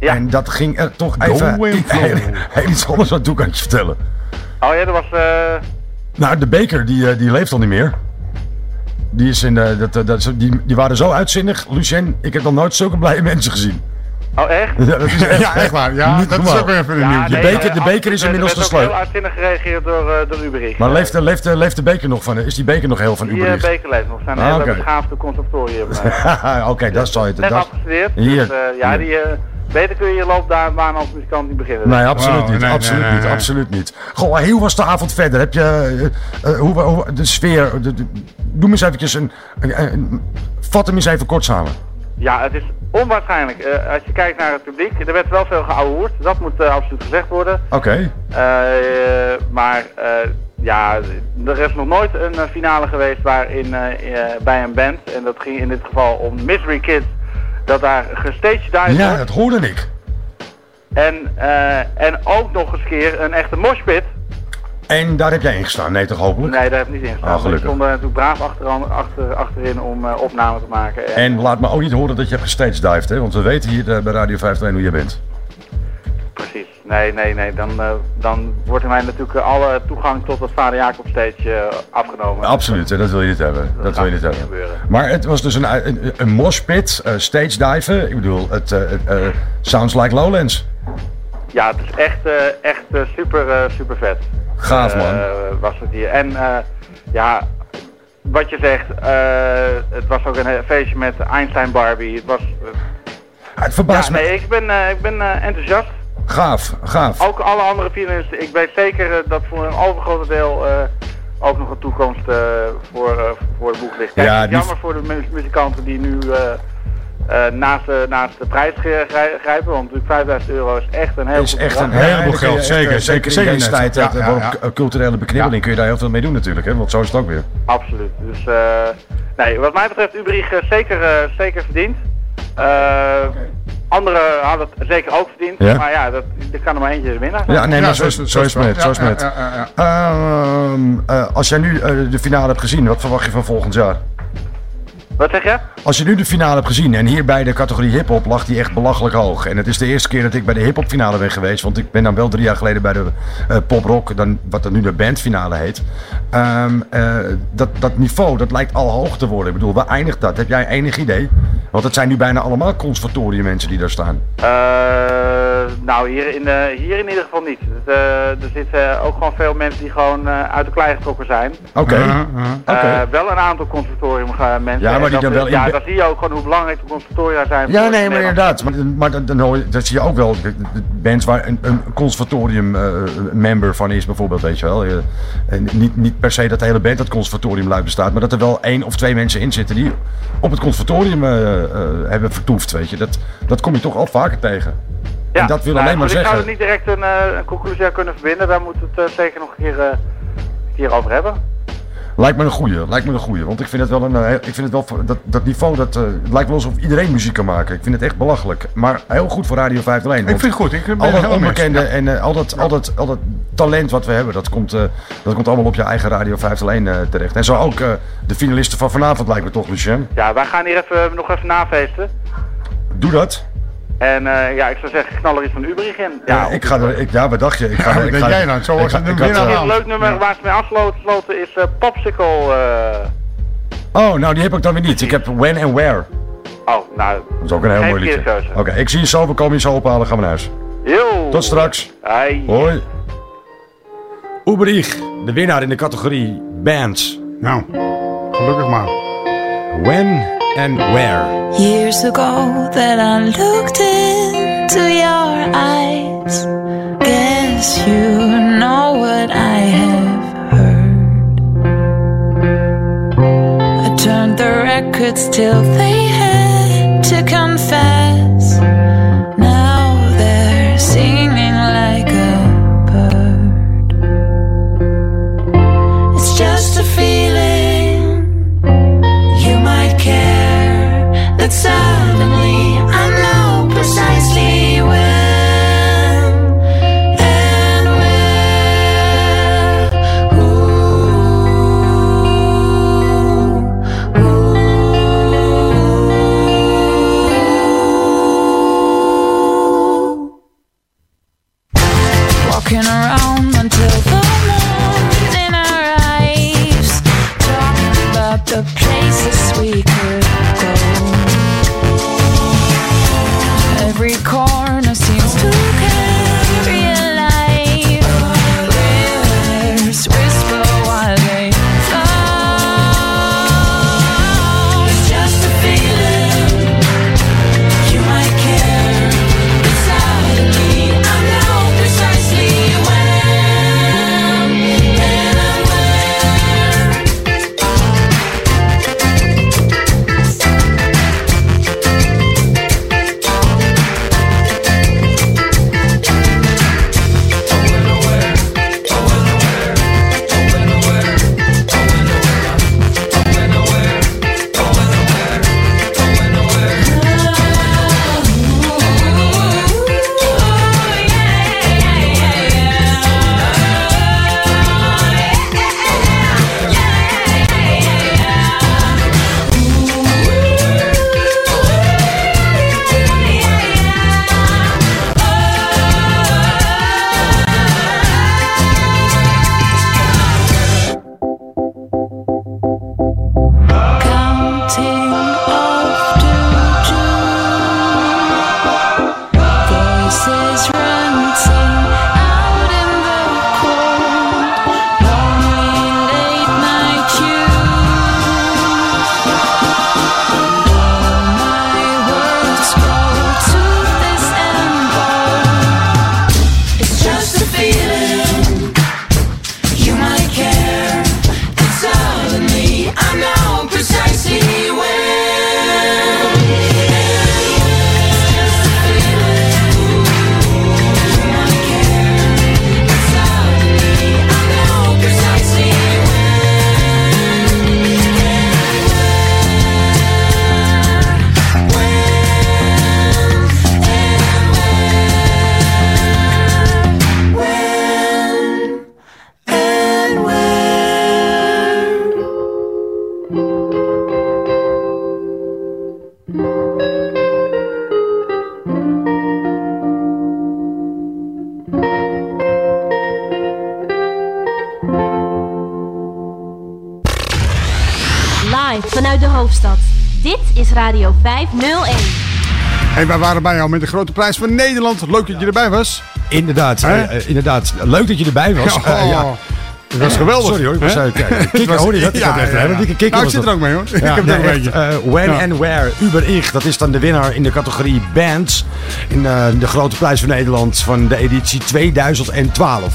En dat ging er toch even heel, heel iets anders aan toe, kan je vertellen. Oh ja, dat was... Nou, de beker die, eh, die leeft al niet meer. Die, is in, eh, dat, eh, dat, is- die, die waren zo uitzinnig. Lucien, ik heb nog nooit zulke blije mensen gezien. Oh, echt? [laughs] Ja, dat is echt, Ja, echt waar. Ja, niet dat is normaal. ook weer even een Ja, nieuwtje. De nee, beker, de beker is inmiddels werd ook gesloten. heel uitzinnig gereageerd door, eh door Uberich. Maar leeft, de- leeft, de- leeft de beker nog van? Is die beker nog heel van Die eh, Uberich? beker leeft nog. zijn een Ah, hele oké. beschaafde conservatorium. [laughs] Oké, dat zal je het. Net dat- afgestudeerd. Hier. Dus, eh, ja, Hier. die, eh, beter kun je je loopbaan als muzikant niet beginnen. Nee, absoluut Wow, niet. nee, absoluut nee, niet. nee. Absoluut niet. Goh, hoe was de avond verder? Heb je. eh, eh, hoe, hoe- de sfeer. De, de- doe me eens eventjes een, een- een- Vat hem eens even kort samen. Ja, het is onwaarschijnlijk. Eh, als je kijkt naar het publiek, er werd wel veel geouwehoerd. Dat moet absoluut gezegd worden. Oké. Eh, maar eh, ja, er is nog nooit een finale geweest waarin bij een band, en dat ging in dit geval om Misery Kids, dat daar gestagedived Ja, wordt. dat hoorde ik. En, eh, en ook nog eens keer een echte moshpit. En daar heb jij in gestaan. Nee, toch hopelijk? Nee, daar heb ik niet in gestaan. Ah, gelukkig. stonden natuurlijk braaf achteraan, achter, achterin om eh, opnames te maken. En laat me ook niet horen dat je hebt gestagedived, hè? Want we weten hier eh, bij Radio 501 hoe je bent. Precies. Nee, nee, nee. Dan, eh, dan wordt mij natuurlijk eh, alle toegang tot het Vader Jacob stage eh, afgenomen. Absoluut, dat wil je niet hebben. Dat, wil je niet hebben. gebeuren. Maar het was dus een, een, een moshpit, uh, stage diven. Ik bedoel, het sounds like Lowlands. Ja, het is echt, echt super, super vet. Gaaf, man. was het hier. En ja, wat je zegt, het was ook een feestje met Einstein Barbie. Het was... Het verbaast ja, me. nee, ik ben, ik ben enthousiast. Gaaf, gaaf. Ook alle andere finalisten. Ik weet zeker eh, dat voor een overgrote deel eh, ook nog een toekomst eh, voor, voor de boek ligt. Kijk, Ja, het is jammer voor de mu- muzikanten die nu eh, eh, naast, de, naast de prijs gri- gri- grijpen. Want natuurlijk 5000 euro is echt een heel is goed echt een heleboel geld. Zeker, zeker, zeker in deze tijd. Ja, ja, culturele beknibbeling kun je daar heel veel mee doen natuurlijk. Hè? Want zo is het ook weer. Absoluut. Dus nee, wat mij betreft Ubrich zeker, zeker verdiend. Eh, Anderen hadden het zeker ook verdiend. Ja. Maar ja, dat, er kan er maar eentje winnen. Ja, nee, maar zo, is, zo is het met. Zo is het met. Ja, ja, ja, Ehm, eh, als jij nu eh, de finale hebt gezien, wat verwacht je van volgend jaar? Wat zeg je? Als je nu de finale hebt gezien en hier bij de categorie hip-hop lag die echt belachelijk hoog. En het is de eerste keer dat ik bij de hip-hop finale ben geweest. Want ik ben dan wel drie jaar geleden bij de eh pop-rock, dan, wat dan nu de bandfinale heet. Ehm, eh, dat, dat niveau, dat lijkt al hoog te worden. Ik bedoel, waar eindigt dat? Heb jij enig idee? Want het zijn nu bijna allemaal conservatorium mensen die daar staan. Eh, nou, hier in, de, hier in ieder geval niet. Eh, er zitten ook gewoon veel mensen die gewoon eh, uit de klei getrokken zijn. Oké. Eh, Oké. wel een aantal conservatorium mensen. Ja, die dan wel in Ja, dan zie je ook gewoon hoe belangrijk de conservatoria zijn. Ja, nee, maar inderdaad. Maar, maar dan, zie je ook wel. bands waar een, een conservatorium eh, member van is, bijvoorbeeld, weet je wel. En niet, niet per se dat de hele band dat conservatorium luid bestaat, maar dat er wel één of twee mensen in zitten die op het conservatorium eh, eh, hebben vertoefd, weet je. Dat, dat kom je toch al vaker tegen. Ja, en dat wil nou, alleen maar goed, Ik zeggen. zou er niet direct een, een conclusie aan kunnen verbinden. Daar moeten we het zeker nog een keer, een keer over hebben. Lijkt me een goeie, lijkt me een goeie. Want ik vind het wel een, eh, ik vind het wel, dat, dat niveau, dat, eh, lijkt wel alsof iedereen muziek kan maken. Ik vind het echt belachelijk. Maar heel goed voor Radio 501. Ik vind het goed, ik ben al het dat onbekende en eh, al, dat, al, dat, al dat talent wat we hebben, dat komt, eh, dat komt allemaal op je eigen Radio 501 eh, terecht. En zo ook eh, de finalisten van vanavond lijkt me toch, Lucien? Ja, wij gaan hier even, nog even nafeesten. Doe dat. En eh, ja, ik zou zeggen, knal er iets van Ubrich in. Ja, ik ga er, ik, ja, wat dacht je? Ik ga, Ja, ik jij nou? Zo was het een eh, Een leuk nummer waar ze mee afgesloten is eh, Popsicle. eh. Oh, nou die heb ik dan weer niet. Ik heb When and Where. Oh, nou. Dat is ook een heel mooi liedje. Oké, ik zie je zo, we komen je zo ophalen, gaan we naar huis. Yo. Tot straks. Hai. Hoi. Uberich, de winnaar in de categorie Bands. Nou, gelukkig maar. When and Where. Years ago that I looked into your eyes. Guess you know what I have heard. I turned the records till they had to confess. Radio 501. Hey, wij waren bij jou met de grote prijs van Nederland. Leuk dat je erbij was. Inderdaad, eh, eh, inderdaad. Leuk dat je erbij was. Ja, Eh, ja. Dat was geweldig. Sorry hoor, ik was uh, [laughs] kikker, was- hoor je dat? Ik ja, echt ja, ja. dikke kikker. Nou, ik was zit er ook mee, hoor. Ik heb nee, een echt, beetje. eh, when Ja. and Where, Uber Ich, dat is dan de winnaar in de categorie Bands. In eh, de grote prijs van Nederland van de editie 2012.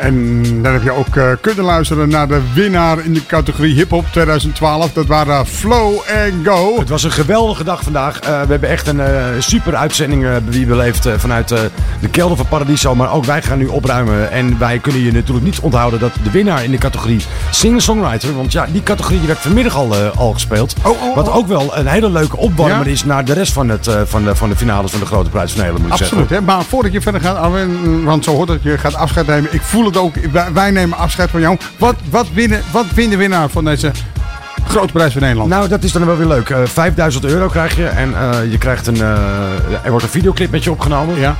En dan heb je ook eh, kunnen luisteren naar de winnaar in de categorie hip-hop 2012. Dat waren Flow and Go. Het was een geweldige dag vandaag. Eh, we hebben echt een eh, super uitzending uh, wie beleefd vanuit de kelder van Paradiso. Maar ook wij gaan nu opruimen. En wij kunnen je natuurlijk niet onthouden dat de winnaar in de categorie singer-songwriter. Want ja, die categorie die werd vanmiddag al, al gespeeld. Wat ook wel een hele leuke opwarmer Ja? is naar de rest van, het, van, de, van de finales van de Grote Prijs van Nederland. Absoluut, hè? maar voordat je verder gaat, Arwen, want zo hoort dat je gaat afscheid nemen. Ik voel het ook. Wij, nemen afscheid van jou. Wat, wat, winnen, wat wint de winnaar van deze grote prijs van Nederland? Nou, dat is dan wel weer leuk. Eh 5000 euro krijg je en eh, je krijgt een, eh, er wordt een videoclip met je opgenomen. Ja.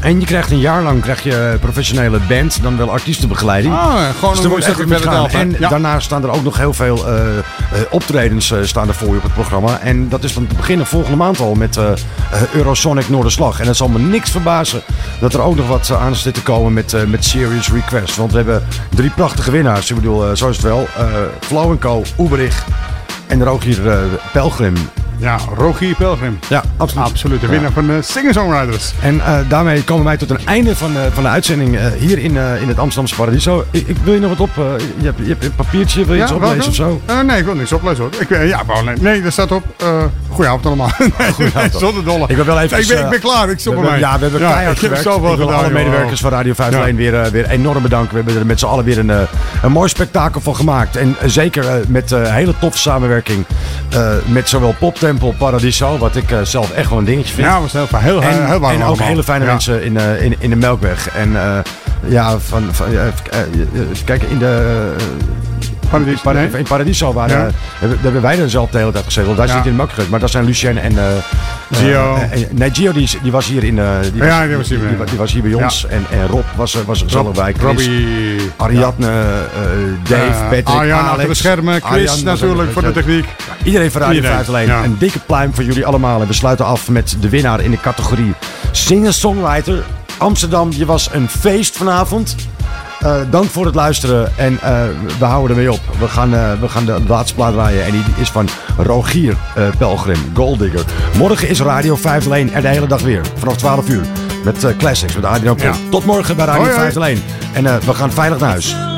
En je krijgt een jaar lang krijg je professionele band, dan wel artiestenbegeleiding. Ah, gewoon dus een echt stukje verder helpen. En Ja. daarnaast staan er ook nog heel veel eh, eh, optredens eh, staan er voor je op het programma. En dat is dan te beginnen volgende maand al met eh, eh, Eurosonic Noorderslag. En het zal me niks verbazen dat er ook nog wat eh, aan zit te komen met, eh, met Serious Request. Want we hebben drie prachtige winnaars. Ik bedoel, eh, zo is het wel. Eh Flow Co, Oeberich en er ook hier eh, Pelgrim. Ja, Rogier Pelgrim. Ja, absoluut. Absoluut, de Ja. winnaar van de Singer-Songwriters. En eh, daarmee komen wij tot een einde van, eh, van de uitzending eh, hier in, eh, in het Amsterdamse Paradiso. Ik, ik wil je nog wat op? eh, je, hebt, je hebt een papiertje, wil je iets oplezen welke? of zo? Eh, nee, ik wil niks oplezen hoor. Ik, eh, ja, alleen- nee, daar staat op. eh goedenavond allemaal. [laughs] nee, nee, zonder dolle. Ik wil wel even. ik, ben, ik ben klaar, ik stop ermee. Ja, we hebben keihard ik heb gewerkt. ik wil gedaan. alle joh. medewerkers van Radio 501 Ja. weer, eh, weer enorm bedanken. We hebben er met z'n allen weer een, eh, een mooi spektakel van gemaakt. En eh, zeker eh, met eh, hele toffe samenwerking eh, met zowel Poptempel, Paradiso, wat ik eh, zelf echt wel een dingetje vind. Ja, was heel fijn. Heel, en, heel, warm en ook allemaal. hele fijne Ja. mensen in, eh, in, in de Melkweg. En ja, van, van kijken, in de... eh, Paradies. In Paradiso waren, Ja. eh, hebben, daar hebben wij dan zelf de hele tijd gezeten. Want wij zitten in de Melkweg. Maar dat zijn Lucien en... eh, Gio. eh, eh, nee, Gio die, die was hier in... eh, die, Ja, die was hier die, die was hier bij ons. En, en Rob was, er- was er gezellig bij. Chris, Robbie. Ariadne, eh, Dave, Eh, Patrick, Arjan Alex. achter de schermen. Chris natuurlijk voor de techniek. Iedereen van Radio Iedereen, 5 alleen. Een dikke pluim voor jullie allemaal. En we sluiten af met de winnaar in de categorie Singer-Songwriter. Amsterdam, je was een feest vanavond. Eh, dank voor het luisteren en eh, we houden ermee op. We gaan, eh, we gaan de laatste plaat draaien en die is van Rogier Pelgrim, Golddigger. Morgen is Radio 501 er de hele dag weer, vanaf 12 uur. Met classics, met Adrian. Ja. Tot morgen bij Radio Hoi, hoi. 501. En we gaan veilig naar huis.